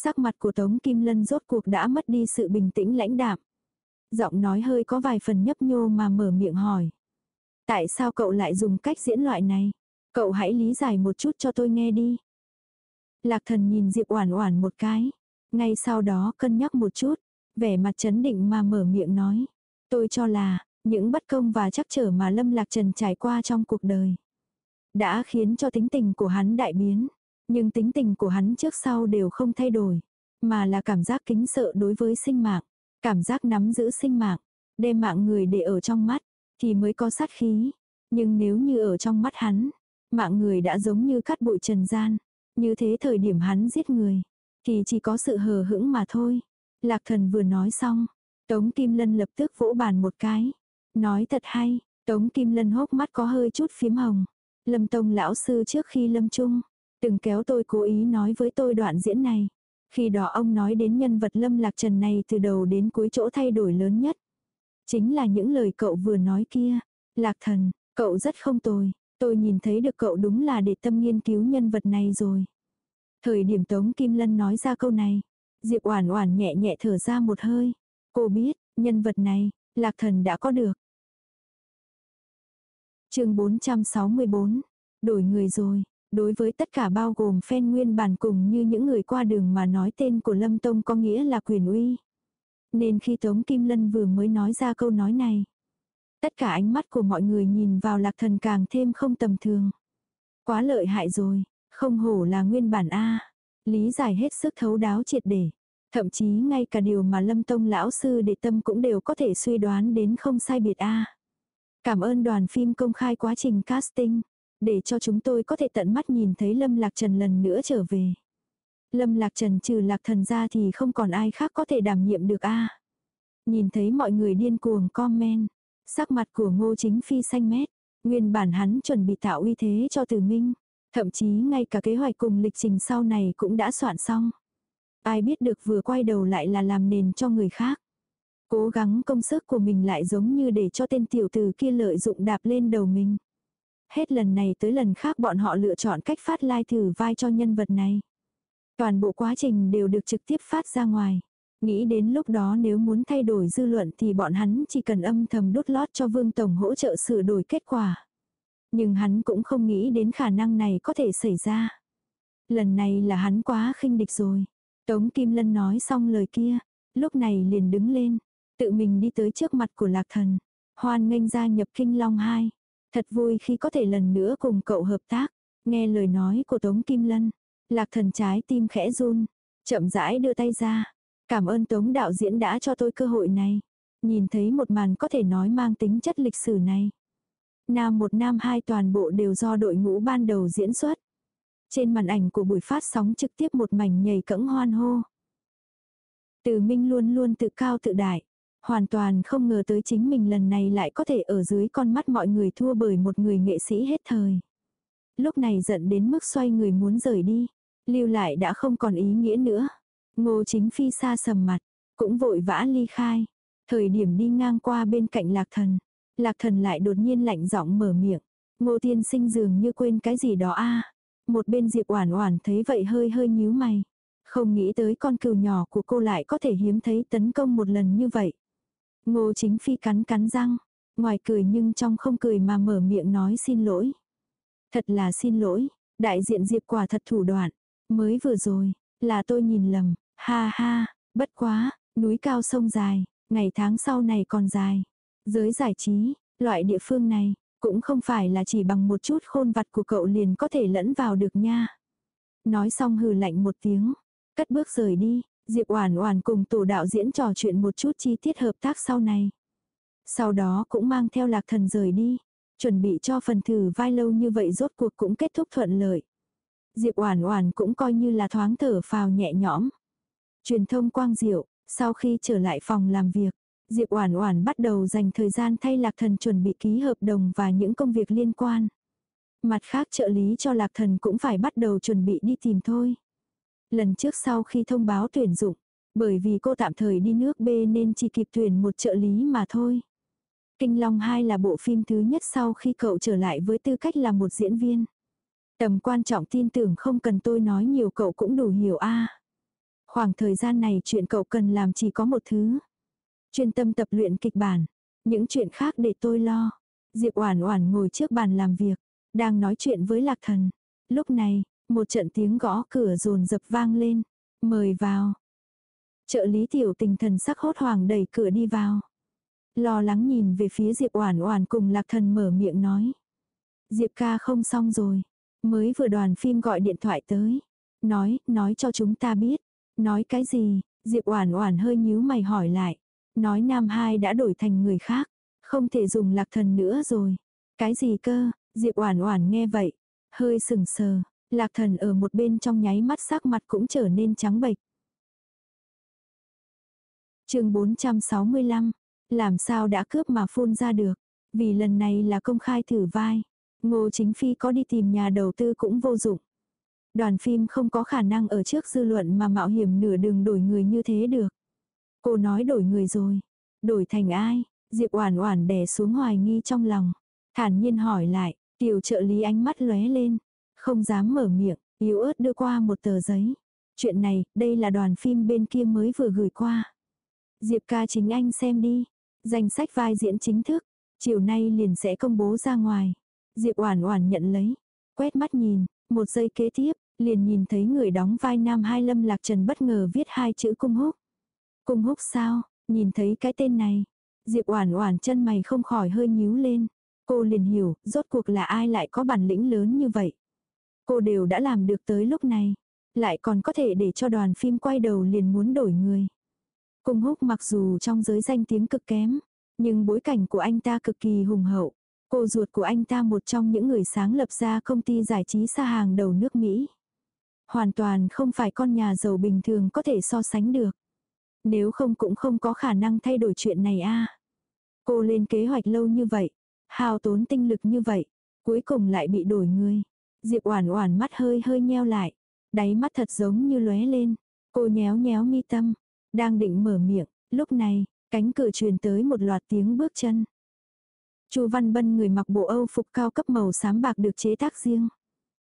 Sắc mặt của Tống Kim Lân rốt cuộc đã mất đi sự bình tĩnh lãnh đạm. Giọng nói hơi có vài phần nhấp nhô mà mở miệng hỏi. Tại sao cậu lại dùng cách diễn loại này? Cậu hãy lý giải một chút cho tôi nghe đi. Lạc thần nhìn Diệp Oản Oản một cái. Ngay sau đó cân nhắc một chút. Vẻ mặt chấn định mà mở miệng nói. Tôi cho là, những bất công và chắc trở mà Lâm Lạc Trần trải qua trong cuộc đời. Đã khiến cho tính tình của hắn đại biến. Nhưng tính tình của hắn trước sau đều không thay đổi. Mà là cảm giác kính sợ đối với sinh mạng. Cảm giác nắm giữ sinh mạng. Đem mạng người để ở trong mắt. Thì mới có sát khí. Nhưng nếu như ở trong mắt hắn. Mạng người đã giống như cắt bụi trần gian. Như thế thời điểm hắn giết người. Thì chỉ có sự hờ hững mà thôi. Lạc thần vừa nói xong. Tống Kim Lân lập tức vỗ bàn một cái. Nói thật hay. Tống Kim Lân hốc mắt có hơi chút phím hồng. Lâm Tông lão sư trước khi lâm trung, từng kéo tôi cố ý nói với tôi đoạn diễn này. Khi đó ông nói đến nhân vật Lâm Lạc Trần này từ đầu đến cuối chỗ thay đổi lớn nhất. Chính là những lời cậu vừa nói kia. Lạc thần, cậu rất không tồi. Tôi nhìn thấy được cậu đúng là để tâm nghiên cứu nhân vật này rồi. Thời điểm Tống Kim Lân nói ra câu này. Diệp Oản Oản nhẹ nhẹ thở ra một hơi. Cô biết, nhân vật này, Lạc Thần đã có được. Chương 464. Đổi người rồi. Đối với tất cả bao gồm phen nguyên bản cùng như những người qua đường mà nói tên của Lâm Tông có nghĩa là quyền uy. Nên khi Tống Kim Lân vừa mới nói ra câu nói này, tất cả ánh mắt của mọi người nhìn vào lạc thần càng thêm không tầm thường. Quá lợi hại rồi, không hổ là nguyên bản A. Lý giải hết sức thấu đáo triệt để. Thậm chí ngay cả điều mà Lâm Tông lão sư để tâm cũng đều có thể suy đoán đến không sai biệt A. Cảm ơn đoàn phim công khai quá trình casting, để cho chúng tôi có thể tận mắt nhìn thấy Lâm Lạc Trần lần nữa trở về. Lâm Lạc Trần trừ Lạc Thần ra thì không còn ai khác có thể đảm nhiệm được a. Nhìn thấy mọi người điên cuồng comment, sắc mặt của Ngô Chính Phi xanh mét, nguyên bản hắn chuẩn bị tạo uy thế cho Từ Minh, thậm chí ngay cả kế hoạch cùng lịch trình sau này cũng đã soạn xong. Ai biết được vừa quay đầu lại là làm nền cho người khác. Cố gắng công sức của mình lại giống như để cho tên tiểu tử kia lợi dụng đạp lên đầu mình. Hết lần này tới lần khác bọn họ lựa chọn cách phát lai thử vai cho nhân vật này. Toàn bộ quá trình đều được trực tiếp phát ra ngoài. Nghĩ đến lúc đó nếu muốn thay đổi dư luận thì bọn hắn chỉ cần âm thầm đốt lót cho Vương Tổng hỗ trợ sửa đổi kết quả. Nhưng hắn cũng không nghĩ đến khả năng này có thể xảy ra. Lần này là hắn quá khinh địch rồi. Tống Kim Lân nói xong lời kia, lúc này liền đứng lên, tự mình đi tới trước mặt của Lạc Thần. Hoan nghênh gia nhập Kinh Long 2. Thật vui khi có thể lần nữa cùng cậu hợp tác. Nghe lời nói của Tống Kim Lân. Lạc thần trái tim khẽ run. Chậm rãi đưa tay ra. Cảm ơn Tống đạo diễn đã cho tôi cơ hội này. Nhìn thấy một màn có thể nói mang tính chất lịch sử này. Nam một, nam hai toàn bộ đều do đội ngũ ban đầu diễn xuất. Trên màn ảnh của buổi phát sóng trực tiếp một mảnh nhảy cẫng hoan hô. Từ Minh luôn luôn tự cao tự đại. Hoàn toàn không ngờ tới chính mình lần này lại có thể ở dưới con mắt mọi người thua bởi một người nghệ sĩ hết thời. Lúc này giận đến mức xoay người muốn rời đi. Lưu lại đã không còn ý nghĩa nữa. Ngô chính phi xa sầm mặt. Cũng vội vã ly khai. Thời điểm đi ngang qua bên cạnh lạc thần. Lạc thần lại đột nhiên lạnh giọng mở miệng. Ngô tiên sinh dường như quên cái gì đó a Một bên Diệp Oản Oản thấy vậy hơi hơi nhíu mày. Không nghĩ tới con cừu nhỏ của cô lại có thể hiếm thấy tấn công một lần như vậy. Ngô chính phi cắn cắn răng. Ngoài cười nhưng trong không cười mà mở miệng nói xin lỗi. Thật là xin lỗi. Đại diện Diệp quả thật thủ đoạn. Mới vừa rồi, là tôi nhìn lầm. Ha ha, bất quá, núi cao sông dài, ngày tháng sau này còn dài. Giới giải trí, loại địa phương này, cũng không phải là chỉ bằng một chút khôn vặt của cậu liền có thể lẫn vào được nha. Nói xong hừ lạnh một tiếng, cất bước rời đi, Diệp Oản Oản cùng tổ đạo diễn trò chuyện một chút chi tiết hợp tác sau này. Sau đó cũng mang theo Lạc Thần rời đi, chuẩn bị cho phần thử vai lâu như vậy rốt cuộc cũng kết thúc thuận lợi. Diệp Oản Oản cũng coi như là thoáng thở phào nhẹ nhõm. Truyền thông quang diệu, sau khi trở lại phòng làm việc, Diệp Oản Oản bắt đầu dành thời gian thay Lạc Thần chuẩn bị ký hợp đồng và những công việc liên quan. Mặt khác trợ lý cho Lạc Thần cũng phải bắt đầu chuẩn bị đi tìm thôi. Lần trước sau khi thông báo tuyển dụng, bởi vì cô tạm thời đi nước B nên chỉ kịp tuyển một trợ lý mà thôi. Kinh Long 2 là bộ phim thứ nhất sau khi cậu trở lại với tư cách là một diễn viên. Tầm quan trọng tin tưởng không cần tôi nói nhiều cậu cũng đủ hiểu a. Khoảng thời gian này chuyện cậu cần làm chỉ có một thứ. Chuyên tâm tập luyện kịch bản. Những chuyện khác để tôi lo. Diệp Oản Oản ngồi trước bàn làm việc, đang nói chuyện với Lạc Thần. Lúc này, một trận tiếng gõ cửa rồn dập vang lên. Mời vào. Trợ lý tiểu tình thần sắc hốt hoảng đẩy cửa đi vào. Lo lắng nhìn về phía Diệp Oản Oản cùng Lạc Thần mở miệng nói. Diệp ca không xong rồi. Mới vừa đoàn phim gọi điện thoại tới. Nói, nói cho chúng ta biết. Nói cái gì? Diệp Oản Oản hơi nhíu mày hỏi lại. Nói Nam Hai đã đổi thành người khác. Không thể dùng lạc thần nữa rồi. Cái gì cơ? Diệp Oản Oản nghe vậy. Hơi sừng sờ. Lạc thần ở một bên trong nháy mắt sắc mặt cũng trở nên trắng bệch. chương 465. Làm sao đã cướp mà phun ra được. Vì lần này là công khai thử vai. Ngô Chính Phi có đi tìm nhà đầu tư cũng vô dụng. Đoàn phim không có khả năng ở trước dư luận mà mạo hiểm nửa đường đổi người như thế được. Cô nói đổi người rồi. Đổi thành ai? Diệp Oản Oản đè xuống hoài nghi trong lòng. Thản nhiên hỏi lại, tiểu trợ lý ánh mắt lóe lên. Không dám mở miệng, yếu ớt đưa qua một tờ giấy. Chuyện này, đây là đoàn phim bên kia mới vừa gửi qua. Diệp ca chính anh xem đi. Danh sách vai diễn chính thức. Chiều nay liền sẽ công bố ra ngoài. Diệp Oản Oản nhận lấy, quét mắt nhìn, một giây kế tiếp, liền nhìn thấy người đóng vai nam hai Lâm Lạc Trần bất ngờ viết hai chữ cung húc. Cung húc sao? Nhìn thấy cái tên này, Diệp Oản Oản chân mày không khỏi hơi nhíu lên. Cô liền hiểu, rốt cuộc là ai lại có bản lĩnh lớn như vậy. Cô đều đã làm được tới lúc này, lại còn có thể để cho đoàn phim quay đầu liền muốn đổi người. Cung húc mặc dù trong giới danh tiếng cực kém, nhưng bối cảnh của anh ta cực kỳ hùng hậu. Cô ruột của anh ta một trong những người sáng lập ra công ty giải trí xa hàng đầu nước Mỹ. Hoàn toàn không phải con nhà giàu bình thường có thể so sánh được. Nếu không cũng không có khả năng thay đổi chuyện này a. Cô lên kế hoạch lâu như vậy, hao tốn tinh lực như vậy, cuối cùng lại bị đổi người. Diệp Oản Oản mắt hơi hơi nheo lại, đáy mắt thật giống như lóe lên. Cô nhéo nhéo mi tâm, đang định mở miệng, lúc này, cánh cửa truyền tới một loạt tiếng bước chân. Chu Văn Bân người mặc bộ Âu phục cao cấp màu xám bạc được chế tác riêng.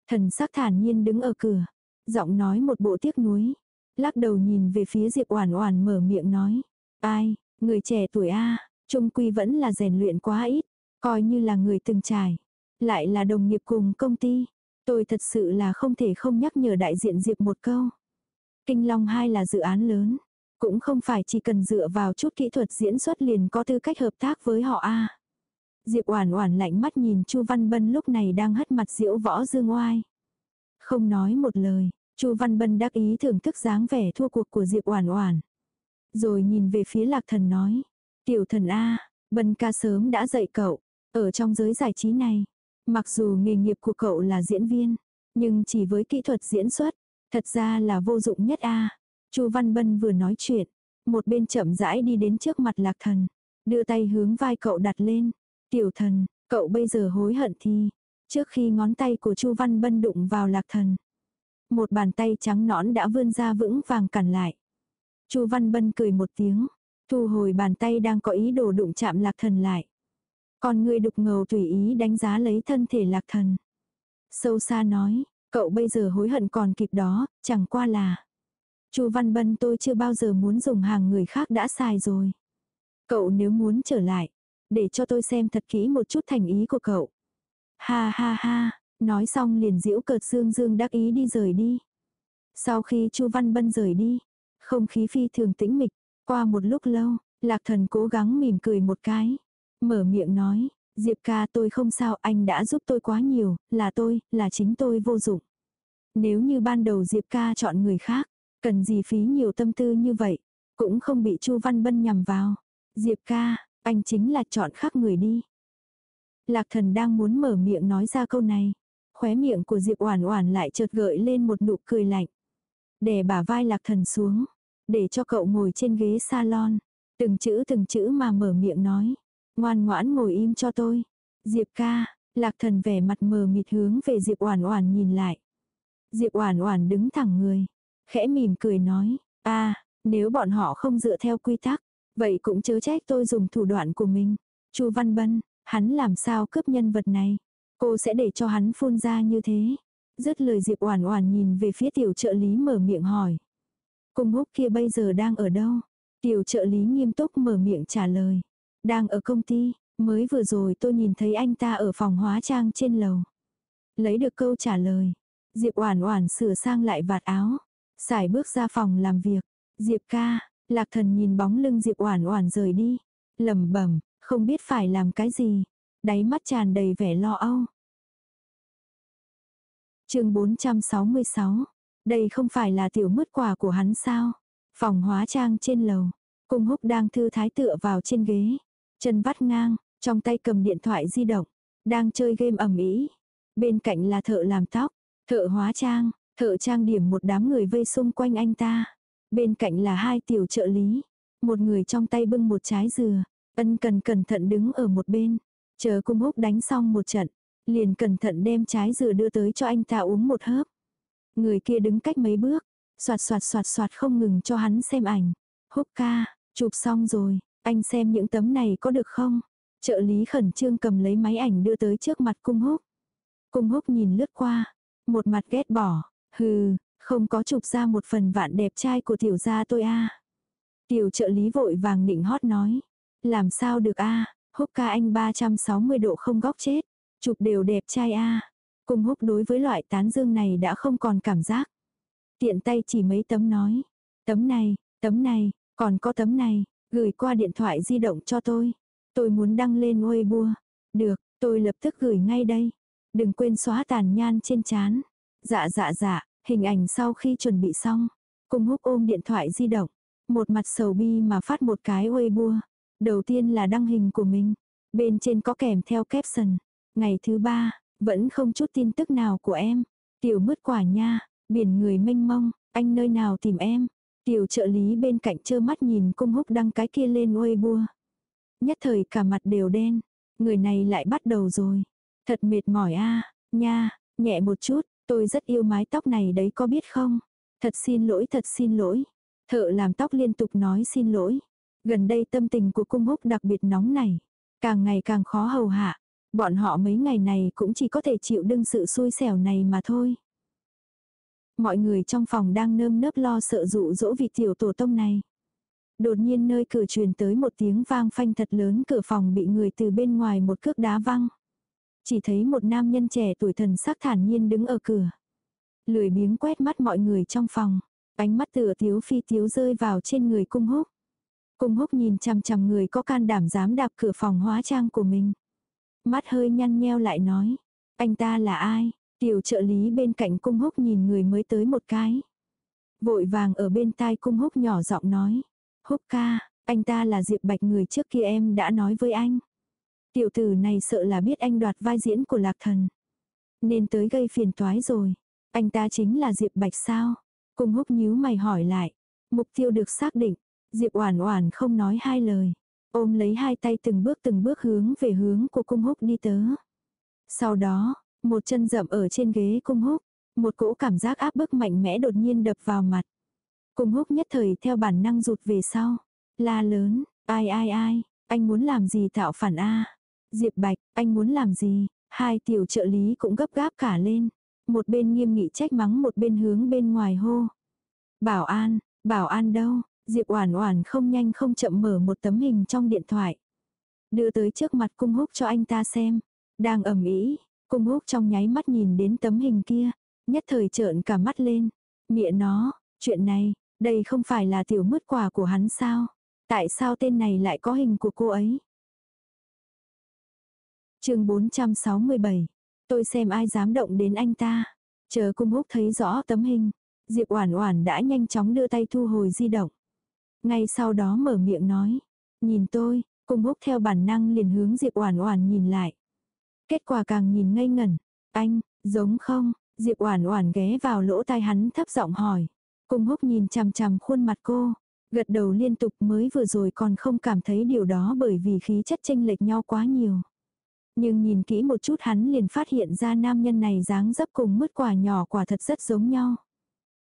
Thần sắc thản nhiên đứng ở cửa, giọng nói một bộ tiếc nuối, lắc đầu nhìn về phía Diệp Oản Oản mở miệng nói: "Ai, người trẻ tuổi a, trung quy vẫn là rèn luyện quá ít, coi như là người từng trải, lại là đồng nghiệp cùng công ty, tôi thật sự là không thể không nhắc nhở đại diện Diệp một câu. Kinh Long 2 là dự án lớn, cũng không phải chỉ cần dựa vào chút kỹ thuật diễn xuất liền có tư cách hợp tác với họ a." Diệp Oản Oản lạnh mắt nhìn Chu Văn Bân lúc này đang hất mặt diễu võ dương oai. Không nói một lời, Chu Văn Bân đắc ý thưởng thức dáng vẻ thua cuộc của Diệp Oản Oản. Rồi nhìn về phía Lạc Thần nói, "Tiểu thần a, Bân ca sớm đã dạy cậu, ở trong giới giải trí này, mặc dù nghề nghiệp của cậu là diễn viên, Nhưng chỉ với kỹ thuật diễn xuất, thật ra là vô dụng nhất a. Chu Văn Bân vừa nói chuyện, một bên chậm rãi đi đến trước mặt Lạc Thần, đưa tay hướng vai cậu đặt lên. "Tiểu thần, cậu bây giờ hối hận thì?" Trước khi ngón tay của Chu Văn Bân đụng vào Lạc Thần, một bàn tay trắng nõn đã vươn ra vững vàng cản lại. Chu Văn Bân cười một tiếng, thu hồi bàn tay đang có ý đồ đụng chạm Lạc Thần lại. Còn người đục ngầu tùy ý đánh giá lấy thân thể Lạc Thần. Sâu xa nói, cậu bây giờ hối hận còn kịp đó, chẳng qua là. Chu Văn Bân tôi chưa bao giờ muốn dùng hàng người khác đã xài rồi. Cậu nếu muốn trở lại, để cho tôi xem thật kỹ một chút thành ý của cậu. Ha ha ha, nói xong liền diễu cợt dương dương đắc ý đi rời đi. Sau khi Chu Văn Bân rời đi, không khí phi thường tĩnh mịch, qua một lúc lâu, Lạc Thần cố gắng mỉm cười một cái, mở miệng nói, Diệp ca tôi không sao anh đã giúp tôi quá nhiều, là tôi, là chính tôi vô dụng. Nếu như ban đầu Diệp ca chọn người khác, cần gì phí nhiều tâm tư như vậy, cũng không bị Chu Văn Bân nhầm vào. Diệp ca, anh chính là chọn khác người đi. Lạc thần đang muốn mở miệng nói ra câu này. Khóe miệng của Diệp Oản Oản lại chợt gợi lên một nụ cười lạnh. Đè bả vai Lạc thần xuống, để cho cậu ngồi trên ghế salon, từng chữ từng chữ mà mở miệng nói. Ngoan ngoãn ngồi im cho tôi. Diệp ca, Lạc thần vẻ mặt mờ mịt hướng về Diệp Oản Oản nhìn lại. Diệp Oản Oản đứng thẳng người, khẽ mỉm cười nói, "A, nếu bọn họ không dựa theo quy tắc, vậy cũng chớ trách tôi dùng thủ đoạn của mình." Chu Văn Bân, hắn làm sao cướp nhân vật này? Cô sẽ để cho hắn phun ra như thế. Dứt lời Diệp Oản Oản nhìn về phía tiểu trợ lý mở miệng hỏi. Cung húc kia bây giờ đang ở đâu? Tiểu trợ lý nghiêm túc mở miệng trả lời. Đang ở công ty, mới vừa rồi tôi nhìn thấy anh ta ở phòng hóa trang trên lầu. Lấy được câu trả lời. Diệp Oản Oản sửa sang lại vạt áo, xài bước ra phòng làm việc. Diệp ca, Lạc Thần nhìn bóng lưng Diệp Oản Oản rời đi, lẩm bẩm, không biết phải làm cái gì, đáy mắt tràn đầy vẻ lo âu. Chương 466. Đây không phải là tiểu mứt quả của hắn sao? Phòng hóa trang trên lầu, Cung Húc đang thư thái tựa vào trên ghế, chân vắt ngang, trong tay cầm điện thoại di động, đang chơi game ầm ĩ. Bên cạnh là thợ làm tóc, thợ hóa trang, thợ trang điểm một đám người vây xung quanh anh ta. Bên cạnh là hai tiểu trợ lý, một người trong tay bưng một trái dừa, ân cần cẩn thận đứng ở một bên, chờ cung húc đánh xong một trận, liền cẩn thận đem trái dừa đưa tới cho anh ta uống một hớp. Người kia đứng cách mấy bước, soạt soạt soạt soạt không ngừng cho hắn xem ảnh. Húc ca, chụp xong rồi, anh xem những tấm này có được không? Trợ lý khẩn trương cầm lấy máy ảnh đưa tới trước mặt cung húc. Cung húc nhìn lướt qua, một mặt ghét bỏ, hừ, không có chụp ra một phần vạn đẹp trai của tiểu gia tôi a. Tiểu trợ lý vội vàng định hót nói, làm sao được a, húc ca anh 360 độ không góc chết, chụp đều đẹp trai a. Cung húc đối với loại tán dương này đã không còn cảm giác. Tiện tay chỉ mấy tấm nói, tấm này, tấm này, còn có tấm này, gửi qua điện thoại di động cho tôi. Tôi muốn đăng lên Weibo. Được, tôi lập tức gửi ngay đây. Đừng quên xóa tàn nhan trên chán. Dạ dạ dạ, hình ảnh sau khi chuẩn bị xong. Cung húc ôm điện thoại di động. Một mặt sầu bi mà phát một cái Weibo. Đầu tiên là đăng hình của mình. Bên trên có kèm theo caption. Ngày thứ ba, vẫn không chút tin tức nào của em. Tiểu mứt quả nha, biển người mênh mông, anh nơi nào tìm em. Tiểu trợ lý bên cạnh trơ mắt nhìn cung húc đăng cái kia lên Weibo. Nhất thời cả mặt đều đen. Người này lại bắt đầu rồi. Thật mệt mỏi a nha, nhẹ một chút, tôi rất yêu mái tóc này đấy có biết không? Thật xin lỗi thật xin lỗi. Thợ làm tóc liên tục nói xin lỗi. Gần đây tâm tình của cung húc đặc biệt nóng này. Càng ngày càng khó hầu hạ. Bọn họ mấy ngày này cũng chỉ có thể chịu đựng sự xui xẻo này mà thôi. Mọi người trong phòng đang nơm nớp lo sợ dụ dỗ vị tiểu tổ tông này. Đột nhiên nơi cửa truyền tới một tiếng vang phanh thật lớn, cửa phòng bị người từ bên ngoài một cước đá văng. Chỉ thấy một nam nhân trẻ tuổi thần sắc thản nhiên đứng ở cửa. Lười biếng quét mắt mọi người trong phòng. Ánh mắt tựa tiếu phi tiếu rơi vào trên người cung húc. Cung húc nhìn chằm chằm người có can đảm dám đạp cửa phòng hóa trang của mình. Mắt hơi nhăn nheo lại nói. Anh ta là ai? Tiểu trợ lý bên cạnh cung húc nhìn người mới tới một cái. Vội vàng ở bên tai cung húc nhỏ giọng nói. Húc ca, anh ta là Diệp Bạch người trước kia em đã nói với anh. Tiểu tử này sợ là biết anh đoạt vai diễn của lạc thần. Nên tới gây phiền toái rồi. Anh ta chính là Diệp Bạch sao? Cung húc nhíu mày hỏi lại. Mục tiêu được xác định. Diệp Oản Oản không nói hai lời, ôm lấy hai tay từng bước từng bước hướng về hướng của cung húc đi tớ. Sau đó, một chân dậm ở trên ghế cung húc, một cỗ cảm giác áp bức mạnh mẽ đột nhiên đập vào mặt. Cung húc nhất thời theo bản năng rụt về sau, la lớn, ai ai ai, anh muốn làm gì tạo phản a? Diệp Bạch, anh muốn làm gì? Hai tiểu trợ lý cũng gấp gáp cả lên. Một bên nghiêm nghị trách mắng một bên hướng bên ngoài hô. Bảo an, bảo an đâu? Diệp Oản Oản không nhanh không chậm mở một tấm hình trong điện thoại. Đưa tới trước mặt cung húc cho anh ta xem. Đang ầm ĩ cung húc trong nháy mắt nhìn đến tấm hình kia. Nhất thời trợn cả mắt lên. Mịa nó, chuyện này, đây không phải là tiểu mứt quả của hắn sao? Tại sao tên này lại có hình của cô ấy? chương 467. Tôi xem ai dám động đến anh ta. Chờ cung húc thấy rõ tấm hình. Diệp Oản Oản đã nhanh chóng đưa tay thu hồi di động. Ngay sau đó mở miệng nói. Nhìn tôi, cung húc theo bản năng liền hướng Diệp Oản Oản nhìn lại. Kết quả càng nhìn ngây ngẩn. Anh, giống không? Diệp Oản Oản ghé vào lỗ tai hắn thấp giọng hỏi. Cung húc nhìn chằm chằm khuôn mặt cô. Gật đầu liên tục mới vừa rồi còn không cảm thấy điều đó bởi vì khí chất chênh lệch nhau quá nhiều. Nhưng nhìn kỹ một chút hắn liền phát hiện ra nam nhân này dáng dấp cùng mứt quả nhỏ quả thật rất giống nhau.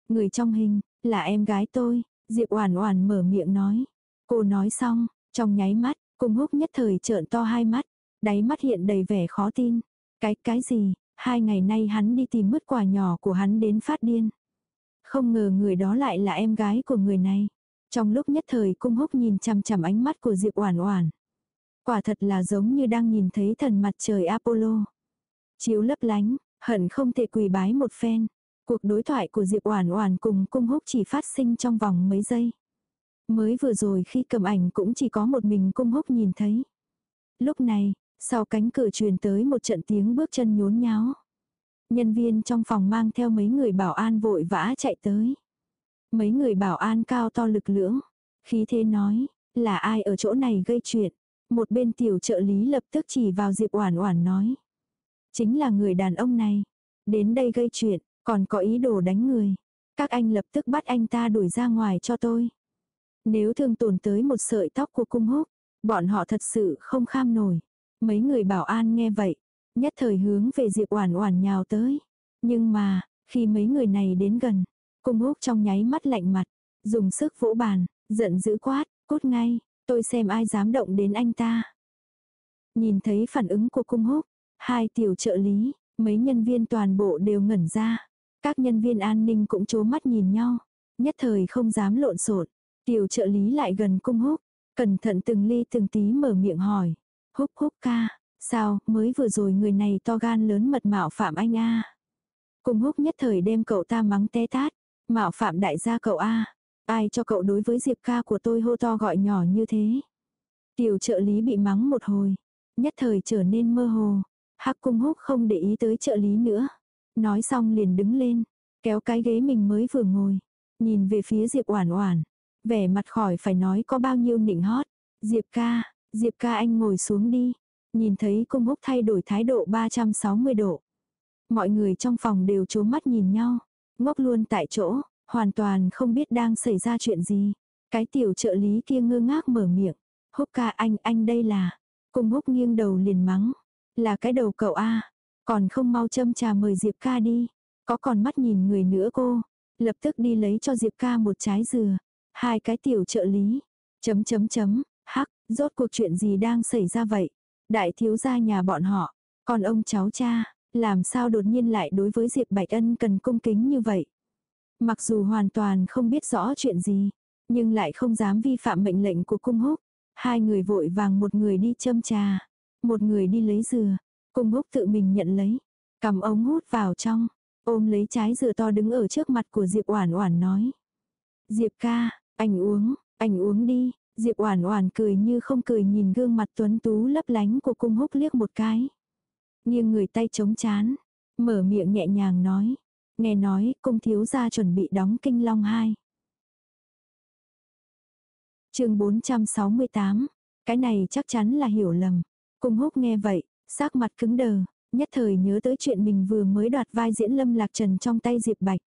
Người trong hình, là em gái tôi, Diệp Oản Oản mở miệng nói. Cô nói xong, trong nháy mắt, cung húc nhất thời trợn to hai mắt, đáy mắt hiện đầy vẻ khó tin. Cái, cái gì, hai ngày nay hắn đi tìm mứt quả nhỏ của hắn đến phát điên. Không ngờ người đó lại là em gái của người này. Trong lúc nhất thời cung húc nhìn chằm chằm ánh mắt của Diệp Oản Oản. Quả thật là giống như đang nhìn thấy thần mặt trời Apollo. Chiếu lấp lánh, hận không thể quỳ bái một phen. Cuộc đối thoại của Diệp Oản Oản cùng Cung Húc chỉ phát sinh trong vòng mấy giây. Mới vừa rồi khi cầm ảnh cũng chỉ có một mình Cung Húc nhìn thấy. Lúc này, sau cánh cửa truyền tới một trận tiếng bước chân nhốn nháo. Nhân viên trong phòng mang theo mấy người bảo an vội vã chạy tới. Mấy người bảo an cao to lực lưỡng. Khí thế nói, là ai ở chỗ này gây chuyện. Một bên tiểu trợ lý lập tức chỉ vào Diệp Oản Oản nói. Chính là người đàn ông này. Đến đây gây chuyện, còn có ý đồ đánh người. Các anh lập tức bắt anh ta đuổi ra ngoài cho tôi. Nếu thương tổn tới một sợi tóc của cung húc, bọn họ thật sự không kham nổi. Mấy người bảo an nghe vậy, nhất thời hướng về Diệp Oản Oản nhào tới. Nhưng mà, khi mấy người này đến gần, cung húc trong nháy mắt lạnh mặt, dùng sức vỗ bàn, giận dữ quát, cút ngay, tôi xem ai dám động đến anh ta. Nhìn thấy phản ứng của cung húc, hai tiểu trợ lý, mấy nhân viên toàn bộ đều ngẩn ra. Các nhân viên an ninh cũng chố mắt nhìn nhau, nhất thời không dám lộn xộn. Tiểu trợ lý lại gần cung húc, cẩn thận từng ly từng tí mở miệng hỏi. Húc húc ca, sao mới vừa rồi người này to gan lớn mật mạo phạm anh a Cung húc nhất thời đem cậu ta mắng té tát. Mạo phạm đại gia cậu a Ai cho cậu đối với Diệp ca của tôi hô to gọi nhỏ như thế. Tiểu trợ lý bị mắng một hồi. Nhất thời trở nên mơ hồ. Hắc cung húc không để ý tới trợ lý nữa. Nói xong liền đứng lên. Kéo cái ghế mình mới vừa ngồi. Nhìn về phía Diệp Oản Oản. Vẻ mặt khỏi phải nói có bao nhiêu nịnh hót. Diệp ca, Diệp ca anh ngồi xuống đi. Nhìn thấy cung húc thay đổi thái độ 360 độ. Mọi người trong phòng đều trố mắt nhìn nhau. Ngốc luôn tại chỗ. Hoàn toàn không biết đang xảy ra chuyện gì. Cái tiểu trợ lý kia ngơ ngác mở miệng. Húc ca anh, anh đây là. Cung húc nghiêng đầu liền mắng. Là cái đầu cậu A. Còn không mau châm trà mời Diệp ca đi. Có còn mắt nhìn người nữa cô. Lập tức đi lấy cho Diệp ca một trái dừa. Hai cái tiểu trợ lý. Chấm chấm chấm. Rốt cuộc chuyện gì đang xảy ra vậy? Đại thiếu gia nhà bọn họ. Còn ông cháu cha. Làm sao đột nhiên lại đối với Diệp Bạch Ân cần cung kính như vậy? Mặc dù hoàn toàn không biết rõ chuyện gì, nhưng lại không dám vi phạm mệnh lệnh của cung húc. Hai người vội vàng một người đi châm trà, một người đi lấy dừa. Cung húc tự mình nhận lấy, cầm ống hút vào trong, ôm lấy trái dừa to đứng ở trước mặt của Diệp Oản Oản nói. Diệp ca, anh uống, anh uống đi. Diệp Oản Oản cười như không cười nhìn gương mặt tuấn tú lấp lánh của cung húc liếc một cái. Nghiêng người tay chống chán, mở miệng nhẹ nhàng nói, Nghe nói cung thiếu gia chuẩn bị đóng kinh long 2. chương 468. Cái này chắc chắn là hiểu lầm. Cung húc nghe vậy, sắc mặt cứng đờ. nhất thời nhớ tới chuyện mình vừa mới đoạt vai diễn Lâm Lạc Trần trong tay Diệp Bạch.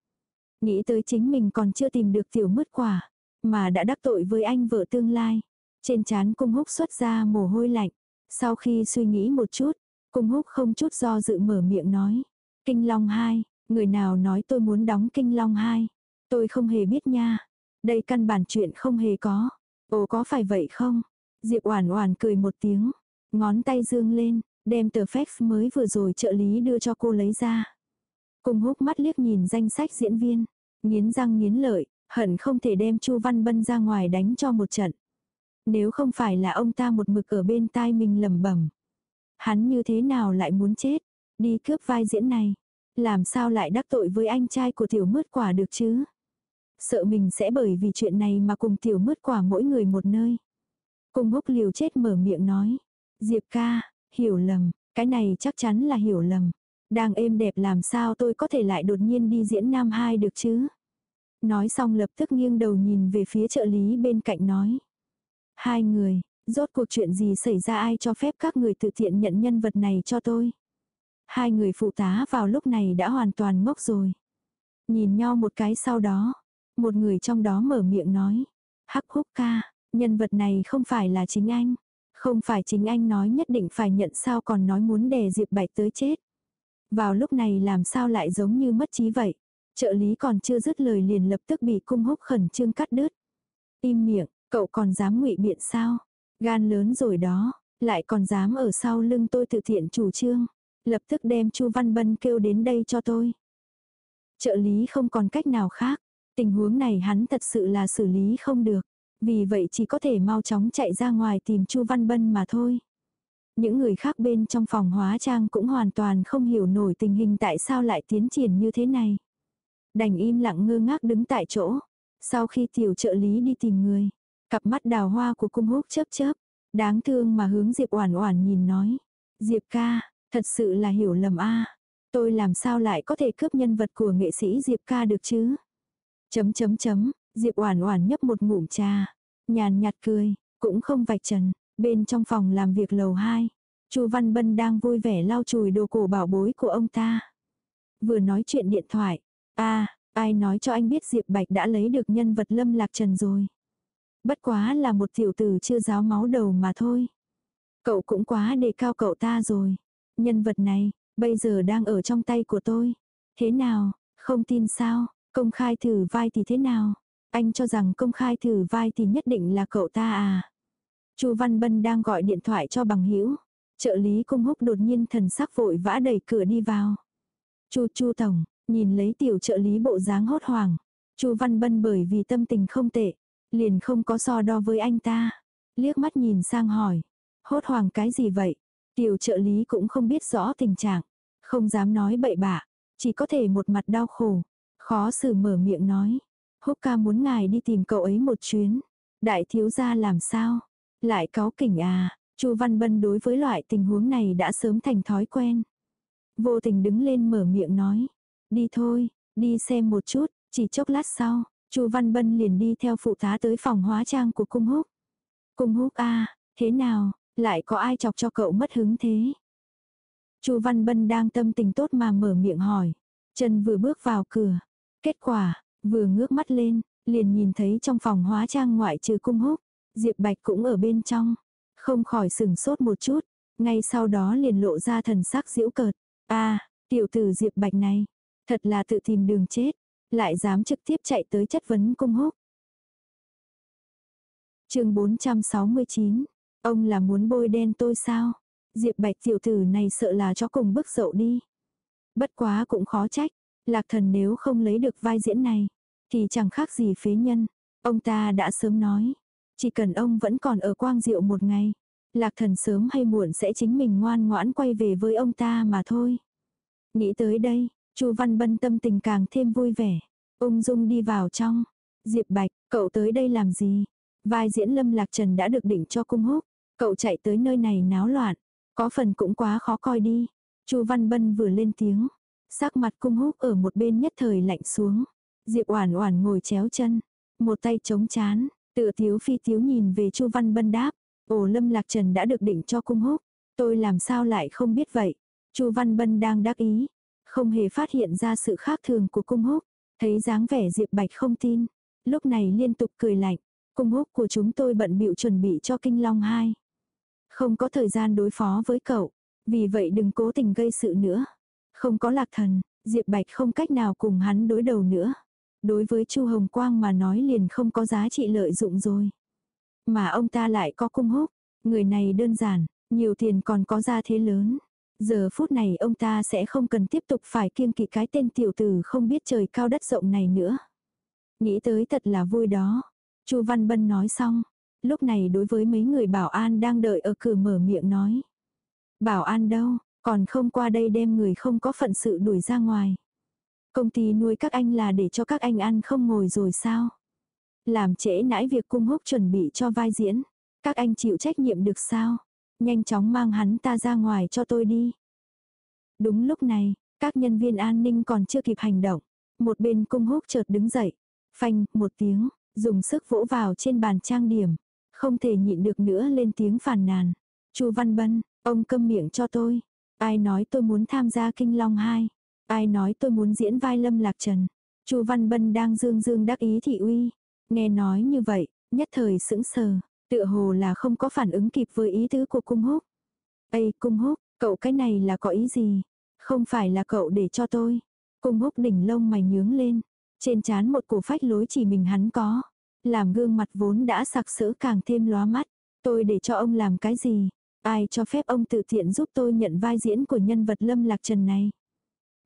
Nghĩ tới chính mình còn chưa tìm được tiểu mứt quả, mà đã đắc tội với anh vợ tương lai. Trên trán cung húc xuất ra mồ hôi lạnh. Sau khi suy nghĩ một chút, cung húc không chút do dự mở miệng nói. Kinh Long 2, người nào nói tôi muốn đóng Kinh Long 2? Tôi không hề biết nha. Đây căn bản chuyện không hề có. Ồ có phải vậy không? Diệp Oản Oản cười một tiếng, ngón tay dương lên, đem tờ fax mới vừa rồi trợ lý đưa cho cô lấy ra. Cùng húc mắt liếc nhìn danh sách diễn viên, nghiến răng nghiến lợi, hận không thể đem Chu Văn Bân ra ngoài đánh cho một trận. Nếu không phải là ông ta một mực ở bên tai mình lẩm bẩm, hắn như thế nào lại muốn chết, đi cướp vai diễn này, làm sao lại đắc tội với anh trai của tiểu mứt quả được chứ? Sợ mình sẽ bởi vì chuyện này mà cùng tiểu mứt quả mỗi người một nơi. Cùng húc liều chết mở miệng nói. Diệp ca, hiểu lầm, cái này chắc chắn là hiểu lầm. Đang êm đẹp làm sao tôi có thể lại đột nhiên đi diễn nam hai được chứ? Nói xong lập tức nghiêng đầu nhìn về phía trợ lý bên cạnh nói. Hai người, rốt cuộc chuyện gì xảy ra ai cho phép các người tự tiện nhận nhân vật này cho tôi? Hai người phụ tá vào lúc này đã hoàn toàn ngốc rồi. Nhìn nhau một cái sau đó, một người trong đó mở miệng nói. Hắc húc ca, nhân vật này không phải là chính anh. Không phải chính anh nói nhất định phải nhận sao còn nói muốn đè Diệp Bạch tới chết. Vào lúc này làm sao lại giống như mất trí vậy. Trợ lý còn chưa dứt lời liền lập tức bị cung húc khẩn trương cắt đứt. Im miệng, cậu còn dám ngụy biện sao? Gan lớn rồi đó, lại còn dám ở sau lưng tôi tự thiện chủ trương. Lập tức đem Chu Văn Bân kêu đến đây cho tôi. Trợ lý không còn cách nào khác. Tình huống này hắn thật sự là xử lý không được. Vì vậy chỉ có thể mau chóng chạy ra ngoài tìm Chu Văn Bân mà thôi. Những người khác bên trong phòng hóa trang cũng hoàn toàn không hiểu nổi tình hình tại sao lại tiến triển như thế này. Đành im lặng ngơ ngác đứng tại chỗ. Sau khi tiểu trợ lý đi tìm người, cặp mắt đào hoa của cung húc chớp chớp, đáng thương mà hướng Diệp Oản Oản nhìn nói, "Diệp ca, thật sự là hiểu lầm a, tôi làm sao lại có thể cướp nhân vật của nghệ sĩ Diệp ca được chứ?" Chấm chấm chấm, Diệp Oản Oản nhấp một ngụm trà, nhàn nhạt cười, cũng không vạch trần, bên trong phòng làm việc lầu 2, Chu Văn Bân đang vui vẻ lau chùi đồ cổ bảo bối của ông ta. Vừa nói chuyện điện thoại, "A, ai nói cho anh biết Diệp Bạch đã lấy được nhân vật Lâm Lạc Trần rồi?" Bất quá là một tiểu tử chưa giáo máu đầu mà thôi. Cậu cũng quá đề cao cậu ta rồi. Nhân vật này, bây giờ đang ở trong tay của tôi. Thế nào, không tin sao, công khai thử vai thì thế nào? Anh cho rằng công khai thử vai thì nhất định là cậu ta à? Chu Văn Bân đang gọi điện thoại cho bằng hữu Trợ lý cung húc đột nhiên thần sắc vội vã đẩy cửa đi vào. Chu Chu Tổng, nhìn lấy tiểu trợ lý bộ dáng hốt hoảng. Chu Văn Bân bởi vì tâm tình không tệ, liền không có so đo với anh ta. Liếc mắt nhìn sang hỏi, hốt hoảng cái gì vậy? Tiểu trợ lý cũng không biết rõ tình trạng, không dám nói bậy bạ, chỉ có thể một mặt đau khổ, khó xử mở miệng nói. Húc ca muốn ngài đi tìm cậu ấy một chuyến. Đại thiếu gia làm sao? Lại cáo kỉnh à? Chu Văn Bân đối với loại tình huống này đã sớm thành thói quen. Vô tình đứng lên mở miệng nói. Đi thôi, đi xem một chút, chỉ chốc lát sau, Chu Văn Bân liền đi theo phụ tá tới phòng hóa trang của cung húc. Cung húc a thế nào, lại có ai chọc cho cậu mất hứng thế? Chu Văn Bân đang tâm tình tốt mà mở miệng hỏi. Trần vừa bước vào cửa. Kết quả, vừa ngước mắt lên, liền nhìn thấy trong phòng hóa trang ngoại trừ cung húc. Diệp Bạch cũng ở bên trong. Không khỏi sừng sốt một chút. Ngay sau đó liền lộ ra thần sắc giễu cợt. a tiểu tử Diệp Bạch này. Thật là tự tìm đường chết lại dám trực tiếp chạy tới chất vấn cung húc. chương 469, ông là muốn bôi đen tôi sao? Diệp bạch tiểu tử này sợ là cho cùng bức dậu đi. Bất quá cũng khó trách, lạc thần nếu không lấy được vai diễn này, thì chẳng khác gì phế nhân. Ông ta đã sớm nói, chỉ cần ông vẫn còn ở quang diệu một ngày, lạc thần sớm hay muộn sẽ chính mình ngoan ngoãn quay về với ông ta mà thôi. Nghĩ tới đây, Chu Văn Bân tâm tình càng thêm vui vẻ. Ung dung đi vào trong. Diệp Bạch, cậu tới đây làm gì? Vai diễn Lâm Lạc Trần đã được định cho cung húc. Cậu chạy tới nơi này náo loạn. Có phần cũng quá khó coi đi. Chu Văn Bân vừa lên tiếng. Sắc mặt cung húc ở một bên nhất thời lạnh xuống. Diệp Oản Oản ngồi chéo chân, một tay chống chán, tựa thiếu phi thiếu nhìn về Chu Văn Bân đáp, "Ồ Lâm Lạc Trần đã được định cho cung húc, tôi làm sao lại không biết vậy?" Chu Văn Bân đang đắc ý, không hề phát hiện ra sự khác thường của cung húc, thấy dáng vẻ Diệp Bạch không tin, lúc này liên tục cười lạnh, cung húc của chúng tôi bận bịu chuẩn bị cho kinh long 2. Không có thời gian đối phó với cậu, vì vậy đừng cố tình gây sự nữa. Không có lạc thần, Diệp Bạch không cách nào cùng hắn đối đầu nữa. Đối với Chu Hồng Quang mà nói liền không có giá trị lợi dụng rồi. Mà ông ta lại có cung húc, người này đơn giản, nhiều tiền còn có gia thế lớn. Giờ phút này ông ta sẽ không cần tiếp tục phải kiêng kỵ cái tên tiểu tử không biết trời cao đất rộng này nữa. Nghĩ tới thật là vui đó. Chu Văn Bân nói xong. Lúc này đối với mấy người bảo an đang đợi ở cửa mở miệng nói. Bảo an đâu, còn không qua đây đem người không có phận sự đuổi ra ngoài. Công ty nuôi các anh là để cho các anh ăn không ngồi rồi sao? Làm trễ nãi việc cung húc chuẩn bị cho vai diễn. Các anh chịu trách nhiệm được sao? Nhanh chóng mang hắn ta ra ngoài cho tôi đi. Đúng lúc này, các nhân viên an ninh còn chưa kịp hành động. Một bên cung húc chợt đứng dậy. Phanh, một tiếng, dùng sức vỗ vào trên bàn trang điểm. Không thể nhịn được nữa lên tiếng phàn nàn. Chu Văn Bân, ông câm miệng cho tôi. Ai nói tôi muốn tham gia Kinh Long 2? Ai nói tôi muốn diễn vai Lâm Lạc Trần? Chu Văn Bân đang dương dương đắc ý thị uy. Nghe nói như vậy, nhất thời sững sờ, tựa hồ là không có phản ứng kịp với ý tứ của cung húc. Ây cung húc, cậu cái này là có ý gì? Không phải là cậu để cho tôi. Cung húc đỉnh lông mày nhướng lên. Trên trán một cổ phách lối chỉ mình hắn có. Làm gương mặt vốn đã sặc sỡ càng thêm lóa mắt. Tôi để cho ông làm cái gì? Ai cho phép ông tự thiện giúp tôi nhận vai diễn của nhân vật Lâm Lạc Trần này?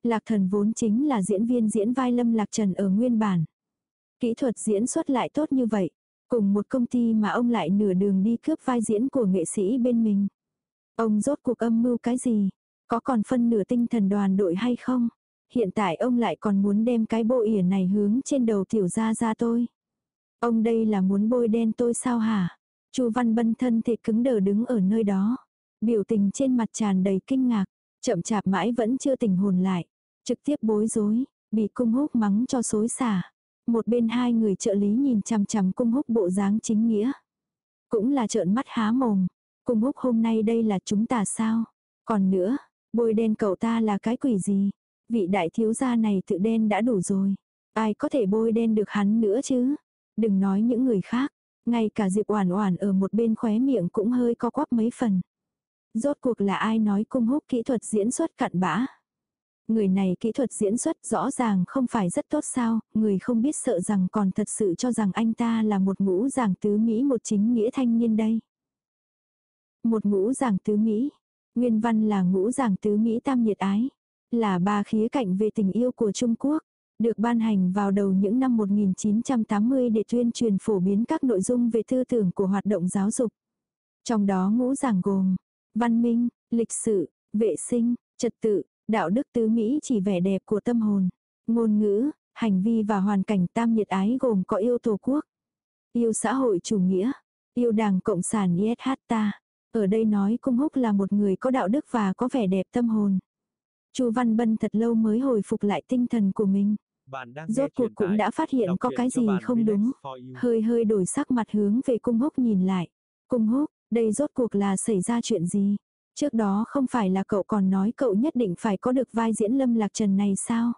Lạc Thần vốn chính là diễn viên diễn vai Lâm Lạc Trần ở nguyên bản. Kỹ thuật diễn xuất lại tốt như vậy. Cùng một công ty mà ông lại nửa đường đi cướp vai diễn của nghệ sĩ bên mình. Ông rốt cuộc âm mưu cái gì? Có còn phân nửa tinh thần đoàn đội hay không? Hiện tại ông lại còn muốn đem cái bộ ỉa này hướng trên đầu tiểu gia ra tôi. Ông đây là muốn bôi đen tôi sao hả? Chu Văn Bân thân thể cứng đờ đứng ở nơi đó. Biểu tình trên mặt tràn đầy kinh ngạc. Chậm chạp mãi vẫn chưa tỉnh hồn lại. Trực tiếp bối rối. Bị cung húc mắng cho xối xả. Một bên hai người trợ lý nhìn chằm chằm cung húc bộ dáng chính nghĩa. Cũng là trợn mắt há mồm. Cung húc hôm nay đây là chúng ta sao? Còn nữa, bôi đen cậu ta là cái quỷ gì? Vị đại thiếu gia này tự đen đã đủ rồi. Ai có thể bôi đen được hắn nữa chứ? Đừng nói những người khác. Ngay cả Diệp Oản Oản ở một bên khóe miệng cũng hơi co quắp mấy phần. Rốt cuộc là ai nói cung húc kỹ thuật diễn xuất cặn bã? Người này kỹ thuật diễn xuất rõ ràng không phải rất tốt sao, người không biết sợ rằng còn thật sự cho rằng anh ta là một ngũ giảng tứ Mỹ một chính nghĩa thanh niên đây. Một ngũ giảng tứ Mỹ, nguyên văn là ngũ giảng tứ Mỹ tam nhiệt ái, là ba khía cạnh về tình yêu của Trung Quốc, được ban hành vào đầu những năm 1980 để tuyên truyền phổ biến các nội dung về tư tưởng của hoạt động giáo dục. Trong đó ngũ giảng gồm văn minh, lịch sử, vệ sinh, trật tự, đạo đức tứ Mỹ chỉ vẻ đẹp của tâm hồn, ngôn ngữ, hành vi và hoàn cảnh tam nhiệt ái gồm có yêu tổ quốc, yêu xã hội chủ nghĩa, yêu đảng Cộng sản ISH ta. Ở đây nói Cung Húc là một người có đạo đức và có vẻ đẹp tâm hồn. Chu Văn Bân thật lâu mới hồi phục lại tinh thần của mình. Rốt cuộc cũng đã phát hiện có cái gì không đúng. Hơi hơi đổi sắc mặt hướng về Cung Húc nhìn lại. Cung Húc, đây rốt cuộc là xảy ra chuyện gì? Trước đó không phải là cậu còn nói cậu nhất định phải có được vai diễn Lâm Lạc Trần này sao?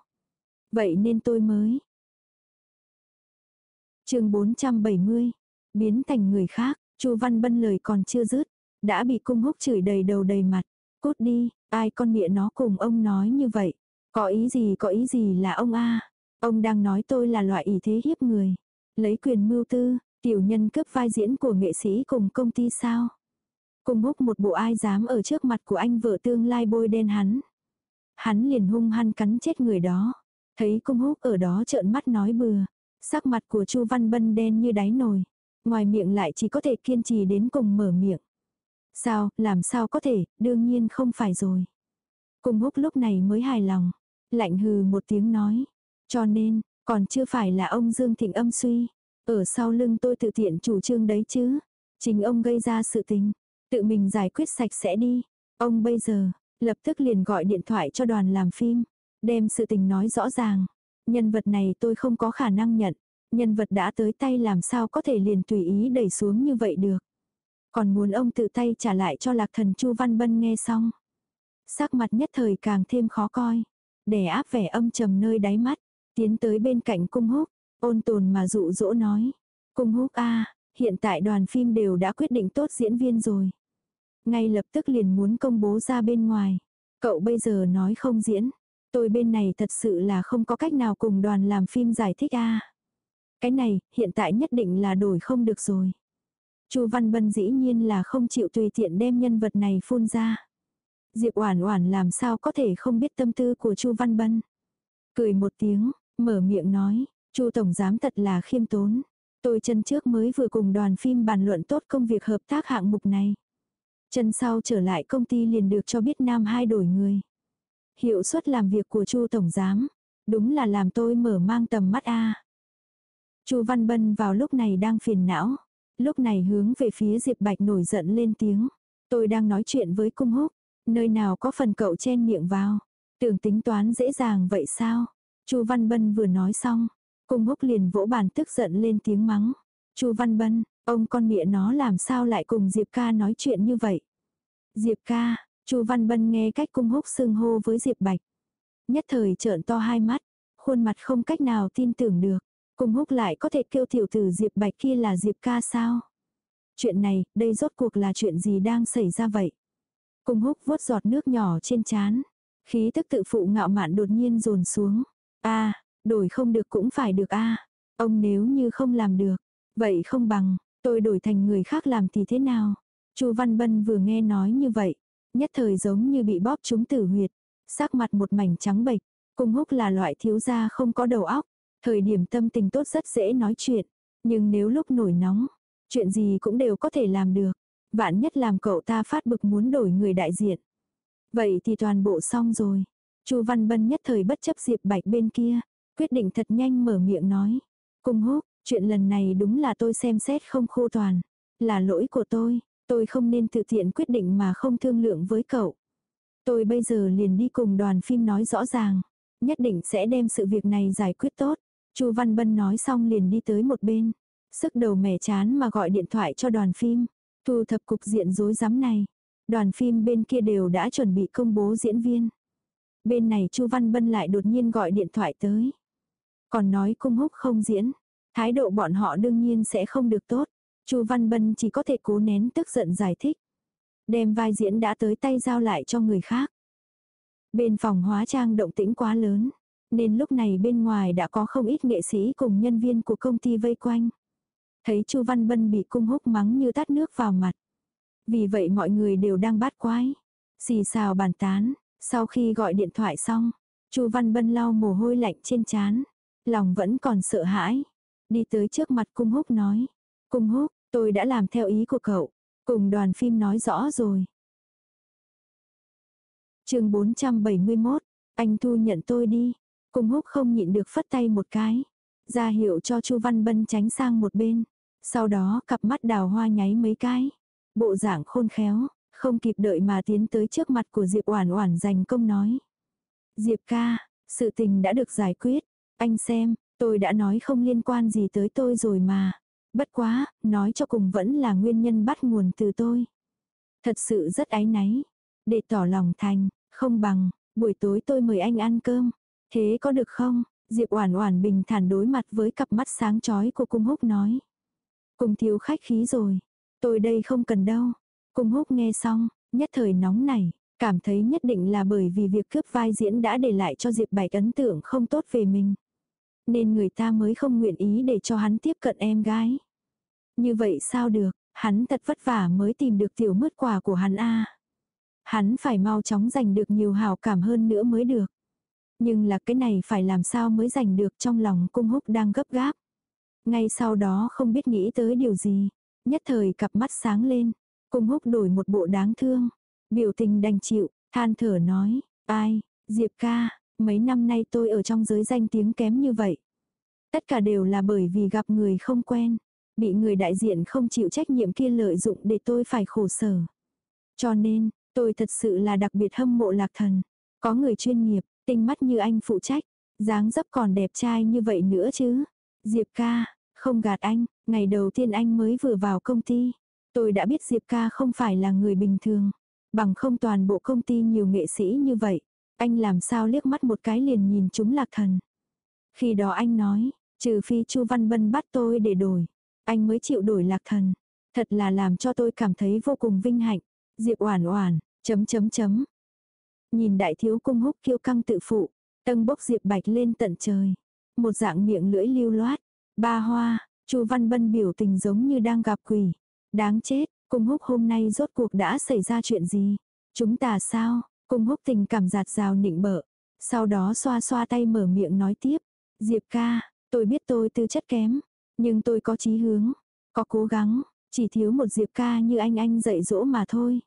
Vậy nên tôi mới. chương 470. Biến thành người khác, Chu Văn Bân lời còn chưa dứt. Đã bị cung húc chửi đầy đầu đầy mặt. Cút đi, ai con mịa nó cùng ông nói như vậy. Có ý gì có ý gì là ông a Ông đang nói tôi là loại ý thế hiếp người. Lấy quyền mưu tư, tiểu nhân cướp vai diễn của nghệ sĩ cùng công ty sao. Cùng húc một bộ ai dám ở trước mặt của anh vợ tương lai bôi đen hắn. Hắn liền hung hăng cắn chết người đó. Thấy cung húc ở đó trợn mắt nói bừa. Sắc mặt của Chu Văn Bân đen như đáy nồi. Ngoài miệng lại chỉ có thể kiên trì đến cùng mở miệng. Sao, làm sao có thể, đương nhiên không phải rồi. Cung húc lúc này mới hài lòng. Lạnh hừ một tiếng nói. Cho nên, còn chưa phải là ông Dương Thịnh âm suy. Ở sau lưng tôi tự tiện chủ trương đấy chứ. Chính ông gây ra sự tình. Tự mình giải quyết sạch sẽ đi. Ông bây giờ, lập tức liền gọi điện thoại cho đoàn làm phim. Đem sự tình nói rõ ràng. Nhân vật này tôi không có khả năng nhận. Nhân vật đã tới tay làm sao có thể liền tùy ý đẩy xuống như vậy được. Còn muốn ông tự tay trả lại cho lạc thần Chu Văn Bân nghe xong. Sắc mặt nhất thời càng thêm khó coi. Đè áp vẻ âm trầm nơi đáy mắt. Tiến tới bên cạnh cung húc. Ôn tồn mà dụ dỗ nói. Cung húc a hiện tại đoàn phim đều đã quyết định tốt diễn viên rồi. Ngay lập tức liền muốn công bố ra bên ngoài. Cậu bây giờ nói không diễn. Tôi bên này thật sự là không có cách nào cùng đoàn làm phim giải thích a Cái này, hiện tại nhất định là đổi không được rồi. Chu Văn Bân dĩ nhiên là không chịu tùy tiện đem nhân vật này phun ra. Diệp Oản Oản làm sao có thể không biết tâm tư của Chu Văn Bân. Cười một tiếng, mở miệng nói, Chu tổng giám thật là khiêm tốn. Tôi chân trước mới vừa cùng đoàn phim bàn luận tốt công việc hợp tác hạng mục này. Chân sau trở lại công ty liền được cho biết nam hai đổi người. Hiệu suất làm việc của Chu tổng giám, đúng là làm tôi mở mang tầm mắt a. Chu Văn Bân vào lúc này đang phiền não, lúc này hướng về phía Diệp Bạch nổi giận lên tiếng. Tôi đang nói chuyện với cung húc, nơi nào có phần cậu chen miệng vào. Tưởng tính toán dễ dàng vậy sao? Chu Văn Bân vừa nói xong, cung húc liền vỗ bàn tức giận lên tiếng mắng. Chu Văn Bân, ông con mẹ nó làm sao lại cùng Diệp ca nói chuyện như vậy? Diệp ca, Chu Văn Bân nghe cách cung húc xưng hô với Diệp Bạch. Nhất thời trợn to hai mắt, khuôn mặt không cách nào tin tưởng được. Cung húc lại có thể kêu tiểu tử Diệp Bạch kia là Diệp ca sao? Chuyện này, đây rốt cuộc là chuyện gì đang xảy ra vậy? Cung húc vuốt giọt nước nhỏ trên chán. Khí tức tự phụ ngạo mạn đột nhiên dồn xuống. a đổi không được cũng phải được a Ông nếu như không làm được, vậy không bằng, tôi đổi thành người khác làm thì thế nào? Chu Văn Bân vừa nghe nói như vậy, nhất thời giống như bị bóp trúng tử huyệt, sắc mặt một mảnh trắng bệch, cung húc là loại thiếu gia không có đầu óc, thời điểm tâm tình tốt rất dễ nói chuyện, nhưng nếu lúc nổi nóng, chuyện gì cũng đều có thể làm được, vạn nhất làm cậu ta phát bực muốn đổi người đại diện. Vậy thì toàn bộ xong rồi. Chu Văn Bân nhất thời bất chấp Diệp Bạch bên kia, quyết định thật nhanh mở miệng nói. Cung húc, chuyện lần này đúng là tôi xem xét không khô toàn. Là lỗi của tôi, tôi không nên tự tiện quyết định mà không thương lượng với cậu. Tôi bây giờ liền đi cùng đoàn phim nói rõ ràng. Nhất định sẽ đem sự việc này giải quyết tốt. Chu Văn Bân nói xong liền đi tới một bên. Sức đầu mẻ chán mà gọi điện thoại cho đoàn phim. Thu thập cục diện rối rắm này. Đoàn phim bên kia đều đã chuẩn bị công bố diễn viên. Bên này Chu Văn Bân lại đột nhiên gọi điện thoại tới. Còn nói cung húc không diễn. Thái độ bọn họ đương nhiên sẽ không được tốt. Chu Văn Bân chỉ có thể cố nén tức giận giải thích. Đem vai diễn đã tới tay giao lại cho người khác. Bên phòng hóa trang động tĩnh quá lớn. Nên lúc này bên ngoài đã có không ít nghệ sĩ cùng nhân viên của công ty vây quanh. Thấy Chu Văn Bân bị cung húc mắng như tát nước vào mặt. Vì vậy mọi người đều đang bát quái. Xì xào bàn tán. Sau khi gọi điện thoại xong, Chu Văn Bân lau mồ hôi lạnh trên trán, lòng vẫn còn sợ hãi, đi tới trước mặt Cung Húc nói: "Cung Húc, tôi đã làm theo ý của cậu, cùng đoàn phim nói rõ rồi." Chương 471, anh thu nhận tôi đi. Cung Húc không nhịn được phất tay một cái, ra hiệu cho Chu Văn Bân tránh sang một bên. Sau đó cặp mắt đào hoa nháy mấy cái, bộ dạng khôn khéo, không kịp đợi mà tiến tới trước mặt của Diệp Oản Oản giành công nói. Diệp ca, sự tình đã được giải quyết, anh xem, tôi đã nói không liên quan gì tới tôi rồi mà. Bất quá, nói cho cùng vẫn là nguyên nhân bắt nguồn từ tôi. Thật sự rất áy náy. Để tỏ lòng thành, không bằng, buổi tối tôi mời anh ăn cơm. Thế có được không? Diệp Oản Oản bình thản đối mặt với cặp mắt sáng chói của Cung Húc nói. cung thiếu khách khí rồi, tôi đây không cần đâu. Cung húc nghe xong, nhất thời nóng nảy, cảm thấy nhất định là bởi vì việc cướp vai diễn đã để lại cho Diệp Bạch ấn tượng không tốt về mình. Nên người ta mới không nguyện ý để cho hắn tiếp cận em gái. Như vậy sao được, hắn thật vất vả mới tìm được tiểu mứt quà của hắn a. Hắn phải mau chóng giành được nhiều hào cảm hơn nữa mới được. Nhưng là cái này phải làm sao mới giành được trong lòng cung húc đang gấp gáp. Ngay sau đó không biết nghĩ tới điều gì, nhất thời cặp mắt sáng lên, Cung húc đổi một bộ đáng thương. Biểu tình đành chịu, than thở nói, ai, Diệp ca, mấy năm nay tôi ở trong giới danh tiếng kém như vậy. Tất cả đều là bởi vì gặp người không quen, bị người đại diện không chịu trách nhiệm kia lợi dụng để tôi phải khổ sở. Cho nên, tôi thật sự là đặc biệt hâm mộ lạc thần. Có người chuyên nghiệp, tinh mắt như anh phụ trách, dáng dấp còn đẹp trai như vậy nữa chứ. Diệp ca, không gạt anh, ngày đầu tiên anh mới vừa vào công ty, Tôi đã biết Diệp ca không phải là người bình thường. Bằng không toàn bộ công ty nhiều nghệ sĩ như vậy. Anh làm sao liếc mắt một cái liền nhìn chúng lạc thần. Khi đó anh nói, trừ phi Chu Văn Bân bắt tôi để đổi. Anh mới chịu đổi lạc thần. Thật là làm cho tôi cảm thấy vô cùng vinh hạnh. Diệp Oản Oản, chấm chấm chấm. Nhìn đại thiếu cung húc kiêu căng tự phụ, tâng bốc Diệp Bạch lên tận trời. Một dạng miệng lưỡi lưu loát, ba hoa, Chu Văn Bân biểu tình giống như đang gặp quỷ. Đáng chết, cung húc hôm nay rốt cuộc đã xảy ra chuyện gì? Chúng ta sao? Cung húc tình cảm giạt rào nịnh bợ. Sau đó xoa xoa tay mở miệng nói tiếp. Diệp ca, tôi biết tôi tư chất kém. Nhưng tôi có chí hướng. Có cố gắng. Chỉ thiếu một Diệp ca như anh anh dạy dỗ mà thôi.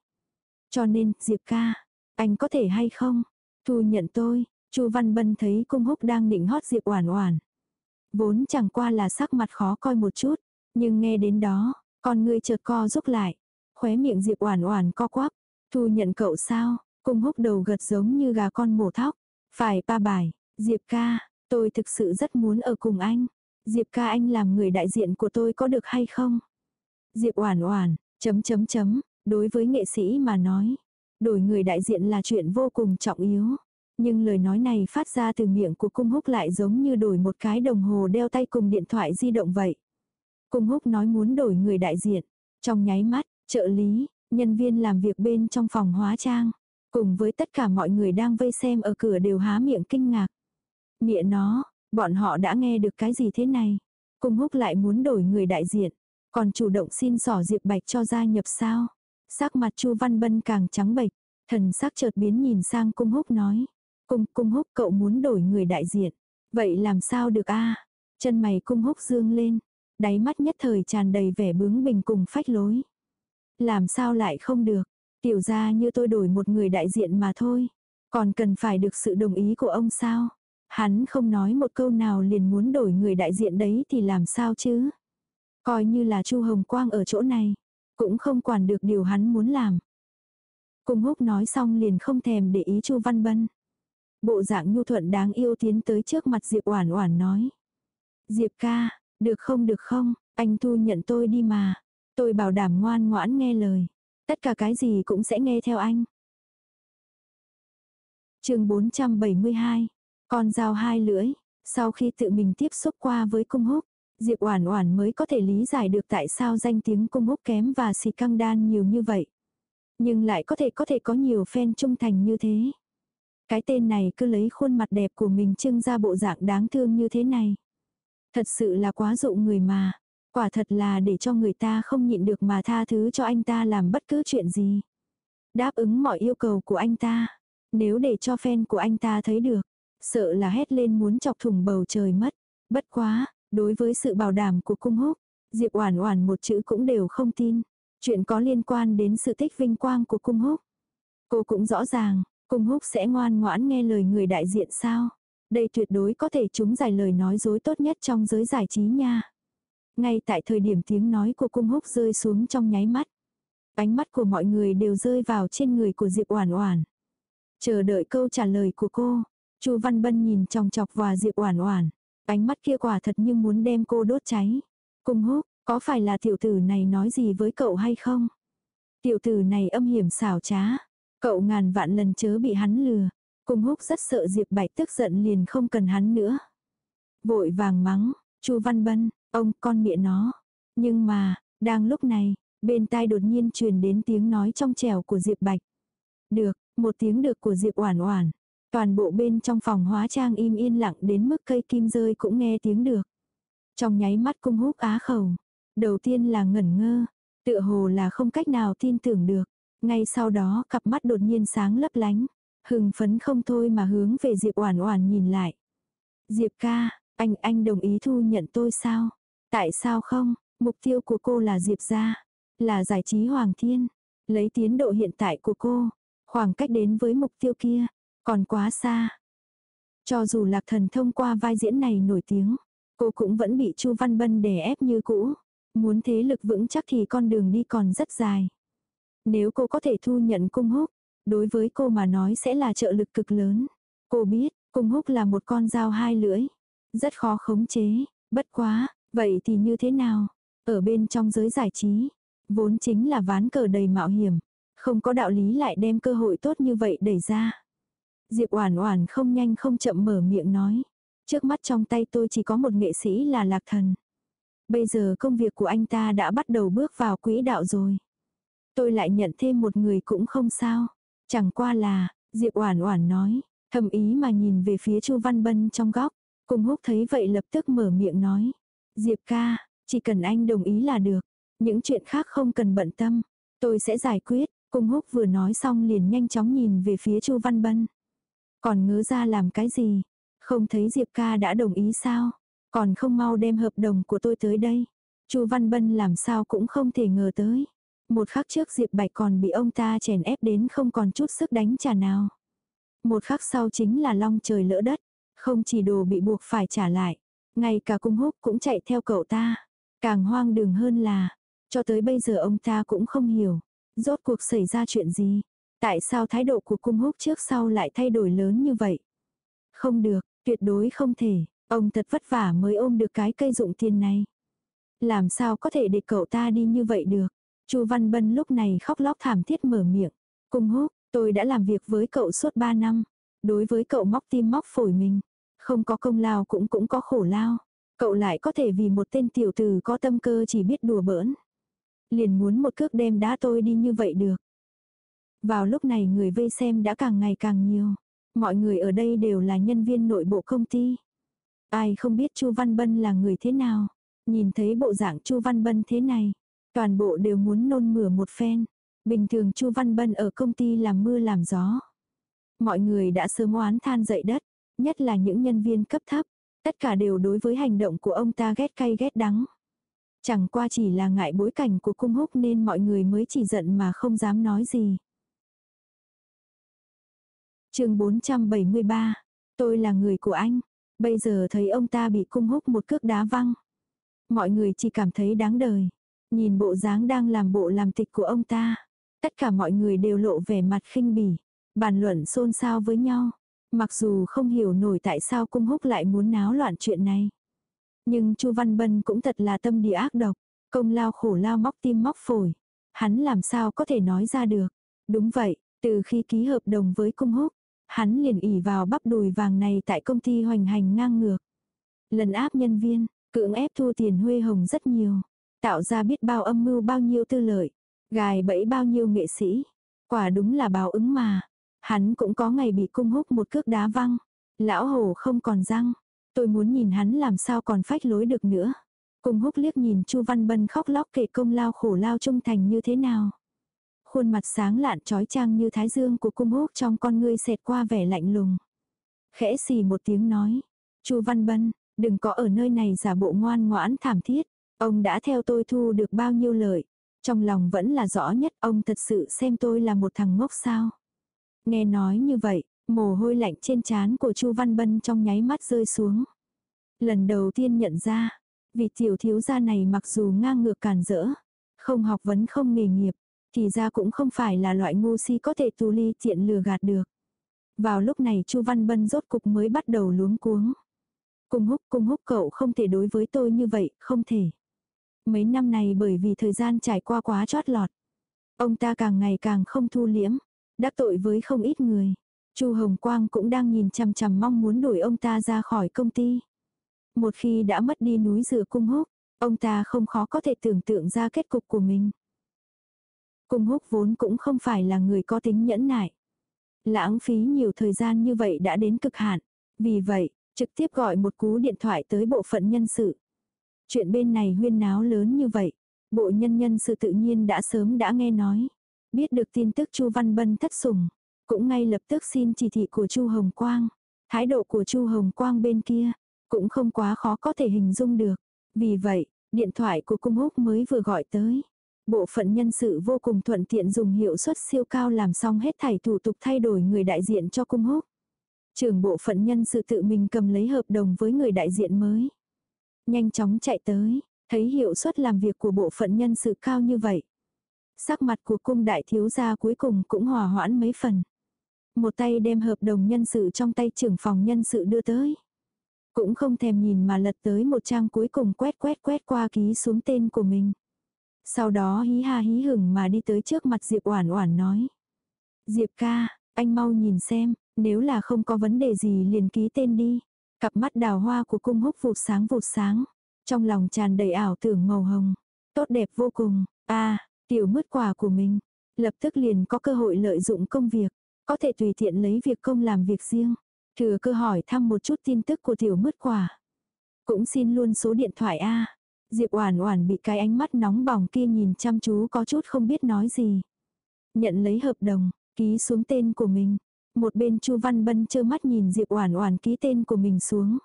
Cho nên, Diệp ca, anh có thể hay không? Thu nhận tôi. Chu Văn Bân thấy cung húc đang định hót Diệp Oản Oản. Vốn chẳng qua là sắc mặt khó coi một chút, nhưng nghe đến đó, con ngươi chợt co rút lại. Khóe miệng Diệp Oản Oản co quắp. Thu nhận cậu sao? Cung húc đầu gật giống như gà con mổ thóc. Phải pa bài, Diệp ca, tôi thực sự rất muốn ở cùng anh. Diệp ca anh làm người đại diện của tôi có được hay không? Diệp Oản Oản, chấm chấm chấm, đối với nghệ sĩ mà nói, đổi người đại diện là chuyện vô cùng trọng yếu. Nhưng lời nói này phát ra từ miệng của cung húc lại giống như đổi một cái đồng hồ đeo tay cùng điện thoại di động vậy. Cung húc nói muốn đổi người đại diện. Trong nháy mắt, trợ lý, nhân viên làm việc bên trong phòng hóa trang, cùng với tất cả mọi người đang vây xem ở cửa đều há miệng kinh ngạc. Mẹ nó, bọn họ đã nghe được cái gì thế này? Cung húc lại muốn đổi người đại diện, còn chủ động xin sỏ Diệp Bạch cho gia nhập sao? Sắc mặt Chu Văn Bân càng trắng bệch, thần sắc chợt biến nhìn sang cung húc nói. Cung, cung húc cậu muốn đổi người đại diện. Vậy làm sao được a Chân mày cung húc dương lên. Đáy mắt nhất thời tràn đầy vẻ bướng bỉnh cùng phách lối. Làm sao lại không được. Tiểu ra như tôi đổi một người đại diện mà thôi. Còn cần phải được sự đồng ý của ông sao? Hắn không nói một câu nào liền muốn đổi người đại diện đấy thì làm sao chứ? Coi như là Chu Hồng Quang ở chỗ này. Cũng không quản được điều hắn muốn làm. Cung húc nói xong liền không thèm để ý Chu Văn Bân. Bộ dạng nhu thuận đáng yêu tiến tới trước mặt Diệp Oản Oản nói. Diệp ca, được không được không, anh thu nhận tôi đi mà. Tôi bảo đảm ngoan ngoãn nghe lời. Tất cả cái gì cũng sẽ nghe theo anh. chương 472. Con dao hai lưỡi. Sau khi tự mình tiếp xúc qua với cung húc, Diệp Oản Oản mới có thể lý giải được tại sao danh tiếng cung húc kém và xì căng đan nhiều như vậy. Nhưng lại có thể có thể có nhiều fan trung thành như thế. Cái tên này cứ lấy khuôn mặt đẹp của mình trưng ra bộ dạng đáng thương như thế này. Thật sự là quá dụ người mà. Quả thật là để cho người ta không nhịn được mà tha thứ cho anh ta làm bất cứ chuyện gì. Đáp ứng mọi yêu cầu của anh ta. Nếu để cho fan của anh ta thấy được. Sợ là hét lên muốn chọc thủng bầu trời mất. Bất quá, đối với sự bảo đảm của cung húc. Diệp Oản Oản một chữ cũng đều không tin. Chuyện có liên quan đến sự tích vinh quang của cung húc. Cô cũng rõ ràng, Cung húc sẽ ngoan ngoãn nghe lời người đại diện sao? Đây tuyệt đối có thể chúng giải lời nói dối tốt nhất trong giới giải trí nha. Ngay tại thời điểm tiếng nói của cung húc rơi xuống trong nháy mắt. Ánh mắt của mọi người đều rơi vào trên người của Diệp Oản Oản. Chờ đợi câu trả lời của cô. Chu Văn Bân nhìn chòng chọc vào Diệp Oản Oản. Ánh mắt kia quả thật như muốn đem cô đốt cháy. Cung húc, có phải là tiểu tử này nói gì với cậu hay không? Tiểu tử này âm hiểm xảo trá, Cậu ngàn vạn lần chớ bị hắn lừa. Cung húc rất sợ Diệp Bạch tức giận liền không cần hắn nữa. Vội vàng mắng, Chu Văn Bân, ông con mẹ nó. Nhưng mà, đang lúc này, bên tai đột nhiên truyền đến tiếng nói trong trẻo của Diệp Bạch. Được, một tiếng được của Diệp Oản Oản. Toàn bộ bên trong phòng hóa trang im yên lặng đến mức cây kim rơi cũng nghe tiếng được. Trong nháy mắt cung húc á khẩu. Đầu tiên là ngẩn ngơ, tựa hồ là không cách nào tin tưởng được. Ngay sau đó cặp mắt đột nhiên sáng lấp lánh. Hừng phấn không thôi mà hướng về Diệp Oản Oản nhìn lại. Diệp ca, anh anh đồng ý thu nhận tôi sao? Tại sao không? Mục tiêu của cô là Diệp gia, là giải trí Hoàng Thiên. Lấy tiến độ hiện tại của cô, khoảng cách đến với mục tiêu kia, còn quá xa. Cho dù Lạc Thần thông qua vai diễn này nổi tiếng, cô cũng vẫn bị Chu Văn Bân đè ép như cũ. Muốn thế lực vững chắc thì con đường đi còn rất dài. Nếu cô có thể thu nhận cung húc, đối với cô mà nói sẽ là trợ lực cực lớn. Cô biết, cung húc là một con dao hai lưỡi. Rất khó khống chế, bất quá, vậy thì như thế nào? Ở bên trong giới giải trí, vốn chính là ván cờ đầy mạo hiểm. Không có đạo lý lại đem cơ hội tốt như vậy đẩy ra. Diệp Oản Oản không nhanh không chậm mở miệng nói, trước mắt trong tay tôi chỉ có một nghệ sĩ là Lạc Thần. Bây giờ công việc của anh ta đã bắt đầu bước vào quỹ đạo rồi. Tôi lại nhận thêm một người cũng không sao. Chẳng qua là, Diệp Oản Oản nói, thầm ý mà nhìn về phía Chu Văn Bân trong góc. cùng Húc thấy vậy lập tức mở miệng nói, Diệp ca, chỉ cần anh đồng ý là được, những chuyện khác không cần bận tâm, tôi sẽ giải quyết. Cung Húc vừa nói xong liền nhanh chóng nhìn về phía Chu Văn Bân. Còn ngớ ra làm cái gì? Không thấy Diệp ca đã đồng ý sao? Còn không mau đem hợp đồng của tôi tới đây. Chu Văn Bân làm sao cũng không thể ngờ tới. Một khắc trước Diệp Bạch còn bị ông ta chèn ép đến không còn chút sức đánh trả nào. Một khắc sau chính là long trời lỡ đất. Không chỉ đồ bị buộc phải trả lại. Ngay cả cung húc cũng chạy theo cậu ta. Càng hoang đường hơn là. Cho tới bây giờ ông ta cũng không hiểu. Rốt cuộc xảy ra chuyện gì. Tại sao thái độ của cung húc trước sau lại thay đổi lớn như vậy? Không được, tuyệt đối không thể. Ông thật vất vả mới ôm được cái cây dụng tiền này. Làm sao có thể để cậu ta đi như vậy được? Chu Văn Bân lúc này khóc lóc thảm thiết mở miệng. Cung húc, tôi đã làm việc với cậu suốt 3 năm. Đối với cậu móc tim móc phổi mình. Không có công lao cũng cũng có khổ lao. Cậu lại có thể vì một tên tiểu tử có tâm cơ chỉ biết đùa bỡn. Liền muốn một cước đem đá tôi đi như vậy được. Vào lúc này người vây xem đã càng ngày càng nhiều. Mọi người ở đây đều là nhân viên nội bộ công ty. Ai không biết Chu Văn Bân là người thế nào. Nhìn thấy bộ dạng Chu Văn Bân thế này. Toàn bộ đều muốn nôn mửa một phen. Bình thường Chu Văn Bân ở công ty làm mưa làm gió. Mọi người đã sớm oán than dậy đất. Nhất là những nhân viên cấp thấp. Tất cả đều đối với hành động của ông ta ghét cay ghét đắng. Chẳng qua chỉ là ngại bối cảnh của cung húc nên mọi người mới chỉ giận mà không dám nói gì chương 473. Tôi là người của anh. Bây giờ thấy ông ta bị cung húc một cước đá văng. Mọi người chỉ cảm thấy đáng đời. Nhìn bộ dáng đang làm bộ làm tịch của ông ta. Tất cả mọi người đều lộ vẻ mặt khinh bỉ. Bàn luận xôn xao với nhau. Mặc dù không hiểu nổi tại sao cung húc lại muốn náo loạn chuyện này. Nhưng Chu Văn Bân cũng thật là tâm địa ác độc. Công lao khổ lao móc tim móc phổi. Hắn làm sao có thể nói ra được. Đúng vậy, từ khi ký hợp đồng với cung húc, hắn liền ỉ vào bắp đùi vàng này tại công ty hoành hành ngang ngược. Lần áp nhân viên, cưỡng ép thu tiền huê hồng rất nhiều, tạo ra biết bao âm mưu bao nhiêu tư lợi, gài bẫy bao nhiêu nghệ sĩ. Quả đúng là báo ứng mà. Hắn cũng có ngày bị cung húc một cước đá văng. Lão hổ không còn răng. Tôi muốn nhìn hắn làm sao còn phách lối được nữa. Cung húc liếc nhìn Chu Văn Bân khóc lóc kể công lao khổ lao trung thành như thế nào khuôn mặt sáng lạn trói trang như thái dương của cung húc trong con ngươi xẹt qua vẻ lạnh lùng. Khẽ xì một tiếng nói, chu Văn Bân, đừng có ở nơi này giả bộ ngoan ngoãn thảm thiết, ông đã theo tôi thu được bao nhiêu lợi. Trong lòng vẫn là rõ nhất ông thật sự xem tôi là một thằng ngốc sao. Nghe nói như vậy, mồ hôi lạnh trên trán của Chu Văn Bân trong nháy mắt rơi xuống. Lần đầu tiên nhận ra, vì tiểu thiếu gia này mặc dù ngang ngược càn rỡ, không học vấn không nghề nghiệp, thì ra cũng không phải là loại ngu si có thể tù ly tiện lừa gạt được. Vào lúc này Chu Văn Bân rốt cục mới bắt đầu luống cuống. Cung húc cung húc cậu không thể đối với tôi như vậy, không thể. Mấy năm này bởi vì thời gian trải qua quá chót lọt. Ông ta càng ngày càng không thu liễm, đắc tội với không ít người. Chu Hồng Quang cũng đang nhìn chằm chằm mong muốn đuổi ông ta ra khỏi công ty. Một khi đã mất đi núi rửa cung húc, ông ta không khó có thể tưởng tượng ra kết cục của mình. Cung húc vốn cũng không phải là người có tính nhẫn nại. Lãng phí nhiều thời gian như vậy đã đến cực hạn. Vì vậy, trực tiếp gọi một cú điện thoại tới bộ phận nhân sự. Chuyện bên này huyên náo lớn như vậy. Bộ nhân nhân sự tự nhiên đã sớm đã nghe nói. Biết được tin tức Chu Văn Bân thất sủng. Cũng ngay lập tức xin chỉ thị của Chu Hồng Quang. Thái độ của Chu Hồng Quang bên kia. Cũng không quá khó có thể hình dung được. Vì vậy, điện thoại của cung húc mới vừa gọi tới. Bộ phận nhân sự vô cùng thuận tiện dùng hiệu suất siêu cao làm xong hết thảy thủ tục thay đổi người đại diện cho cung húc. Trưởng bộ phận nhân sự tự mình cầm lấy hợp đồng với người đại diện mới. Nhanh chóng chạy tới, thấy hiệu suất làm việc của bộ phận nhân sự cao như vậy. Sắc mặt của cung đại thiếu gia cuối cùng cũng hòa hoãn mấy phần. Một tay đem hợp đồng nhân sự trong tay trưởng phòng nhân sự đưa tới. Cũng không thèm nhìn mà lật tới một trang cuối cùng quét quét quét qua ký xuống tên của mình. Sau đó hí ha hí hửng mà đi tới trước mặt Diệp Oản Oản nói. Diệp ca, anh mau nhìn xem, nếu là không có vấn đề gì liền ký tên đi. Cặp mắt đào hoa của cung húc vụt sáng vụt sáng. Trong lòng tràn đầy ảo tưởng màu hồng. Tốt đẹp vô cùng. a tiểu mứt quà của mình. Lập tức liền có cơ hội lợi dụng công việc. Có thể tùy tiện lấy việc công làm việc riêng. Thừa cơ hỏi thăm một chút tin tức của tiểu mứt quà Cũng xin luôn số điện thoại A. Diệp Oản Oản bị cái ánh mắt nóng bỏng kia nhìn chăm chú có chút không biết nói gì. Nhận lấy hợp đồng, ký xuống tên của mình. Một bên Chu Văn Bân trơ mắt nhìn Diệp Oản Oản ký tên của mình xuống.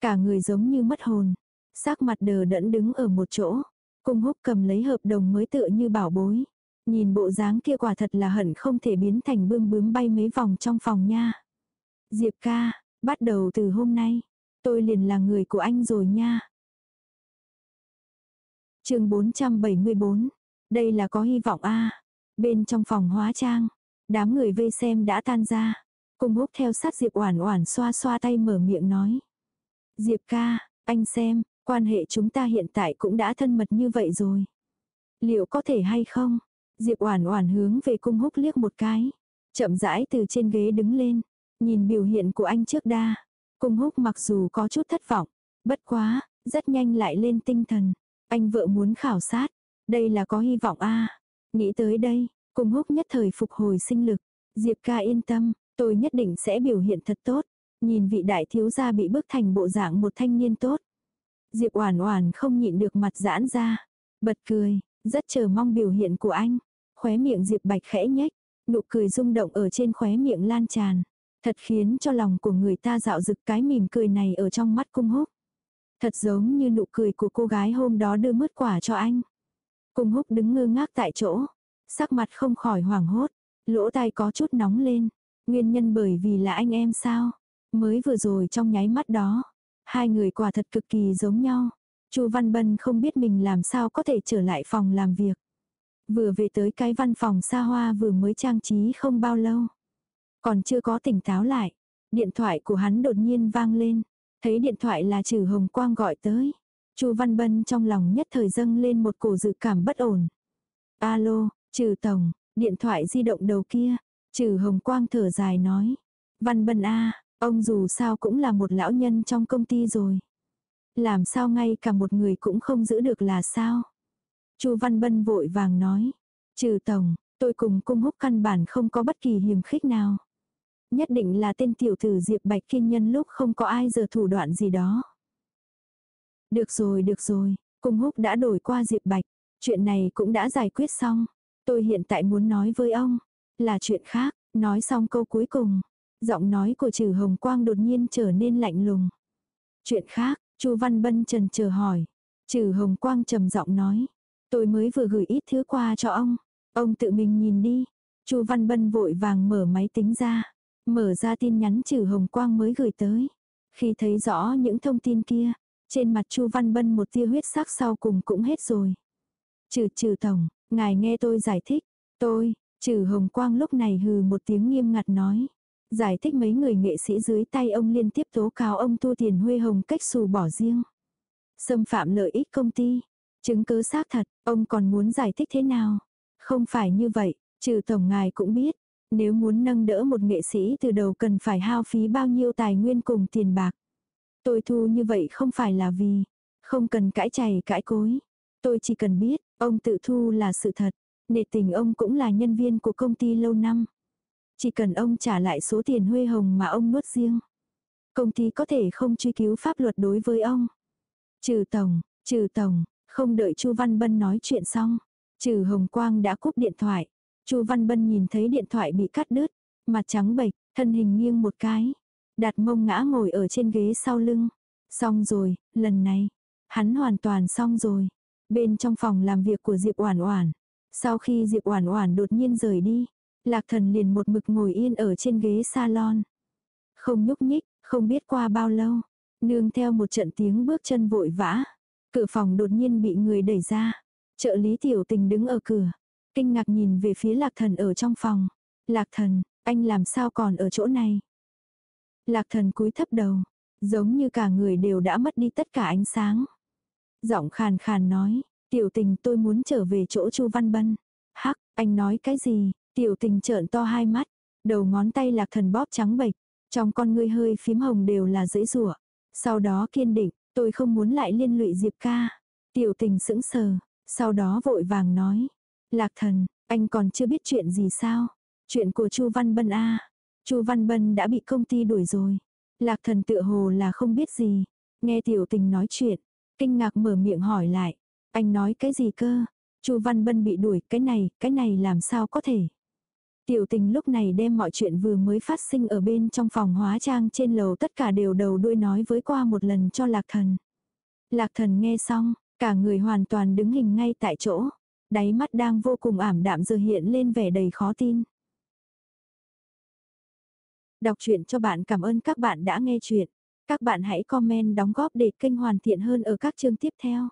Cả người giống như mất hồn, sắc mặt đờ đẫn đứng ở một chỗ. Cung Húc cầm lấy hợp đồng mới tựa như bảo bối. Nhìn bộ dáng kia quả thật là hận không thể biến thành bươm bướm bay mấy vòng trong phòng nha. Diệp ca, bắt đầu từ hôm nay, tôi liền là người của anh rồi nha. chương 474, đây là có hy vọng a Bên trong phòng hóa trang, đám người vây xem đã tan ra. cung húc theo sát Diệp Oản Oản xoa xoa tay mở miệng nói. Diệp ca, anh xem, quan hệ chúng ta hiện tại cũng đã thân mật như vậy rồi. Liệu có thể hay không? Diệp Oản Oản hướng về cung húc liếc một cái, chậm rãi từ trên ghế đứng lên, nhìn biểu hiện của anh trước đa. Cung húc mặc dù có chút thất vọng, bất quá, rất nhanh lại lên tinh thần. Anh vợ muốn khảo sát, đây là có hy vọng a. Nghĩ tới đây, cung húc nhất thời phục hồi sinh lực. Diệp ca yên tâm, tôi nhất định sẽ biểu hiện thật tốt. Nhìn vị đại thiếu gia bị bức thành bộ dạng một thanh niên tốt. Diệp Oản Oản không nhịn được mặt giãn ra, bật cười, rất chờ mong biểu hiện của anh. Khóe miệng Diệp Bạch khẽ nhếch, nụ cười rung động ở trên khóe miệng lan tràn. Thật khiến cho lòng của người ta dạo dực cái mỉm cười này ở trong mắt cung húc. Thật giống như nụ cười của cô gái hôm đó đưa mứt quả cho anh. Cung húc đứng ngơ ngác tại chỗ. Sắc mặt không khỏi hoảng hốt. Lỗ tai có chút nóng lên. Nguyên nhân bởi vì là anh em sao. Mới vừa rồi trong nháy mắt đó. Hai người quả thật cực kỳ giống nhau. Chu Văn Bân không biết mình làm sao có thể trở lại phòng làm việc. Vừa về tới cái văn phòng xa hoa vừa mới trang trí không bao lâu. Còn chưa có tỉnh táo lại. Điện thoại của hắn đột nhiên vang lên. Thấy điện thoại là trừ hồng quang gọi tới. Chu Văn Bân trong lòng nhất thời dâng lên một cổ dự cảm bất ổn. Alo, trừ tổng, điện thoại di động đầu kia. Trừ hồng quang thở dài nói. Văn Bân A, ông dù sao cũng là một lão nhân trong công ty rồi. Làm sao ngay cả một người cũng không giữ được là sao? Chu Văn Bân vội vàng nói. Trừ tổng, tôi cùng cung húc căn bản không có bất kỳ hiểm khích nào. Nhất định là tên tiểu tử Diệp Bạch Kiên nhân lúc không có ai giờ thủ đoạn gì đó. Được rồi, được rồi, cung húc đã đổi qua Diệp Bạch. Chuyện này cũng đã giải quyết xong. Tôi hiện tại muốn nói với ông. Là chuyện khác, nói xong câu cuối cùng. Giọng nói của trừ hồng quang đột nhiên trở nên lạnh lùng. Chuyện khác, chu Văn Bân trần chờ hỏi. Trừ hồng quang trầm giọng nói. Tôi mới vừa gửi ít thứ qua cho ông. Ông tự mình nhìn đi. Chu Văn Bân vội vàng mở máy tính ra. Mở ra tin nhắn trừ hồng quang mới gửi tới. Khi thấy rõ những thông tin kia, trên mặt Chu Văn Bân một tia huyết sắc sau cùng cũng hết rồi. Trừ trừ tổng, ngài nghe tôi giải thích. Tôi, trừ hồng quang lúc này hừ một tiếng nghiêm ngặt nói. Giải thích mấy người nghệ sĩ dưới tay ông liên tiếp tố cáo ông thu tiền huê hồng cách xù bỏ riêng. Xâm phạm lợi ích công ty. Chứng cứ xác thật, ông còn muốn giải thích thế nào? Không phải như vậy, trừ tổng ngài cũng biết, nếu muốn nâng đỡ một nghệ sĩ từ đầu cần phải hao phí bao nhiêu tài nguyên cùng tiền bạc. Tôi thu như vậy không phải là vì, không cần cãi chày cãi cối. Tôi chỉ cần biết, ông tự thu là sự thật, nể tình ông cũng là nhân viên của công ty lâu năm. Chỉ cần ông trả lại số tiền huê hồng mà ông nuốt riêng. Công ty có thể không truy cứu pháp luật đối với ông. Trừ tổng, trừ tổng, không đợi Chu Văn Bân nói chuyện xong. Trừ Hồng Quang đã cúp điện thoại. Chu Văn Bân nhìn thấy điện thoại bị cắt đứt, mặt trắng bệch, thân hình nghiêng một cái, đặt mông ngã ngồi ở trên ghế sau lưng. Xong rồi, lần này, hắn hoàn toàn xong rồi. Bên trong phòng làm việc của Diệp Oản Oản, sau khi Diệp Oản Oản đột nhiên rời đi, Lạc Thần liền một mực ngồi yên ở trên ghế salon. Không nhúc nhích, không biết qua bao lâu, nương theo một trận tiếng bước chân vội vã, cửa phòng đột nhiên bị người đẩy ra. Trợ lý tiểu tình đứng ở cửa, kinh ngạc nhìn về phía lạc thần ở trong phòng. Lạc thần, anh làm sao còn ở chỗ này? Lạc thần cúi thấp đầu, giống như cả người đều đã mất đi tất cả ánh sáng. Giọng khàn khàn nói, Tiểu tình tôi muốn trở về chỗ Chu Văn Bân. Hắc, anh nói cái gì? Tiểu tình trợn to hai mắt. Đầu ngón tay lạc thần bóp trắng bệch. Trong con ngươi hơi phím hồng đều là dễ rủa. Sau đó kiên định, tôi không muốn lại liên lụy Diệp ca. Tiểu tình sững sờ, sau đó vội vàng nói. Lạc thần, anh còn chưa biết chuyện gì sao? Chuyện của Chu Văn Bân a Chu Văn Bân đã bị công ty đuổi rồi. Lạc thần tựa hồ là không biết gì. Nghe tiểu tình nói chuyện, kinh ngạc mở miệng hỏi lại. Anh nói cái gì cơ? Chu Văn Bân bị đuổi, cái này, cái này làm sao có thể? Tiểu tình lúc này đem mọi chuyện vừa mới phát sinh ở bên trong phòng hóa trang trên lầu tất cả đều đầu đuôi nói với qua một lần cho lạc thần. Lạc thần nghe xong, cả người hoàn toàn đứng hình ngay tại chỗ. Đáy mắt đang vô cùng ảm đạm giờ hiện lên vẻ đầy khó tin. Đọc truyện cho bạn cảm ơn các bạn đã nghe chuyện. Các bạn hãy comment đóng góp để kênh hoàn thiện hơn ở các chương tiếp theo.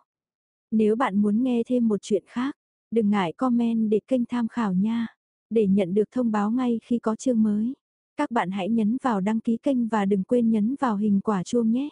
Nếu bạn muốn nghe thêm một chuyện khác, đừng ngại comment để kênh tham khảo nha. Để nhận được thông báo ngay khi có chương mới. Các bạn hãy nhấn vào đăng ký kênh và đừng quên nhấn vào hình quả chuông nhé.